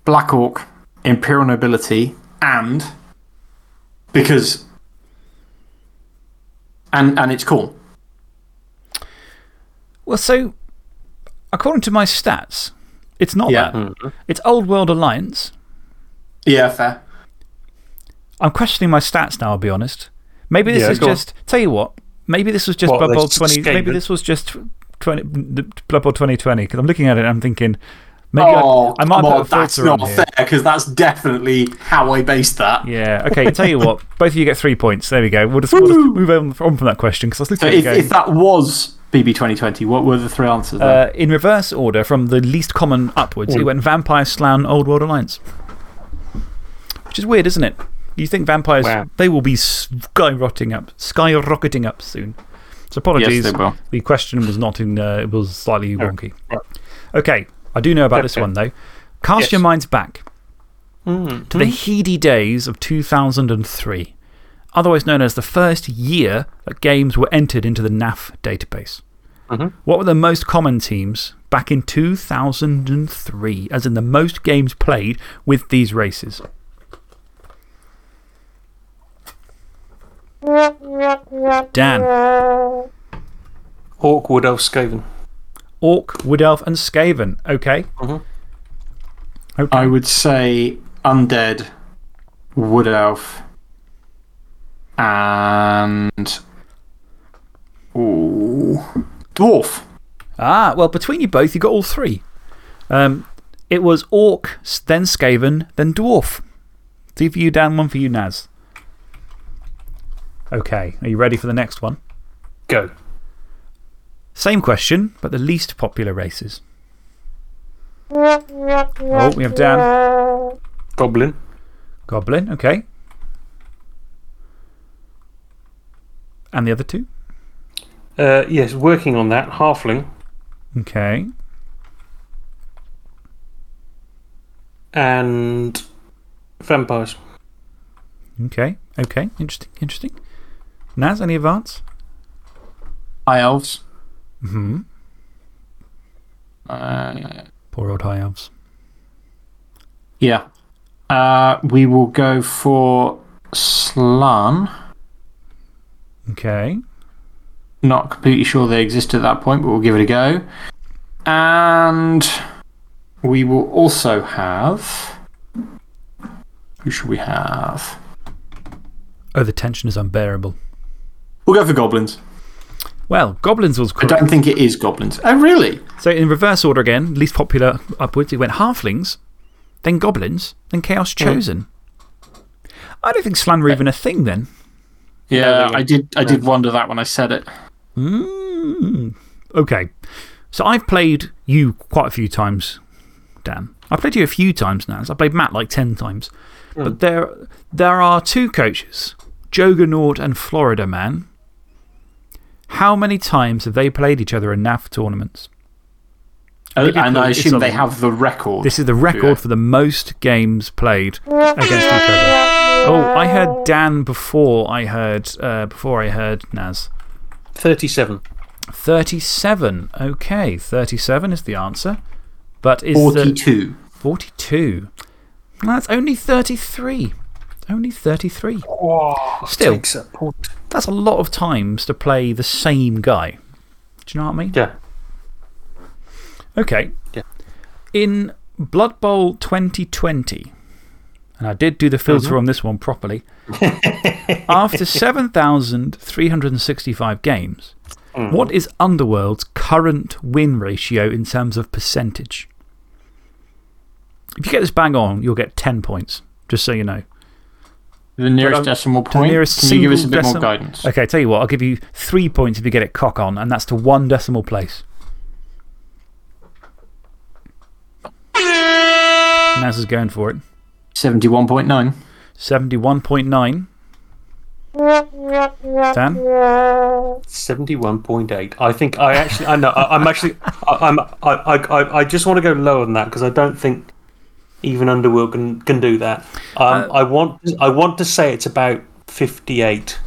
Black Orc, Imperial Nobility, and because. And, and it's cool. Well, so, according to my stats, it's not Yeah. that. It's Old World Alliance. Yeah, fair. I'm questioning my stats now, I'll be honest. Maybe this Yeah, is go on. just. Tell you what, maybe this was just What, Blood Bowl 20. Maybe this was just 20, the Blood Bowl 2020, because I'm looking at it and I'm thinking, maybe oh, I, I might come on, that's not fair, because that's definitely how I based that. Yeah, okay, tell you what, *laughs* both of you get three points. There we go. We'll just, we'll just move on, on from that question because I was So looking if, at it if that was BB 2020, what were the three answers uh, in reverse order from the least common upwards. It went Vampire, Slann, Old World Alliance. Which is weird, isn't it? Do you think vampires, Wow. they will be skyrocketing up, skyrocketing up soon. So apologies. yes, they will. The question was not in, uh, it was slightly wonky. right. Okay, I do know about this one though. Cast Yes. your minds back Mm. to the heady days of 2003, otherwise known as the first year that games were entered into the NAF database. Mhm. What were the most common teams back in 2003, as in the most games played with these races? Dan. Orc, Wood Elf, Skaven. Orc, Wood Elf, and Skaven. Okay. Mhm. Okay. I would say undead, wood elf, and. Ooh. Dwarf. Ah, well, between you both, you got all three. Um, it was Orc, then Skaven, then Dwarf. Three for you, Dan, one for you, Naz. Okay, are you ready for the next one? Go. Same question, but the least popular races. Oh, we have Dan. Goblin. Goblin, okay. And the other two? Uh, yes, working on that. Halfling. Okay. And vampires. Okay, okay. Interesting, interesting. Naz, any advance? High elves. hmm. Uh, Poor old high elves. yeah. Uh, we will go for Slann. Okay. Not completely sure they exist at that point, but we'll give it a go. And we will also have. Who should we have? Oh, the tension is unbearable. We'll go for goblins. Well, goblins was I don't think it is goblins. Oh, really? So, in reverse order again, least popular upwards, it went halflings, then goblins, then chaos hmm. chosen. I don't think Slann were uh, even a thing then. Yeah, I did. I did wonder that when I said it. Mm. Okay. So, I've played you quite a few times, Dan. I've played you a few times now. So I played Matt like 10 times. Hmm. But there, there are two coaches, Juggernaut and Florida Man. How many times have they played each other in NAF tournaments? And, Maybe and I assume they have the record. This is the record for the most games played against each other. Oh, I heard Dan before I heard, uh, before I heard Naz. 37. 37. Okay, 37 is the answer. But is the 42. 42? That's only 33. Only 33. Still, Takes a point. That's a lot of times to play the same guy. Do you know what I mean? Yeah. Okay. Yeah. In Blood Bowl 2020, and I did do the filter mm-hmm. on this one properly, *laughs* after 7,365 games, mm. what is Underworld's current win ratio in terms of percentage? If you get this bang on, you'll get 10 points, just so you know. The nearest um, decimal The point. nearest Can you give us a single bit more guidance? Okay, tell you what, I'll give you three points if you get it cock on, and that's to one decimal place. Naz is going for it. 71.9. 71.9. Dan? 71.8. I think I actually, I know, I, I'm actually, I, I'm, I, I, I- I just want to go lower than that because I don't think even Underworld can, can do that. Um, I, want, I want to say it's about 58.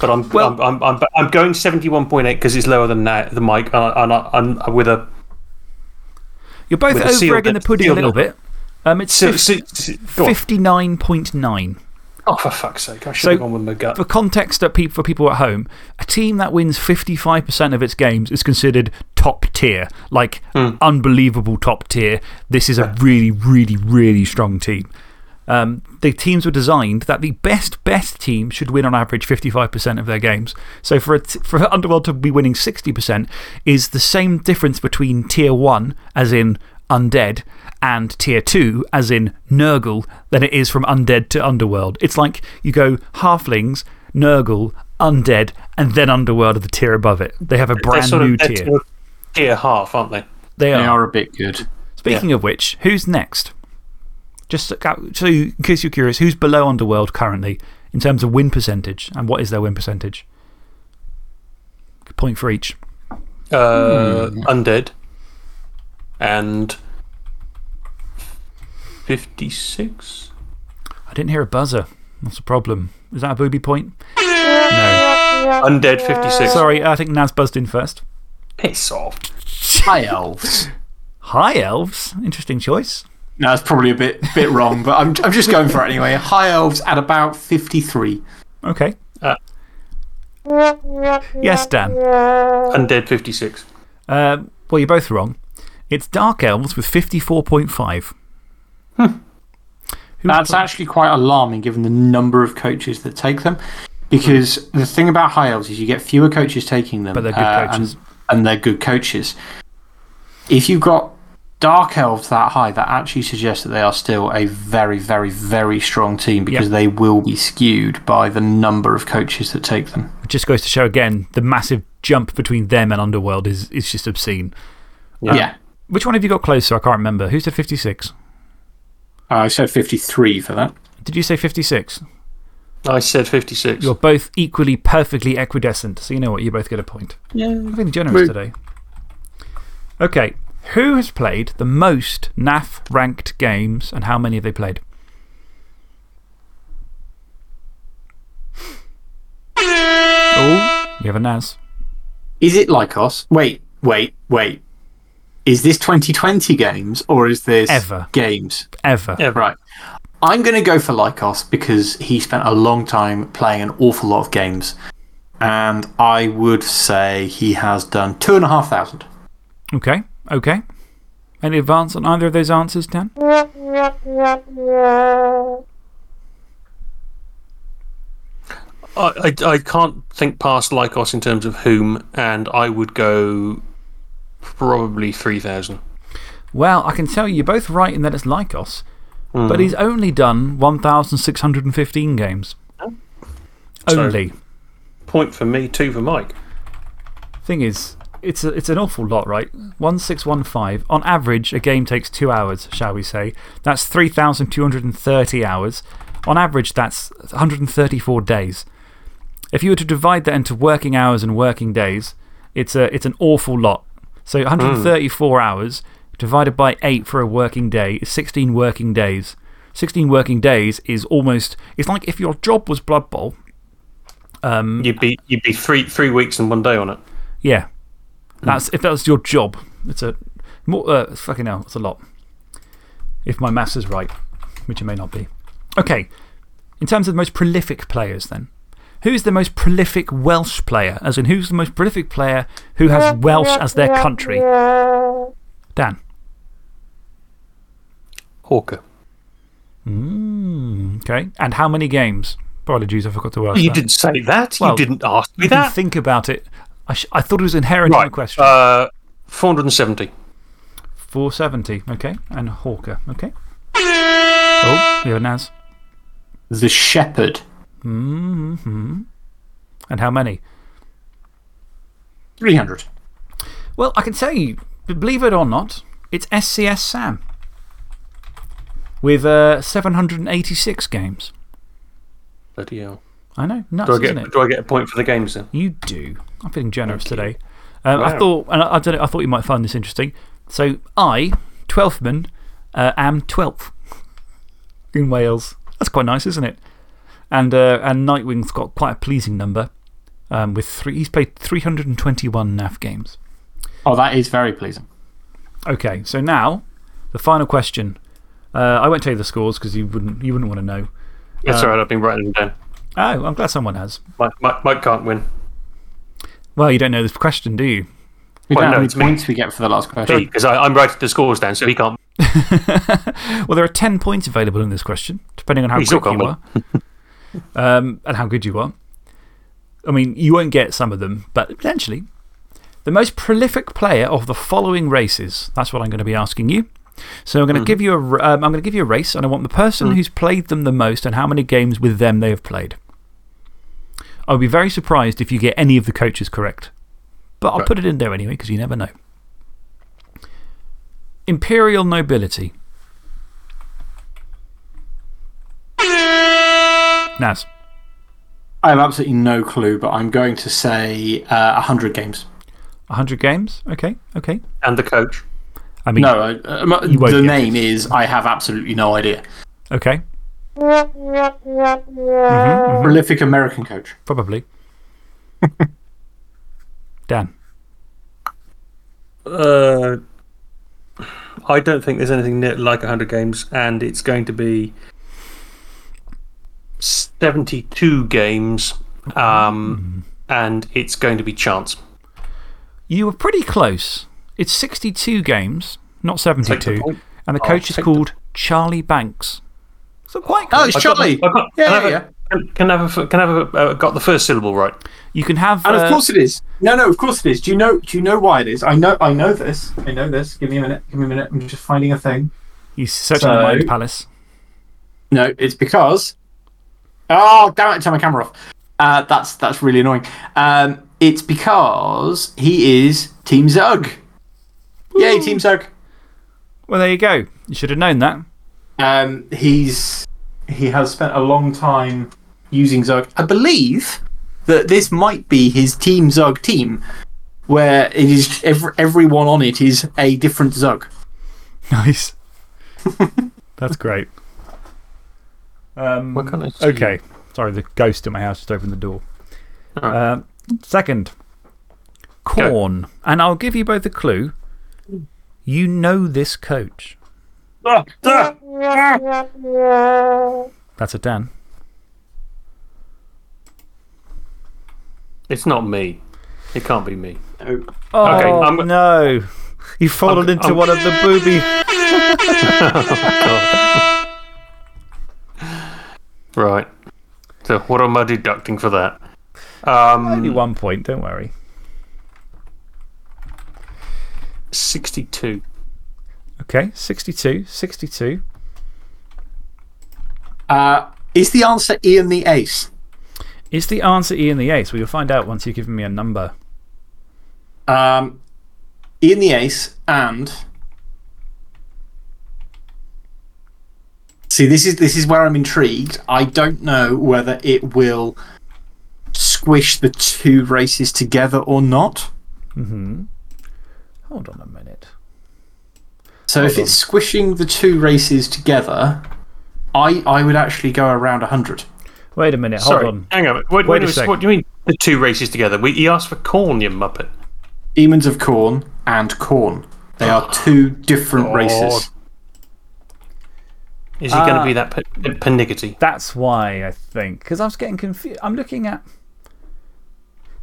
But I'm, Well- I'm, I'm, I'm, I'm going 71.8 because it's lower than that, the mic, and, I- and, I- and with a. You're both over egging the pudding a little bit. Um, it's So, so, so, 59.9. Oh, for fuck's sake. I should So, have gone with my gut. For context for people at home, a team that wins 55% of its games is considered top tier. Like, unbelievable top tier. This is a really, really, really strong team. Um, the teams were designed that the best, best team should win on average 55% of their games. So for, for Underworld to be winning 60% is the same difference between tier 1, as in Undead, and tier 2, as in Nurgle, than it is from Undead to Underworld. It's like you go Halflings, Nurgle, Undead, and then Underworld are the tier above it. They have a brand sort of- new tier. sort of tier half, aren't they? They They are. are a bit good. Speaking of which, who's next? Just so, so in case you're curious, who's below Underworld currently in terms of win percentage and what is their win percentage? Point for each. Uh, Undead. And. 56? I didn't hear a buzzer. What's the problem? Is that a booby point? No. Undead 56. Sorry, I think Naz buzzed in first. Piss off. *laughs* High elves. High elves. Interesting choice. No, that's probably a bit, bit wrong, but I'm, I'm just going for it anyway. High elves at about 53. Okay. Uh. yes, Dan. Undead 56. Um, Well, you're both wrong. It's Dark Elves with 54.5. Who's That's actually quite alarming given the number of coaches that take them. Because the thing about high elves is you get fewer coaches taking them. But they're good uh, coaches. And, and they're good coaches. If you've got dark elves that high, that actually suggests that they are still a very, very, very strong team because Yep. they will be skewed by the number of coaches that take them. It just goes to show again the massive jump between them and Underworld is, is just obscene. Yeah. Which one have you got closer? I can't remember. Who said 56? I said 53 for that. Did you say 56? I said 56. You're both equally perfectly equidistant. So you know what? You both get a point. Yeah. I'm feeling generous Rude. today. Okay. Who has played the most NAF ranked games and how many have they played? Oh, we have a Naz. Is it Lycos? Wait, wait, wait. Is this 2020 games or is this Ever. games? Ever. Yeah. Right. I'm going to go for Lycos because he spent a long time playing an awful lot of games. And I would say he has done two and a half thousand. Okay. Okay. Any advance on either of those answers, Dan? I, I, I can't think past Lycos in terms of whom, and I would go probably 3,000. Well, I can tell you, you're both right in that it's Lycos, Hmm. but he's only done 1,615 games. Oh. So- Only. Point for me, two for Mike. Thing is, it's, a, it's an awful lot, right? 1615. On average, a game takes two hours, shall we say. That's 3,230 hours. On average, that's 134 days. If you were to divide that into working hours and working days, it's, a, it's an awful lot. So 134 hours divided by 8 for a working day is 16 working days. 16 working days is almost. It's like if your job was Blood Bowl. Um, You'd be, you'd be three, three weeks and one day on it. yeah. That's, if that was your job, it's a. More, uh, fucking hell, it's a lot. If my maths is right, which it may not be. Okay. In terms of the most prolific players, then. Who's the most prolific Welsh player? As in, who's the most prolific player who has Welsh as their country? Dan. Hawker. Mm, okay. And how many games? Apologies, I forgot to ask. You that. didn't say that. Well, you didn't ask me You can that. think about it. I, sh I thought it was inherent in the Right. question. Uh, 470. 470, okay. And Hawker, okay. Oh, we have a Naz. The Shepherd. Mm hmm. And how many? 300. Well, I can tell you, believe it or not, it's SCS Sam. With uh, 786 games. Bloody hell. I know, nuts, Do I, isn't get, it? do I get a point for the games then? You do. I'm feeling generous today. Um, I thought, and I, I, don't know, I thought you might find this interesting. So, I, 12th man, uh, am 12th in Wales. That's quite nice, isn't it? And, uh, and Nightwing's got quite a pleasing number. Um, with three, he's played 321 NAF games. Oh, that is very pleasing. Okay, so now, the final question. Uh, I won't tell you the scores because you wouldn't, you wouldn't want to know. That's all right, I've been writing them down. Oh, I'm glad someone has. Mike, Mike, Mike can't win. Well, you don't know this question, do you? We Well, don't know how many points we get for the last question. Because I'm writing the scores down, so he can't. *laughs* Well, there are 10 points available in this question, depending on how You quick you are um, and how good you are. I mean, you won't get some of them, but potentially. The most prolific player of the following races. That's what I'm going to be asking you. So I'm going to give you a, r- um, I'm going to give you a race, and I want the person who's played them the most and how many games with them they have played. I would be very surprised if you get any of the coaches correct. But I'll Right. put it in there anyway, because you never know. Imperial nobility. Naz. I have absolutely no clue, but I'm going to say uh, 100 games. 100 games? Okay, okay. And the coach. I mean, No, I, uh, m- You won't the get name is I have absolutely no idea. okay, Prolific American coach. probably. *laughs* Dan. Uh, I don't think there's anything near, like 100 games, and it's going to be 72 games, um, and it's going to be chance. You were pretty close. It's 62 games, not Take the 72. And the I'll coach is take the- called Charlie Banks. So quite Oh, close. it's I've got Charlie. Got- yeah, can I yeah, have yeah. a- Can, can I have a, can have a, uh, got the first syllable right? You can have. And of uh, course it is. No, no, of course it is. Do you know? Do you know why it is? I know. I know this. I know this. Give me a minute. Give me a minute. I'm just finding a thing. you search on the Mind Palace. No, it's because. Oh damn it! Turn my camera off. Uh, that's that's really annoying. Um, it's because he is Team Zug. Yay, Team Zug. Well, there you go. You should have known that. Um, he's he has spent a long time using Zug. I believe that this might be his Team Zug team, where it is every, everyone on it is a different Zug. *laughs* Nice. *laughs* That's great. Um, Why can't I see okay. Sorry, the ghost in my house just opened the door. Uh, second, Khorne. And I'll give you both a clue. You know this coach. That's a Dan. It's not me. It can't be me. No. Oh, I'm- no. You've fallen I'm- into I'm- one of the booby. *laughs* Right. So, what am I deducting for that? Um, Only one point, don't worry. 62. Okay, 62. 62. Uh, is the answer Ian the Ace? Is the answer Ian the Ace? Well, you'll find out once you've given me a number. Um, Ian the Ace and. See, this is, this is where I'm intrigued. I don't know whether it will squish the two races together or not. hmm. Hold on a minute. So if it's squishing the two races together, I, I would actually go around 100. Wait a minute, hold Sorry. on. Hang on. What, Wait what, a was- sec. what do you mean the two races together? We, he asked for Khorne, you muppet. Demons of Khorne and Khorne. They are two different races. Is he going to be uh, that pe- paniggity? That's why I think. Because I was getting confused. I'm looking at.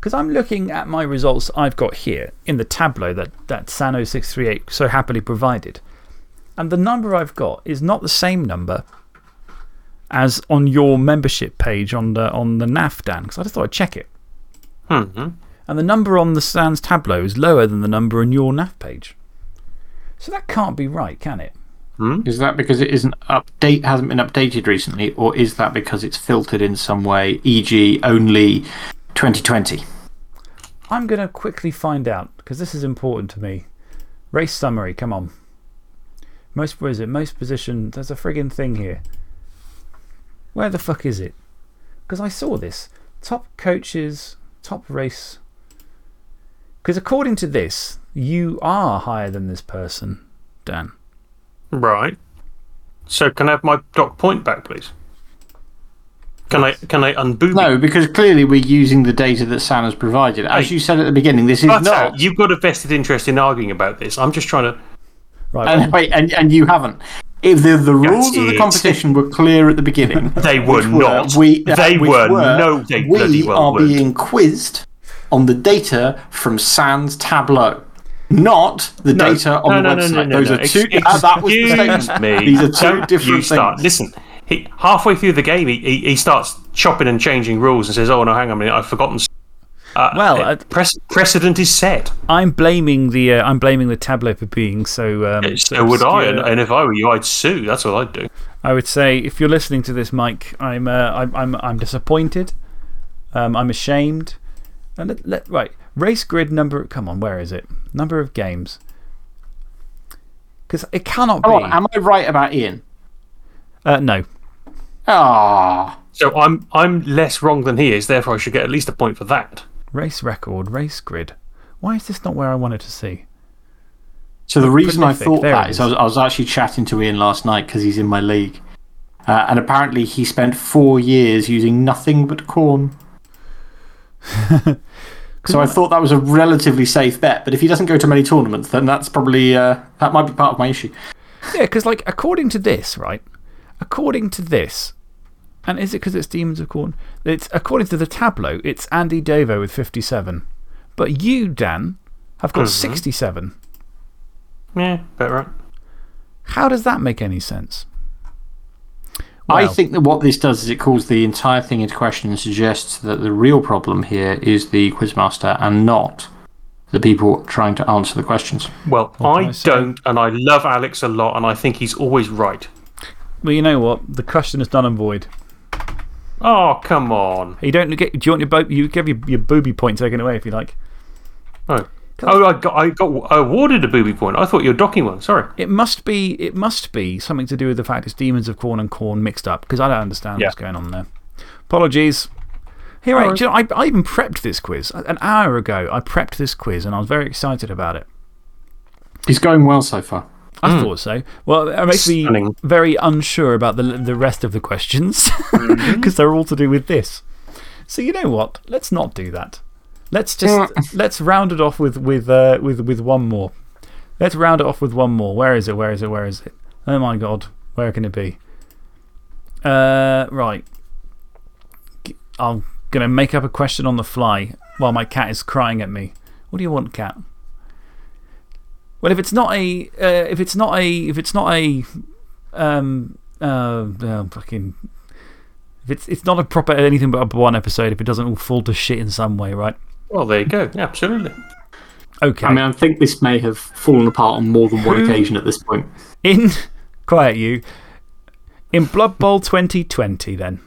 Because I'm looking at my results I've got here in the tableau that, that Sann0638 so happily provided. And the number I've got is not the same number as on your membership page on the, on the NAF, Dan. Because I just thought I'd check it. hmm. And the number on the Sann's tableau is lower than the number on your NAF page. So that can't be right, can it? Is that because it isn't update, hasn't been updated recently, or is that because it's filtered in some way, e.g., only 2020? I'm going to quickly find out because this is important to me. Race summary, come on. Most, where is it? Most position. There's a friggin' thing here. Where the fuck is it? Because I saw this. Top coaches, top race. Because according to this, you are higher than this person, Dan. Right. So, can I have my dock point back, please? Can I, can I unboob No, because clearly we're using the data that Sann has provided. As Hey. you said at the beginning, this is But, not. You've got a vested interest in arguing about this. I'm just trying to. Right. And, wait, and, and you haven't. If the, the rules of the competition were clear at the beginning, *laughs* They were which not. We, uh, They which were. No, they we bloody well are weren't. being quizzed on the data from Sann's Tableau, not the No, data on no, the no, no, website. no, no, Those no. are two. Ex- uh, that was the excuse statement. *laughs* me. These are 2 Don't different you start. things. Listen, he, halfway through the game, he, he, he starts chopping and changing rules and says, Oh, no, hang on a minute, I've forgotten. Uh, Well, uh, uh, prec- precedent is set. I'm blaming the, uh, I'm blaming the tableau for being so. Um, So would I. And, and if I were you, I'd sue. That's what I'd do. I would say if you're listening to this, Mike, I'm, uh, I'm, I'm, I'm disappointed. Um, I'm ashamed. And let, let, right, race grid number. Come on, where is it? Number of games. Because it cannot be. Am I right about Ian? uh, no. Ah, So I'm, I'm less wrong than he is, therefore I should get at least a point for that. Race record, race grid. Why is this not where I wanted to see? So the reason I Prolific, thought there that it is I was, I was actually chatting to Ian last night because he's in my league. Uh, and apparently he spent four years using nothing but Khorne. *laughs* so I thought that was a relatively safe bet. But if he doesn't go to many tournaments, then that's probably uh, that might be part of my issue. Yeah, because, like, according to this, right? According to this, and is it because it's Demons of Khorne? It's, according to the tableau, it's Andy Davo with 57. But you, Dan, have got -hmm. 67. Yeah, better right. How does that make any sense? I think that what this does is it calls the entire thing into question and suggests that the real problem here is the quizmaster and not the people trying to answer the questions. Well, I, I don't, and I love Alex a lot, and I think he's always right. Well, you know what? The question is done and void. Oh, come on. You don't get, do you want your, bo you give your, your booby point taken away if you like. Oh, oh I, got, I got awarded a booby point. I thought you were docking one. Sorry. It must be, it must be something to do with the fact it's Demons of Khorne and Khorne mixed up because I don't understand Yeah. what's going on there. Apologies. Here, I, you know, I, I even prepped this quiz. An hour ago, I prepped this quiz and I was very excited about it. It's going well so far. I thought so. Well, it makes me very unsure about the, the rest of the questions *laughs* because they're all to do with this. So, you know what? Let's not do that. Let's just *laughs* let's round it off with, with, uh, with, with one more. Let's round it off with one more. Where is it? Where is it? Where is it? Oh my god. Where can it be? Uh, right. I'm going to make up a question on the fly while my cat is crying at me. What do you want, cat? Well, if it's not a, uh, if it's not a, if it's not a, um, uh, uh, fucking, if it's, it's not a proper anything but a one episode, if it doesn't all fall to shit in some way, right? Well, there you go. Yeah, absolutely. Okay. I mean, I think this may have fallen apart on more than one Who- occasion at this point. In, *laughs* quiet you, in Blood Bowl 2020, then,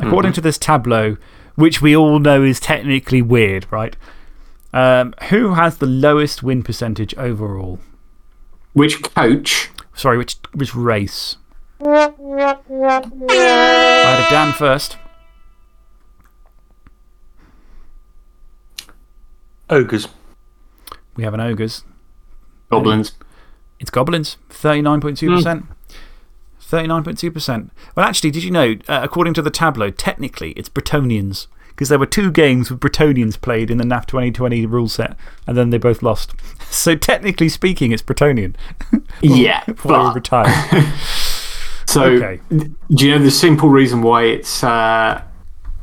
according to this tableau, which we all know is technically weird, right? Um, who has the lowest win percentage overall? Which coach? Sorry, which, which race? I had a Dan first. Ogres. We have an Ogres. Goblins. It's Goblins, 39.2%. 39.2%. Well, actually, did you know, uh, according to the tableau, technically it's Bretonnians. Because there were two games with Bretonnians played in the NAF 2020 rule set, and then they both lost. *laughs* So, technically speaking, it's Bretonnian. *laughs* Yeah, *laughs* Before we but, retire. so Okay. do you know the simple reason why it's uh,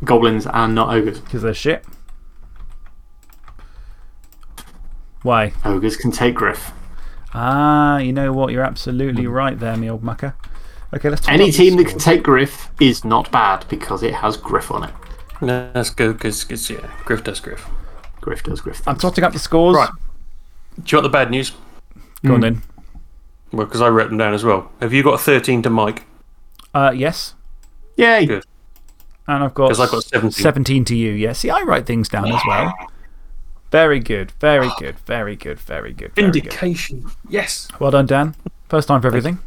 goblins and not ogres? Because they're shit. Why? Ogres can take griff. Ah, you know what? You're absolutely right there, me old mucker. Okay, let's talk Any team that can take griff is not bad because it has griff on it. No, that's good because, yeah, Griff does Griff. Griff does griff. I'm things. totting up the scores. Right. Do you want the bad news? Go on then. Well, because I wrote them down as well. Have you got a 13 to Mike? Uh, yes. Yay. Good. And I've got, 'Cause I've got 17. 17 to you. Yeah, see, I write things down as well. Very good, very good, very good, very good. Very good. Vindication. Yes. Well done, Dan. First time for everything.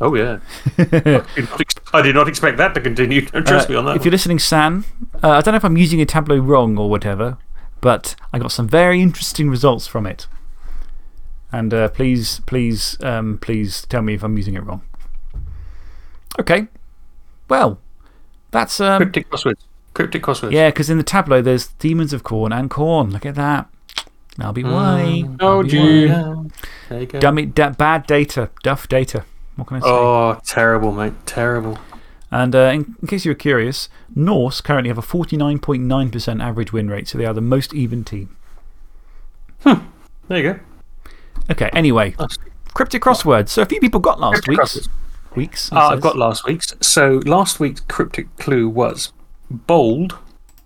Oh, yeah. *laughs* I, did not ex- I did not expect that to continue. *laughs* Don't trust Uh, me on that. If you're listening, Sann, uh, I don't know if I'm using a tableau wrong or whatever, but I got some very interesting results from it. And uh, please, please, um, please tell me if I'm using it wrong. Okay. Well, that's. Um, Cryptic crosswords. Cryptic crosswords. yeah, because in the tableau there's Demons of Khorne and Khorne. Look at that. That'll be why. That'll be gee. why. Yeah. There you. Dummy, da bad data. Duff data. What can I say? Oh, terrible, mate. Terrible. And uh, in, in case you were curious, Norse currently have a 49.9% average win rate, so they are the most even team. There you go. Okay, anyway, cryptic crosswords. So a few people got last Cryptic week's. Weeks. it Ah, I've got last week's. So last week's cryptic clue was bold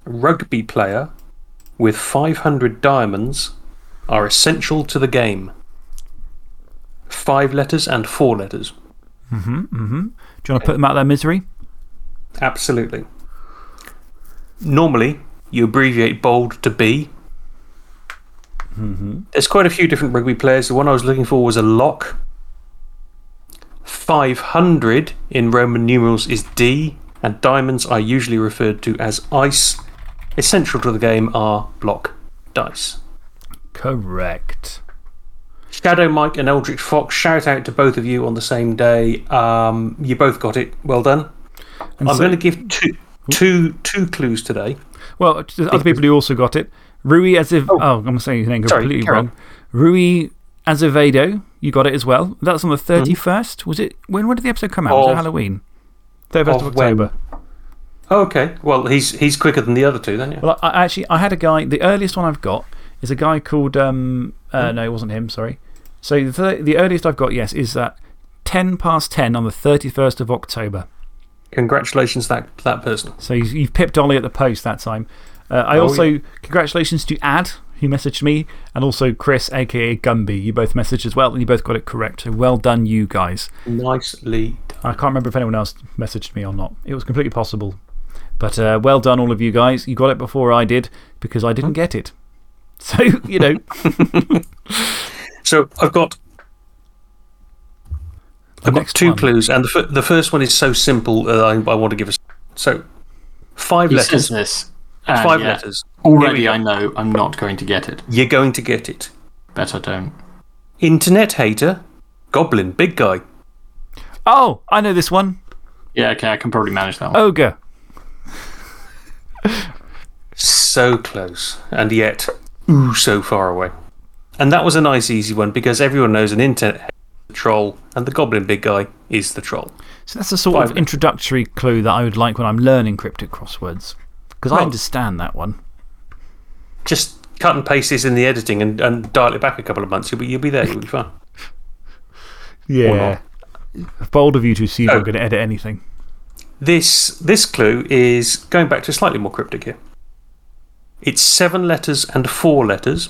rugby player with 500 diamonds are essential to the game. Five letters and four letters. Mm-hmm, mm-hmm. Do you want to put them out of their misery? Absolutely. Normally, you abbreviate bold to B. Mm-hmm. There's quite a few different rugby players. The one I was looking for was a lock. 500 in Roman numerals is D, and diamonds are usually referred to as ice. Essential to the game are block dice. Correct. Shadow Mike and Eldritch Fox, shout out to both of you on the same day. Um, you both got it. Well done. And I'm so- going to give two, two, two clues today. Well, other people who also got it. Rui Azev. Oh, Oh. I'm saying his name Sorry, completely wrong. Rui Azevedo, you got it as well. That's on the 31st. Was it? When, when did the episode come out? Was it Halloween? 31st of, of when? October. Oh, okay. Well, he's, he's quicker than the other two, then, yeah. Well, I, I actually, I had a guy, the earliest one I've got is a guy called, um, uh, no, it wasn't him, sorry. So the, the earliest I've got, yes, is that 10 past 10 on the 31st of October. Congratulations to that, that person. So you've, you've pipped Ollie at the post that time. Uh, I Oh, also, congratulations to Ad, who messaged me, and also Chris, aka Gumby. You both messaged as well, and you both got it correct. So well done, you guys. Nicely done. I can't remember if anyone else messaged me or not. It was completely possible. But uh, well done, all of you guys. You got it before I did because I didn't get it. *laughs* So, you know, *laughs* So I've got. I've got two one. clues, and the, fir- the first one is so simple that I, I want to give us. So, five He letters. says this. and Five yeah, letters. Already. I know I'm not going to get it. You're going to get it. Bet I don't. Internet hater, goblin, big guy. oh, I know this one Yeah, okay, I can probably manage that one. Ogre. So close, and yet, ooh, so far away. And that was a nice, easy one because everyone knows an internet the troll, and the goblin, big guy, is the troll. So that's the sort Five of introductory clue that I would like when I'm learning cryptic crosswords. Because I understand that one. Just cut and paste this in the editing and, and dial it back a couple of months. You'll be, you'll be there, you'll be fine. *laughs* Yeah. Bold of you to assume Oh. I'm going to edit anything. This, this clue is going back to slightly more cryptic here. It's seven letters and four letters.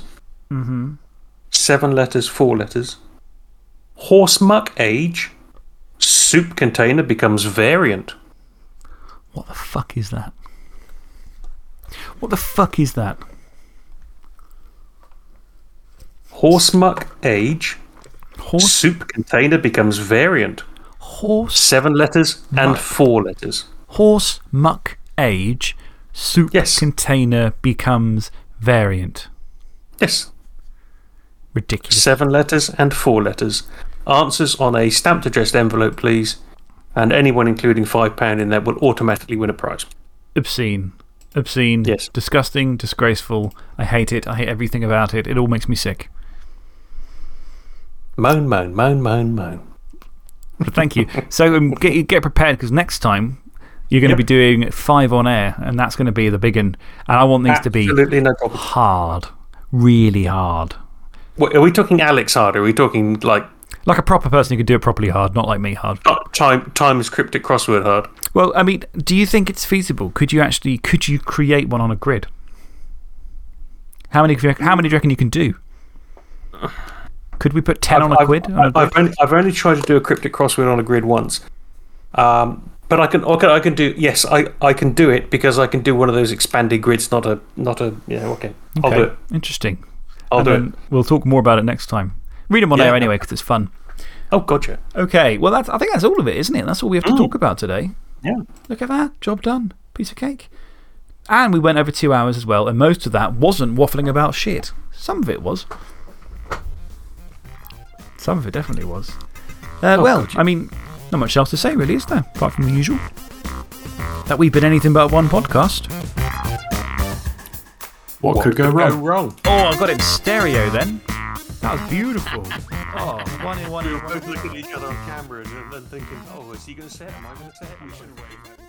Mm hmm. Seven letters, four letters. Horse muck age. Soup container becomes variant. What the fuck is that? What the fuck is that? Horse muck age. Horse, Soup container becomes variant. horse, Seven letters and four letters. horse muck age, soup Yes. container becomes variant. Yes. Ridiculous. Seven letters and four letters. Answers on a stamped addressed envelope, please. And anyone including £5 in there will automatically win a prize. Obscene. Obscene. Yes. Disgusting. Disgraceful. I hate it. I hate everything about it. It all makes me sick. Moan, moan, moan, moan, moan. But thank you. *laughs* So um, get, get prepared because next time you're going to be doing five on air, and that's going to be the big one. And I want these to be Absolutely no problem. hard. Really hard. What, are we talking Alex hard? Are we talking like Like a proper person who could do it properly hard, not like me hard. uh, time, Times cryptic crossword hard? Well, I mean, do you think it's feasible? Could you actually could you create one on a grid? How many, how many do you reckon you can do? Could we put 10 on a I've, quid? On a I've, grid? I've only, I've only tried to do a cryptic crossword on a grid once. Um, but I can, I can, I can do, yes, I, I can do it because I can do one of those expanded grids, not a, not a, yeah, okay. I'll do Okay, it. Interesting. I'll And do it. We'll talk more about it next time. Read them on Yeah. air anyway because it's fun. Oh, gotcha. Okay, well, that's, I think that's all of it, isn't it? That's all we have to talk about today. Yeah. Look at that. Job done. Piece of cake. And we went over two hours as well, and most of that wasn't waffling about shit. Some of it was. Some of it definitely was. Uh, Oh, well, I mean, not much else to say, really, is there? Apart from the usual. That we've been anything but one podcast. What, could go wrong? wrong? Oh, I've got it in stereo then. That was beautiful. Oh, oh one in one in one. both looking at each other on camera and then thinking, oh, is he going to say it? Am I going to say it? We should wait.